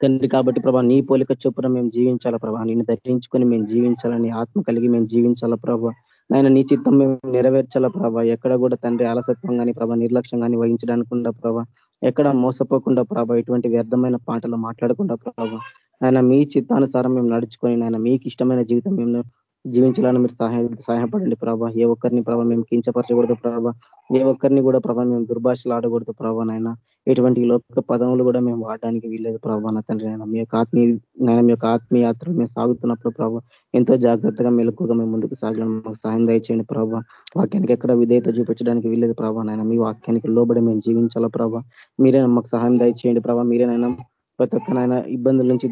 తండ్రి కాబట్టి ప్రభా నీ పోలిక చొప్పున మేము జీవించాలా ప్రభా? నిన్ను దర్శించుకొని మేము జీవించాలని ఆత్మ కలిగి మేము జీవించాలా ప్రభా? నాయన నీ చిత్తం మేము నెరవేర్చాలా ప్రభా? ఎక్కడ కూడా తండ్రి అలసత్వం కానీ ప్రభా నిర్లక్ష్యం కానీ వహించడానికి ప్రభా ఎక్కడ మోసపోకుండా ప్రభా ఇటువంటి వ్యర్థమైన పాటలు మాట్లాడకుండా ప్రభా ఆయన మీ చిత్తానుసారం మేము నడుచుకొని నాయన మీకు ఇష్టమైన జీవితం మేము జీవించాలని మీరు సహాయ సహాయపడండి ప్రభా. ఏ ఒక్కరిని ప్రభావ మేము కించపరచకూడదు ప్రభా. ఏ ఒక్కరిని కూడా ప్రభావ మేము దుర్భాషలు ఆడకూడదు ప్రభా నాయన. ఎటువంటి లోక పదములు కూడా మేము వాడడానికి వీల్లేదు ప్రభా నా తండ్రి నాయన. మీ యొక్క ఆత్మీయ నాయన మీ యొక్క ఆత్మీయాత్రలు మేము సాగుతున్నప్పుడు ప్రభా ఎంతో జాగ్రత్తగా మెలకుగా మేము ముందుకు సాగడం మాకు సహాయం దయచేయండి ప్రభావ వాక్యానికి ఎక్కడ విధేయత చూపించడానికి వీల్లేదు ప్రభా నాయన. మీ వాక్యానికి లోబడి మేము జీవించాలా ప్రభా. మీరే మాకు సహాయం దయచేయండి ప్రభా. మీరేనైనా ప్రతి ఒక్క ఇబ్బందుల నుంచి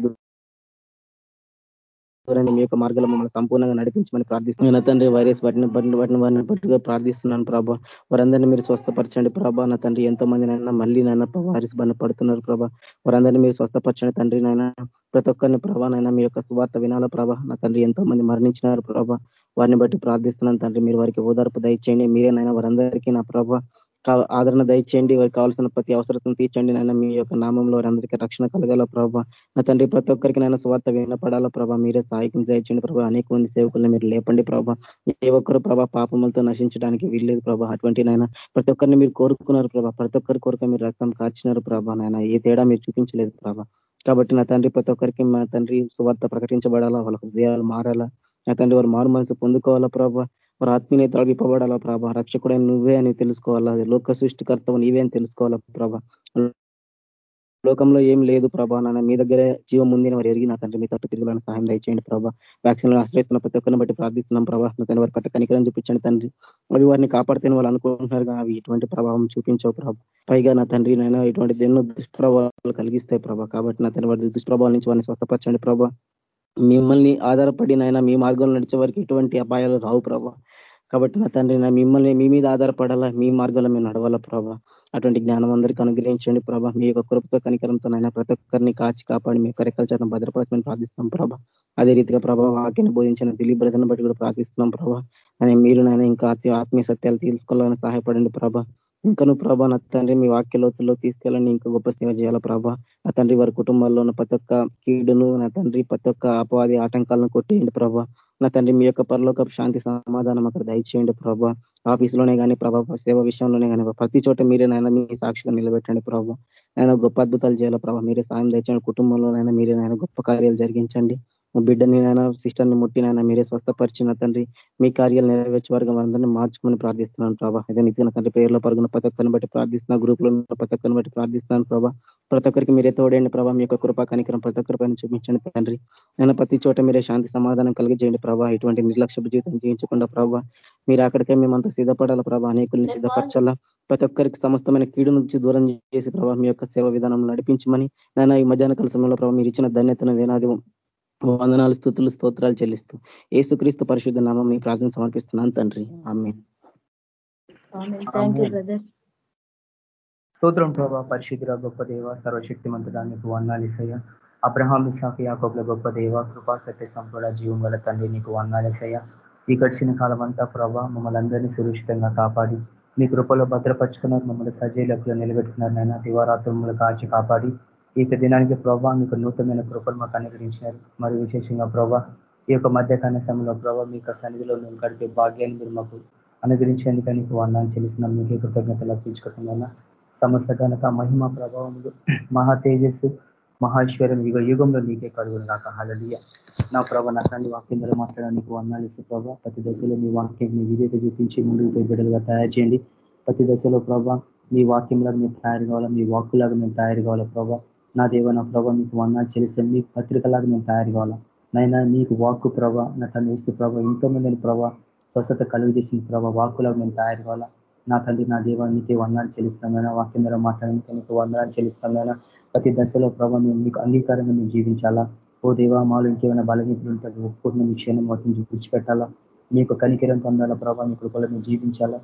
ఎవరైనా మీ యొక్క మార్గాలు మమ్మల్ని సంపూర్ణంగా నడిపించమని ప్రార్థిస్తున్నాను నా తండ్రి వైరస్ పట్టిన పట్టిన వాటిని వారిని పట్టుగా ప్రార్థిస్తున్నాను ప్రభా. వారందరినీ మీరు స్వస్థపరచండి ప్రభా. నా తండ్రి ఎంతో మంది నైనా మళ్ళీ నాయన వైరస్ బారిన పడుతున్నారు ప్రభా. వారందరినీ మీరు స్వస్థపరచండి తండ్రి నాయన. ప్రతి ఒక్కరిని ప్రభా నైనా మీ యొక్క సువార్త వినాల ప్రభా. నా తండ్రి ఎంతో మంది మరణించినారు ప్రభా. వారిని బట్టి ప్రార్థిస్తున్నాను తండ్రి. మీరు వారికి ఓదార్పు దయచేయండి. మీరేనైనా వారందరికీ నా ప్రభా ఆదరణ దయచేయండి. వారికి కావాల్సిన ప్రతి అవసరతను తీర్చండి. నాయన మీ యొక్క నామంలో వారందరికీ రక్షణ కలగాల ప్రభావ నా తండ్రి ప్రతి ఒక్కరికి నైనా స్వార్థ వినపడాలా ప్రభావ మీరే సహాయకం దయచేయండి ప్రభావ అనేక మంది సేవకులను మీరు లేపండి ప్రభావ ఏ ఒక్కరు ప్రభా పాపములతో నశించడానికి వీల్లేదు ప్రభా. అటువంటి నాయన ప్రతి ఒక్కరిని మీరు కోరుకున్నారు ప్రభా. ప్రతి ఒక్కరి కోరిక మీరు రక్తం కార్చినారు ప్రభా నాయన. ఏ తేడా మీరు చూపించలేదు ప్రభా. కాబట్టి నా తండ్రి ప్రతి ఒక్కరికి మా తండ్రి సువార్త ప్రకటించబడాలా? వాళ్ళ హృదయాలు మారాలా? నా తండ్రి వారు మారు మనసు పొందుకోవాలా ప్రభావ వారు ఆత్మీయ ఇవ్వబడాలా ప్రభా? రక్షకుడైన నువ్వే అని తెలుసుకోవాలా? లోక సృష్టికర్తవు నీవే అని తెలుసుకోవాలా ప్రభా? లోకంలో ఏం లేదు ప్రభా నాన్న. మీ దగ్గరే జీవం ఉంది వారు ఎరిగి నా తండ్రి మీ తట్టు తిరగాలని సహాయం దయచేయండి ప్రభా. వ్యాక్సిన్లు ఆశ్రయిస్తున్న ప్రతి ఒక్కరిని బట్టి ప్రార్థిస్తున్నాం ప్రభా. తన వారి పట్ల కనికరం చూపించండి తండ్రి. అవి వారిని కాపాడితే వాళ్ళు అనుకుంటున్నారు అవి ఇటువంటి ప్రభావం చూపించవు ప్రభా. పైగా నా తండ్రి నైనా ఇటువంటి ఎన్నో దుష్ప్రభావాలు కలిగిస్తాయి ప్రభా. కాబట్టి నా తండ్రి వారి దుష్ప్రభావాల నుంచి వారిని స్వస్థపరచండి ప్రభా. మిమ్మల్ని ఆధారపడి మీ మార్గంలో నడిచే వారికి ఎటువంటి అపాయాలు రావు ప్రభా. కాబట్టి నా తండ్రి నా మిమ్మల్ని మీ మీద ఆధారపడాలా? మీ మార్గంలో మేము నడవాలా ప్రభా? అటువంటి జ్ఞానం అందరికీ అనుగ్రహించండి ప్రభా. మీ యొక్క కృపతో కనికరంతో నైనా ప్రతి ఒక్కరిని కాచి కాపాడి మీ యొక్క రెక్కల భద్రపరచమని ప్రార్థిస్తున్నాం ప్రభా. అదే రీతిగా ప్రభా వాక్యాన్ని బోధించిన దిలీప్ బ్రదర్ని బట్టి కూడా ప్రార్థిస్తున్నాం ప్రభా. అని మీరు నాయన ఇంకా ఆత్మీయ సత్యాలు తీసుకోవాలని సహాయపడండి ప్రభా. ఇంకా నువ్వు ప్రభా నా తండ్రి మీ వాక్య లోతుల్లో తీసుకెళ్ళండి ఇంకా గొప్ప సేవ చేయాలా ప్రభా. నా తండ్రి వారి కుటుంబాల్లో ఉన్న ప్రతి ఒక్క కీడును నా తండ్రి ప్రతి ఒక్క అపవాది ఆటంకాలను కొట్టేయండి ప్రభా. నా తండ్రి మీ యొక్క పరలోక శాంతి సమాధానం అక్కడ దయచేయండి ప్రభావ ఆఫీసులోనే కానీ ప్రభావ సేవ విషయంలోనే కానీ ప్రతి చోట మీరే నాయన మీ సాక్షిగా నిలబెట్టండి ప్రభావ నాయన గొప్ప అద్భుతాలు చేయాలి ప్రభావ మీరే సాయం తెచ్చండి కుటుంబంలోనైనా మీరే నాయన గొప్ప కార్యాలు జరిగించండి. బిడ్డని నాయన సిస్టర్ని ముట్టినైనా మీరే స్వస్థపరిచిన తండ్రి మీ కార్యాలు నెరవేర్చే వారికి అందరినీ మార్చుకొని ప్రార్థిస్తున్నాను ప్రభా. అదే నిత్యం తండ్రి పేర్లో పరుగున ప్రతి ఒక్కరిని బట్టి ప్రార్థిస్తున్నా గ్రూపులో ప్రతి ఒక్కరిని బట్టి ప్రార్థిస్తున్నాను ప్రభా. ప్రతి ఒక్కరికి మీరే తోడండి ప్రభా మీ యొక్క కృపా కనికరం ప్రతి ఒక్కరి పైన చూపించండి తండ్రి. నేను ప్రతి చోట మీరే శాంతి సమాధానం కలిగజేయండి ప్రభా. ఇటువంటి నిర్లక్ష్య జీవితం జీవించకుండా ప్రభా మీరు అక్కడికే మేమంతా సిద్ధపడాలా ప్రభా? అనేకుల్ని సిద్ధపరచాలా? ప్రతి ఒక్కరికి సమస్తమైన కీడు నుంచి దూరం చేసి ప్రభావ మీ యొక్క సేవ విధానం నడిపించమని నేను ఈ మధ్యాహ్న కాల సమయంలో ప్రభావ మీరు ఇచ్చిన ధన్యతను వేనాది వందనాలు స్థుతులు స్తోత్రాలు చెల్లిస్తూ ఏసుక్రీస్తు పరిశుద్ధ నామం మీ ప్రార్థన సమర్పిస్తున్నాను తండ్రి. ఆమె స్తోత్రం ప్రభా పరిశుద్ధ గొప్ప దేవ సర్వశక్తిమంతుడా నీకు వందాలిసయ్య అబ్రహాం ఇసాఫ్ యాకోబ్ల గొప్ప దేవ కృపా సత్య సంపూడ జీవం గల తండ్రి నీకు వందాలిసయ్య ఈ గడిచిన కాలం అంతా ప్రభా మమ్మల్ని అందరినీ సురక్షితంగా కాపాడి మీ కృపలో భద్రపరుచుకున్నారు మమ్మల్ని సజీలకు నిలబెట్టుకున్నారు నైనా దివారాత్రులు కాచి కాపాడి ఈ దినానికి ప్రభావ మీకు నూతనమైన కృపలు మాకు అనుగ్రహించినారు. మరి విశేషంగా ప్రభా ఈ యొక్క మధ్యకాల సమయంలో ప్రభావ మీ యొక్క సన్నిధిలో మేము గడిపే భాగ్యాన్ని మీరు మాకు అనుగ్రహించేందుకు నీకు వందాన్ని చెల్లిస్తున్నాం. మీకే కృతజ్ఞతలు అర్పించుకుంటున్నా సమస్త ఘనత మహిమ ప్రభావములు మహా తేజస్సు మహేశ్వరం యుగ యుగంలో నీకే కడుగులు నాకు హలలియ నా ప్రభ నా తండ్రి వాక్యం ద్వారా మాట్లాడడానికి వందాలు ప్రభా ప్రతి దశలో మీ వాక్యం మీ విధేత చూపించి ముందుకు పోయి బిడ్డలుగా తయారు చేయండి. ప్రతి దశలో ప్రభా మీ వాక్యంలాగా మేము తయారు కావాలా మీ వాక్కులాగా మేము తయారు కావాలా ప్రభా నా దేవ నా ప్రభా మీకు వందాలు చెల్లిస్తే మీ పత్రికలాగా మేము తయారు కావాలా? నైనా మీకు వాక్కు ప్రభా నా తండ్రి వేస్తే ప్రభా ఎంతో మందిని ప్రభా స్వస్థత కలుగు చేసిన ప్రభా వాక్కులాగా మేము తయారు కావాలా? నా తండ్రి నా దేవ నీకే వందనాలు చెల్లిస్తామైనా వాక్యం ద్వారా మాట్లాడడానికి నీకు వందనాలు చెల్లిస్తామైనా ప్రతి దశలో ప్రభావ మేము మీకు అంగీకారంగా మేము జీవించాలా? ఓ దేవా మాలో ఇంకేమైనా బలహీనతలు ఉంటుంది ఒప్పుకున్న మీ క్షణం వాటిని విడిచిపెట్టాలా మీకు కనికిరం పొందాలా ప్రభావ మీ కృపలో మేము జీవించాలా?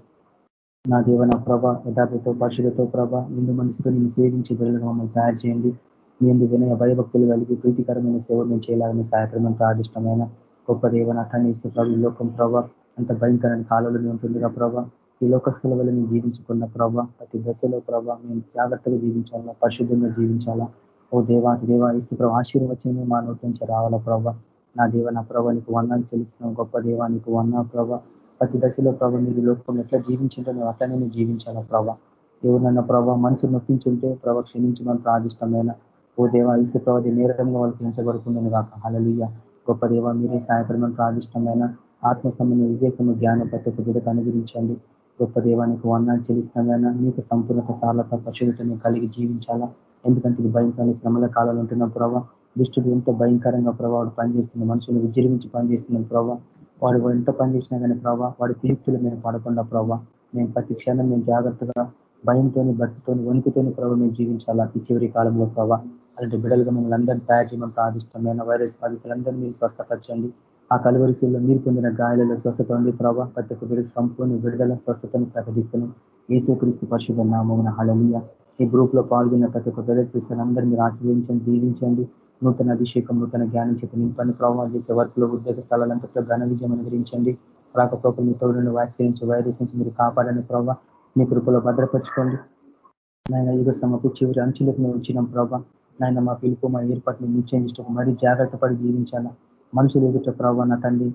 నా దేవ నా ప్రభ యథార్థతో పరిశులతో ప్రభ నిండు మనసుతో నేను సేవించి బిడ్డలుగా మమ్మల్ని తయారు చేయండి. మీ ఎందుకు వినయ భయభక్తులు కలిగి ప్రీతికరమైన సేవ మేము చేయాలని సహాయకరమైన ప్రాదిష్టమైన గొప్ప దేవ నా తనేసి ప్రభు ఈ లోకం ప్రభ అంత భయంకరమైన కాలంలో ఉంటుందిగా ప్రభ. ఈ లోకస్తుల వల్ల మేము జీవించుకున్న ప్రభ ప్రతి దశలో ప్రభ మేము జాగ్రత్తగా జీవించాలా పరిశుద్ధంగా జీవించాలా? ఓ దేవా దేవ ఇసు ప్రభు ఆశీర్వచనమే మా నోటి నుంచి రావాలా ప్రభ? నా దేవ నా ప్రభ నీకు వర్ణాలు చెల్లిస్తున్నాం గొప్ప దేవా నీకు వన్నా ప్రభ. ప్రతి దశలో ప్రభావ మీరు లోకంలో ఎట్లా జీవించుంటే మేము అట్లనే మేము జీవించాలా ప్రభా. ఎవరినన్నా ప్రభావ మనసు నొప్పించుంటే ప్రభావ క్షమించమని ప్రాదిష్టమైన ఓ దేవ ఇసు ప్రభావ నేరంగా వాళ్ళు పెంచబడుతుందని కాక. హలలీయ గొప్ప దేవ మీరే సాయపడమని ప్రాదిష్టమైన ఆత్మ సంబంధ వివేకము జ్ఞాన పద్ధతి బిడ్డకు అనుగ్రహించండి గొప్ప దేవానికి వర్ణాలు చెల్లిస్తామైనా మీకు సంపూర్ణత సార్లత పరిశుద్ధతను కలిగి జీవించాలా? ఎందుకంటే ఇది భయంకరమైన శ్రమల కాలంలో ఉంటున్న ప్రభావ దుష్టుడు ఎంతో భయంకరంగా ప్రభావం పనిచేస్తున్న మనుషులు విజృంభించి పనిచేస్తున్న ప్రభావ వాడు ఎంత పని చేసినా కానీ ప్రభావ వాడి పిలుపులు మేము పడకుండా ప్రభావ మేము ప్రతి క్షణం మేము జాగ్రత్తగా భయంతోని భక్తితోని వణుకుతోని ప్రభావ మేము జీవించాలా ఈ చివరి కాలంలో ప్రభావ అలాంటి బిడలుగా మిమ్మల్ని అందరినీ తయారు చేయమని ప్రార్థిష్టమైన వైరస్ బాధితులందరినీ మీరు స్వస్థపరచండి. ఆ కలువరిశీల్లో మీరు పొందిన గాయాలలో స్వస్థత ఉంది ప్రభావ ప్రతి ఒక్క బిడ్డకు సంపూర్ణ విడుదల స్వస్థతను ప్రకటిస్తున్నాం. ఏసుక్రీస్తు పరిశుభ నామమున హళలియ ఈ గ్రూప్లో పాల్గొన్న ప్రతి ఒక్క బిడ్డ చేసిన అందరూ మీరు ఆశీర్వించండి దీవించండి. నూతన అభిషేకం నూతన జ్ఞానం చేత నింపండి. ప్రభావం చేసే వర్క్లో ఉద్యోగ స్థలాలంతట్లో ఘన విజయం అనుగ్రహించండి. రాకపోకలు మీ తోడుని వ్యాక్సిన్ నుంచి వైరస్ నుంచి మీరు కాపాడని ప్రభావ మీ కృపలో భద్రపరచుకోండి. నాయన యుగ సమకు చివరి అంచులకు మేము వచ్చినాం ప్రభావ నాయన మా పిలుపు మా ఏర్పాటుని నిశ్చయించడం మరీ జాగ్రత్త పడి జీవించాలా. మనుషులు ఎదుట ప్రభావ నా తండ్రి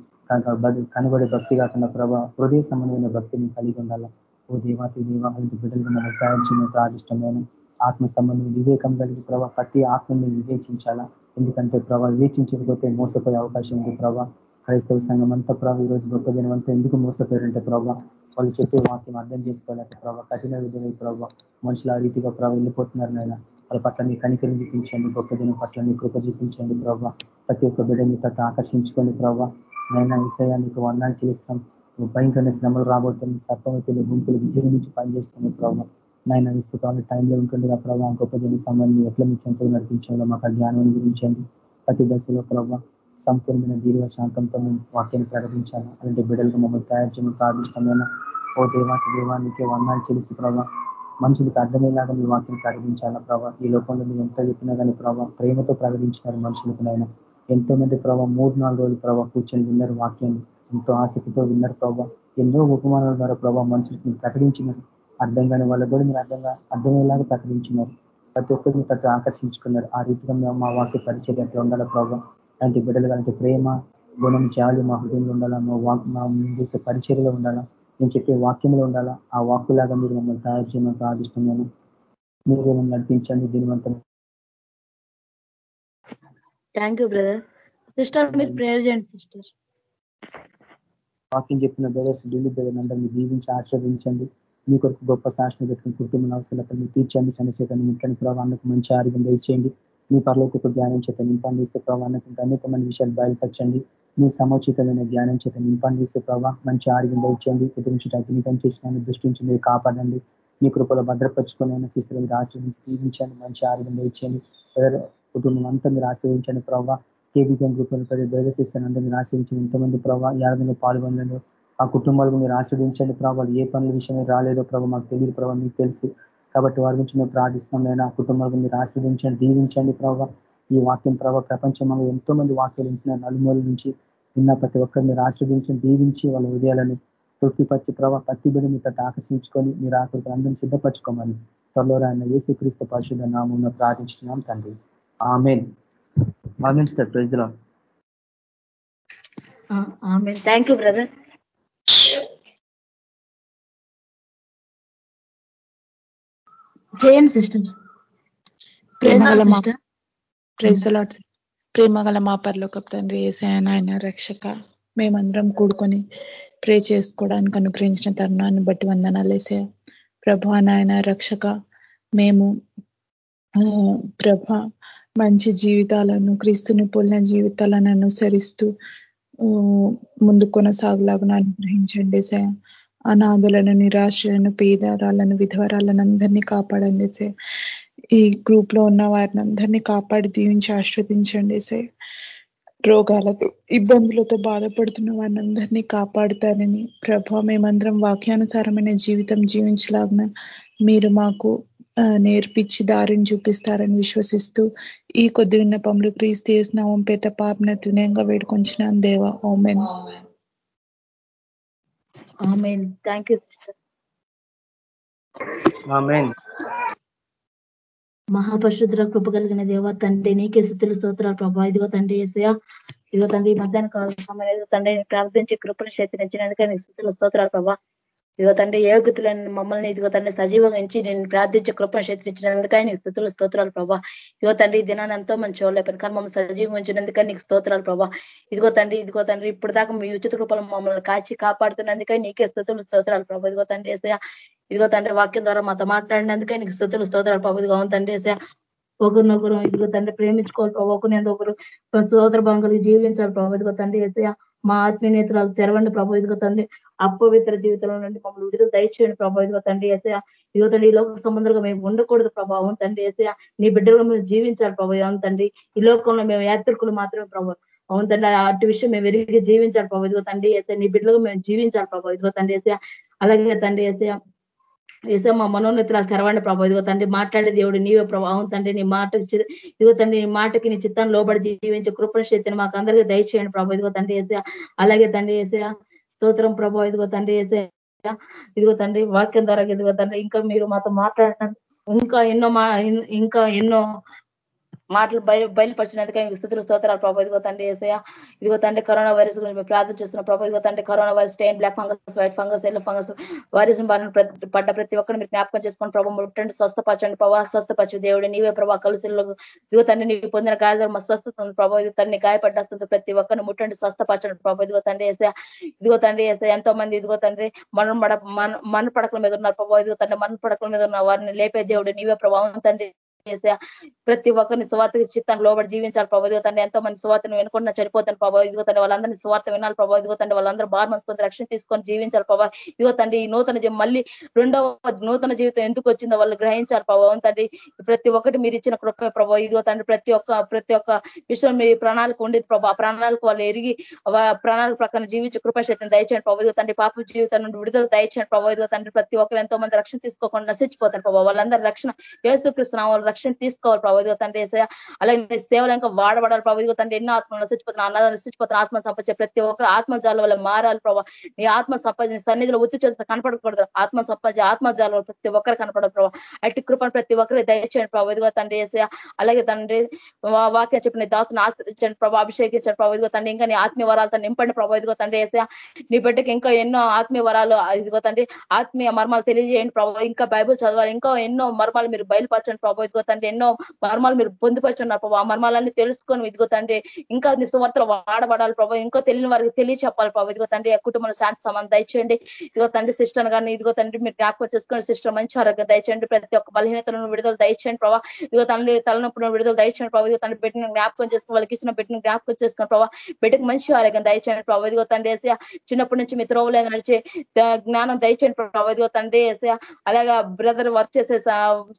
కనబడే భక్తి కాకుండా ప్రభావ హృదయ సంబంధమైన భక్తిని కలిగి ఉండాలా. ఓ దేవాతి దేవ అలాంటి బిడ్డలుగా మనం తయారు చేయడం ప్రాదిష్టమైన ఆత్మ సంబంధం వివేకం కలిగి ప్రభావ ప్రతి ఆత్మని వివేచించాలా? ఎందుకంటే ప్రభావ వివేచించకపోతే మోసపోయే అవకాశం ఉంది ప్రభావ క్రైస్తవ సంఘం అంతా ప్రభావ ఈరోజు గొప్ప జనం అంతా ఎందుకు మోసపోయారంటే ప్రభావ వాళ్ళు చెప్పే వాక్యం అర్థం చేసుకోలేక ప్రభావ కఠిన విధమైన ప్రభావ మనుషులు ఆ రీతిగా ప్రభావ వెళ్ళిపోతున్నారు నాయన. వాళ్ళ పట్ల మీ కనికరం చూపించండి గొప్ప జనం పట్ల మీ కృప చూపించండి ప్రభావ ప్రతి ఒక్క బిడ్డని పట్ల ఆకర్షించుకోండి ప్రభావ నైనా ఈసయా నీకు వర్ణాలు చేస్తాం భయంకరమైన శ్రమలు రాబోతుంది సర్పవతులు గుంపులు విజృంభించి పనిచేస్తున్నాయి ప్రభావ నాయన ఇస్తుకాల టైంలో ఉంటుండగా ప్రభావ గొప్ప జన సమయాన్ని ఎట్లా మీ చెంతలు నడిపించాలో మాకు జ్ఞానం గురించండి ప్రతి దశలో ప్రభావ సంపూర్ణమైన దీర్ఘ శాంతంతో మేము వాక్యాన్ని ప్రకటించాలి. అలాంటి బిడ్డలకు మమ్మల్ని తయారు చేయడం ప్రాదిష్టమైన ఓ దేవాకి దేవానికి వర్ణాలు చెల్లిస్తూ ప్రభావ మనుషులకు అర్థమయ్యేలాగా మీ వాక్యం ప్రకటించాలా ప్రభావ ఈ లోకంలో మీరు ఎంత చెప్పినా కానీ ప్రభావ ప్రేమతో ప్రకటించినారు మనుషులకు నాయన. ఎంతో మంది ప్రభావ మూడు నాలుగు రోజులు ప్రభావ కూర్చొని విన్నారు వాక్యాన్ని. ఎంతో ఆసక్తితో విన్నారు ప్రభావ ఎన్నో ఉపమానాల ద్వారా ప్రభావ మనుషులకు ప్రకటించినారు. అర్థం కాని వాళ్ళకు కూడా మీరు అర్థంగా అర్థమయ్యేలాగా ప్రకటించినారు ప్రతి ఒక్కరిని తట్టు ఆకర్షించుకున్నారు. ఆ రీతిగా మా వాక్య పరిచయం ఎట్లా ఉండాలి ప్రభావం అలాంటి బిడ్డలు అలాంటి ప్రేమ గుణం చాలు మా హృదయంలో ఉండాలా? మా వాక్ మా చేసే పరిచర్లో ఉండాలా? నేను చెప్పే వాక్యంలో ఉండాలా? ఆ వాక్కులాగా మీరు మమ్మల్ని తయారు చేయమని ప్రార్థిస్తున్నాను. మీరు మమ్మల్ని నడిపించండి. దీనివంతం థ్యాంక్ యూ బ్రదర్ సిస్టర్ మీరు ప్రేయర్ చేయండి సిస్టర్ వాక్యం చెప్పిన బ్రదర్స్ ఢిల్లీ బ్రదర్ అందరినీ దీవించి ఆశ్రవదించండి. మీ కొరకు గొప్ప శాసన పెట్టుకుని కుటుంబం అవసరాలు మీరు తీర్చండి సమస్యలను ముట్టని ప్రభావానికి మంచి ఆరోగ్యం దయచేయండి. మీ పరలోకి జ్ఞానం చేత నింపండి ఇస్తే ప్రభావానికి అనేకమైన విషయాలు బయలుపరచండి. మీ సముచితమైన జ్ఞానం చేత నింపండి ఇస్తే ప్రభావ మంచి ఆరోగ్యం దయచేయండి. కుటుంబ అగ్ని పనిచేసిన దృష్టి నుంచి మీరు కాపాడండి. మీ కృపలో భద్రపరుచుకుని శిస్తులు మీరు ఆశ్రయించి దీవించండి మంచి ఆరోగ్యం దయచేయండి. కుటుంబం అంతా మీరు ఆశ్రయించండి ప్రభావ కేబీపీఎం గ్రూప్ ప్రతి దైవశిస్తాను అందరూ మీరు ఆశ్రయించండి ఎంతమంది ప్రభావ యాభై పాల్గొనలేదు ఆ కుటుంబాలకు మీరు ఆశ్రయించండి ప్రభావాలు ఏ పనుల విషయమే రాలేదో ప్రభావ మాకు తెలియదు ప్రభావ మీకు తెలుసు. కాబట్టి వారి గురించి మేము ప్రార్థిస్తున్నాం నేను ఆ కుటుంబాలకు మీరు ఆశ్రయించండి దీవించండి ప్రభావ ఈ వాక్యం ప్రభావ ప్రపంచంలో ఎంతో మంది వాక్యాలు వింటున్నారు నలుమూల నుంచి విన్న ప్రతి ఒక్కరు మీరు ఆశ్రయించండి దీవించి వాళ్ళ హృదయాలను తృప్తిపరిచి ప్రభావ ప్రతి బిడ్డ మీద ఆకర్షించుకొని మీరు ఆకృతి అందరినీ సిద్ధపరచుకోమని త్వరలో ఆయన ఏసుక్రీస్తు పరిశుద్ధ నామం ప్రార్థించున్నాం తండ్రి. Amen. Amen sir praise thank you brother. చేయండి సిస్టర్. ప్రేమ గల మా పరలోక తండ్రి ఏసాయన ఆయన రక్షక. మేమందరం కూడుకొని ప్రే చేసుకోవడానికి అనుగ్రహించిన తరుణాన్ని బట్టి వందనాలు వేసే ప్రభా నాయన రక్షక మేము ప్రభ మంచి జీవితాలను క్రీస్తుని పోలిన జీవితాలను అనుసరిస్తూ ముందు కొనసాగులాగా అనుగ్రహించండి సార్ అనాథులను నిరాశలను పేదరాలను విధవరాలను అందరినీ కాపాడండి సే. ఈ గ్రూప్లో ఉన్న వారిని అందరినీ కాపాడి దీవించి ఆశ్రవదించండి సే. రోగాలతో ఇబ్బందులతో బాధపడుతున్న వారిని అందరినీ కాపాడుతారని ప్రభ మేమందరం వాక్యానుసారమైన జీవితం జీవించలాగిన మీరు మాకు నేర్పించి దారిని చూపిస్తారని విశ్వసిస్తూ ఈ కొద్ది విన్నపములు క్రీస్తు నామం పేట పాపన తునయంగా వేడుకొంచిన దేవ. Amen amen thank you sister మహాపరిశుద్ర కృప కలిగిన దేవ తండ్రి నీకే స్థితులు స్తోత్రాలు ప్రభా. ఇదిగో తండ్రి ఏసయా ఇదిగో తండ్రి మధ్యాహ్న కాల సమయం తండ్రి ప్రార్థించి కృపను శక్తిని ఇచ్చినందుకే నీకు స్థితులు స్తోత్రాలు ప్రభా. ఇదిగో తండ్రి యోగ్యతలను మమ్మల్ని ఇదిగో తండ్రి సజీవంగా ఇచ్చి నేను ప్రార్థించే కృపను శక్తించినందుకై నీకు స్థుతులు స్తోత్రాలు ప్రభా. ఇదిగో తండ్రి దినాన్ని ఎంతో మంచి చూడలేపారు కానీ మమ్మల్ని సజీవం ఉంచినందుకే నీకు స్తోత్రాలు ప్రభా. ఇదిగో తండ్రి ఇదిగో తండ్రి ఇప్పుడు దాకా మీ ఉచిత కృపలు మమ్మల్ని కాచి కాపాడుతున్నందుకే నీకే స్థుతులు స్తోత్రాలు ప్రభా. ఇదిగో తండ్రి వేసా ఇదిగో తండ్రి వాక్యం ద్వారా మాతో మాట్లాడినందుకే నీకు స్థుతులు స్తోత్రాలు ప్రభు. ఇదిగో తండ్రి వేసా ఒకరినొకరు ఇదిగో తండ్రి ప్రేమించుకోవాలి ప్రభావ ఒకరిని ఒకరు సోదర భాగం జీవించాలి ప్రభావ ఇదిగో తండ్రి వేసా మా ఆత్మీయ నేత్రాలు తెరవండి ప్రభు. ఇదిగో తండ్రి అపవిత్ర జీవితంలో నుండి మమ్మల్ని విడుదల దయచేయండి ప్రభావ ఇదిగో తండ్రి వేసా ఇదిగో తండ్రి ఈ లోక సంబంధంగా మేము ఉండకూడదు ప్రభావం తండ్రి వేసా నీ బిడ్డలుగా మేము జీవించాలి ప్రభావ అవును తండ్రి ఈ లోకంలో మేము యాత్రికులు మాత్రమే ప్రభావ అవును తండ్రి అటు విషయం మేము వెరిగి జీవించాలి ప్రభావ ఇదిగో తండ్రి వేసా నీ బిడ్డలుగా మేము జీవించాలి ప్రభావ ఇదిగో తండ్రి వేసా అలాగే తండ్రి వేసా వేసా మా మనోన్నతులు తెరవండి ప్రభావ ఇదిగో తండ్రి మాట్లాడే దేవుడు నీవే ప్రభావం తండ్రి నీ మాట ఇదిగో తండ్రి నీ మాటకి నీ చిత్తాన్ని లోబడి జీవించే కృపణ శక్తిని మాకు అందరికీ దయచేయండి ప్రభావ ఇదిగో తండ్రి వేసా అలాగే తండ్రి వేసా స్తోత్రం ప్రభావ ఇదిగో తండ్రి వేసే ఇదిగో తండ్రి వాక్యం ద్వారా ఇదిగో తండ్రి ఇంకా మీరు మాతో మాట్లాడటం ఇంకా ఎన్నో మా ఇంకా ఎన్నో మాటలు బయలు బయలుపరిచినందుకే మీకు స్థుతులు స్తోత్రాలు. ప్రభావ ఇదిగో తండ్రి ఏసయ ఇదిగో తండ్రి కరోనా వైరస్ గురించి మేము ప్రార్థన చేస్తున్నాం. ప్రభావ ఇదిగో తండ్రి corona virus strain black fungus white fungus yellow fungus virus బారిన పడ్డ ప్రతి ఒక్కరు మీరు జ్ఞాపకం చేసుకుని ప్రభావ ముట్టండి స్వస్థపరచండి. ప్రభావ స్వస్థపరచు దేవుడు నీవే ప్రభావ కలుసుల్లో ఇదిగో తండ్రి నీవు పొందిన గాయాలు మా స్వస్థత ఉంది. ప్రభావ ఇది తండ్రి గాయపడ్డస్తుంది ప్రతి ఒక్కరిని ముట్టండి స్వస్థపరచండి. ప్రభావ ఇదిగో తండ్రి ఏసయ ఇదిగో తండ్రి ఏసయ ఎంతో మంది ఇదిగో తండ్రి మన మన పడకల మీద ఉన్నారు. ప్రభావ ఇదిగో తండ్రి మన పడకల మీద ఉన్న వారిని లేపే దేవుడు నీవే ప్రభావం తండ్రి. ప్రతి ఒక్కరిని స్వార్థ చిత్తాన్ని లోబడి జీవించాలి ప్రభావ ఇదిగో తండ్రి ఎంతో మంది స్వార్థను వినకుండా చనిపోతాను ప్రభావ ఇదిగో వాళ్ళందరినీ స్వార్థ వినాలి ప్రభావ ఇదిగో వాళ్ళందరూ బార్ మనసుకొని రక్షణ తీసుకొని జీవించాలి ప్రభావ ఇదిగోతండి ఈ నూతన మళ్ళీ రెండవ నూతన జీవితం ఎందుకు వచ్చిందో వాళ్ళు గ్రహించాలి ప్రభావం తండ్రి ప్రతి ఒక్కటి మీరు ఇచ్చిన కృప ప్రభావ ఇదిగో తండ్రి ప్రతి ఒక్క ప్రతి ఒక్క విషయం మీ ప్రణాళిక ఉండేది ప్రభావ ప్రణాళిక వాళ్ళు ఎరిగి ప్రణాళిక ప్రకారం జీవించే కృపశక్తిని దయచేయండి ప్రభావ ఇదిగోతండి పాప జీవితం నుండి విడుదల దయచేయండి ప్రభావ ఇదిగోతండి ప్రతి ఒక్కరు ఎంతో మంది రక్షణ తీసుకోకుండా నశించిపోతారు ప్రభావ వాళ్ళందరూ రక్షణ ఏసుకృష్ణ రక్షణ తీసుకోవాలి ప్రభు. తండ్రి ఏసయ అలాగే మీ సేవలు ఇంకా వాడబడాలి ప్రభు. తండ్రి ఎన్నో ఆత్మలు నశించిపోతున్న అన్నదాన్ని నశించిపోతున్న ఆత్మ సంపాదించే ప్రతి ఒక్కరు ఆత్మజాల వల్ల మారాలి ప్రభావ నీ ఆత్మ సంపాదించిన సన్నిధిలో ఉత్తి చేత కనపడకూడదు. ఆత్మ సంపాదించి ఆత్మజాల ప్రతి ఒక్కరు కనపడదు ప్రభావ అట్టి కృపను ప్రతి ఒక్కరు దయచేయండి ప్రభావ తండ్రి ఏసయ అలాగే తండ్రి వాక్యం చెప్పిన దాసును ఆశ్రయించండి ప్రభావ అభిషేకించండి ప్రభావ తండ్రి ఇంకా నీ ఆత్మీయ వరాలతో నింపండి ప్రభావ ఇదిగో తండ్రి ఏసయ నీ బిడ్డకి ఇంకా ఎన్నో ఆత్మీయ వరాలు ఇదిగో తండ్రి ఆత్మీయ మర్మాలు తెలియజేయండి ప్రభావ ఇంకా బైబుల్ చదవాలి ఇంకా ఎన్నో మర్మాలు మీరు బయలుపరచండి ప్రభావ ఇదిగో తండ్రి ఎన్నో మర్మాలు మీరు పొందుపరుచున్నారు ప్రభావ మర్మాలన్నీ తెలుసుకొని ఇదిగో తండ్రి ఇంకా నిస్వార్థలు వాడబడాలి ప్రభావ ఇంకో తెలియని వారికి తెలియ చెప్పాలి ప్రభావ ఇదిగో తండ్రి కుటుంబంలో శాంతి సమానం దయచేయండి. ఇదిగో తండ్రి సిస్టర్ కానీ ఇదిగో తండ్రి మీరు జ్ఞాపకం చేసుకుని సిస్టర్ మంచి ఆరోగ్యం దయచేయండి. ప్రతి ఒక్క బలహీనతలను విడుదల దయచేయండి ప్రభావ ఇదిగో తండ్రి తలనొప్పులను విడుదల దయచేయండి ప్రభావ ఇదిగో తండ్రి బిడ్డను జ్ఞాపకం చేసుకుని వాళ్ళకి ఇచ్చిన బిడ్డను జ్ఞాపకం చేసుకుని ప్రభావ బిడ్డకు మంచి ఆరోగ్యం దయచేయండి ప్రభావ ఇదిగో తండ్రి వేసి చిన్నప్పటి నుంచి మీ త్రోవలే నడిచి జ్ఞానం దయచేయండి ప్రభావ ఇదిగో తండ్రి వేసి అలాగా బ్రదర్ వర్క్ చేసే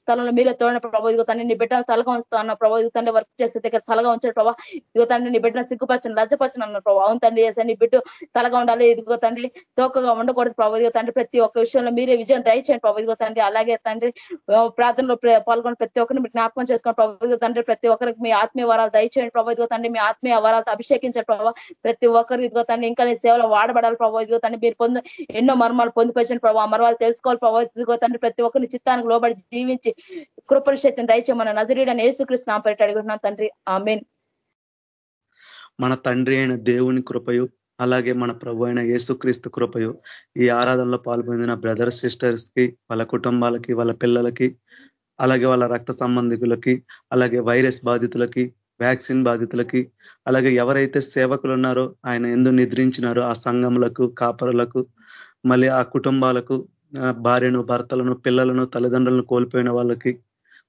స్థలంలో మీరే తోడిన ప్రభావ ఇదిగో తండ్రి నీ బిడ్డను తలగా ఉంచుతా అన్న ప్రభావ ఇదిగో తండ్రి వర్క్ చేసే దగ్గర తలగా ఉంచాడు ప్రభావ ఇదిగో తండ్రి నీ బిడ్డను సిగ్గుపరచని లజ్జపరచని అన్న ప్రభావ అవును తండ్రి చేసే నీ బిడ్డ తలగా ఉండాలి ఇదిగో తండ్రి తోకగా ఉండకూడదు ప్రభావ ఇదిగో తండ్రి ప్రతి ఒక్క విషయంలో మీరే విజయం దయచేయండి ప్రభావ ఇదిగో తండ్రి అలాగే తండ్రి ప్రార్థనలో పాల్గొని ప్రతి ఒక్కరిని మీరు జ్ఞాపకం చేసుకోండి ప్రభావ ఇదిగో తండ్రి ప్రతి ఒక్కరికి మీ ఆత్మీయ వరాలు దయచేయండి ప్రభావ ఇదిగో తండ్రి మీ ఆత్మీయ వరాలతో అభిషేకించండి ప్రభావ ప్రతి ఒక్కరు ఇదిగో తండ్రి ఇంకా నీ వాడబడాలి ప్రభావ ఇదిగో తండ్రి మీరు పొందు ఎన్నో మర్మాలు పొందుపరిచిన ప్రభావ మర్మాలు తెలుసుకోవాలి ప్రభావ ఇదిగో తండ్రి ప్రతి ఒక్కరిని చిత్తానికి లోబడి జీవించి కృపణ శక్తిని మన నజరీడని ఏసుకృష్ణ నాపేట అడుగుతున్నాం తండ్రి. ఆమెన్. మన తండ్రి అయిన దేవుని కృపయు అలాగే మన ప్రభు అయిన యేసుక్రీస్తు కృపయు ఈ ఆరాధనలో పాల్పొందిన బ్రదర్ సిస్టర్స్కి వాళ్ళ కుటుంబాలకి వాళ్ళ పిల్లలకి అలాగే వాళ్ళ రక్త సంబంధికులకి అలాగే వైరస్ బాధితులకి వ్యాక్సిన్ బాధితులకి అలాగే ఎవరైతే సేవకులు ఉన్నారో ఆయన ఎందు నిద్రించినారో ఆ సంఘములకు కాపరులకు మళ్ళీ ఆ కుటుంబాలకు భార్యను భర్తలను పిల్లలను తల్లిదండ్రులను కోల్పోయిన వాళ్ళకి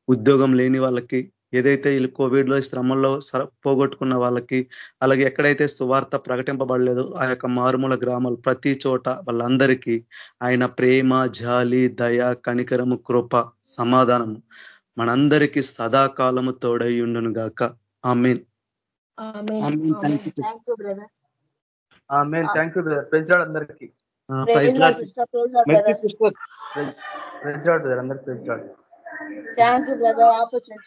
ఉద్యోగం లేని వాళ్ళకి ఏదైతే వీళ్ళు కోవిడ్లో శ్రమంలో పోగొట్టుకున్న వాళ్ళకి అలాగే ఎక్కడైతే సువార్త ప్రకటింపబడలేదు ఆ యొక్క మారుమూల గ్రామాలు ప్రతి చోట వాళ్ళందరికీ ఆయన ప్రేమ జాలి దయ కనికరము కృప సమాధానము మనందరికీ సదాకాలము తోడై ఉండును గాక amen. Thank you brother. Praise అందరికీ. Thank you brother opportunity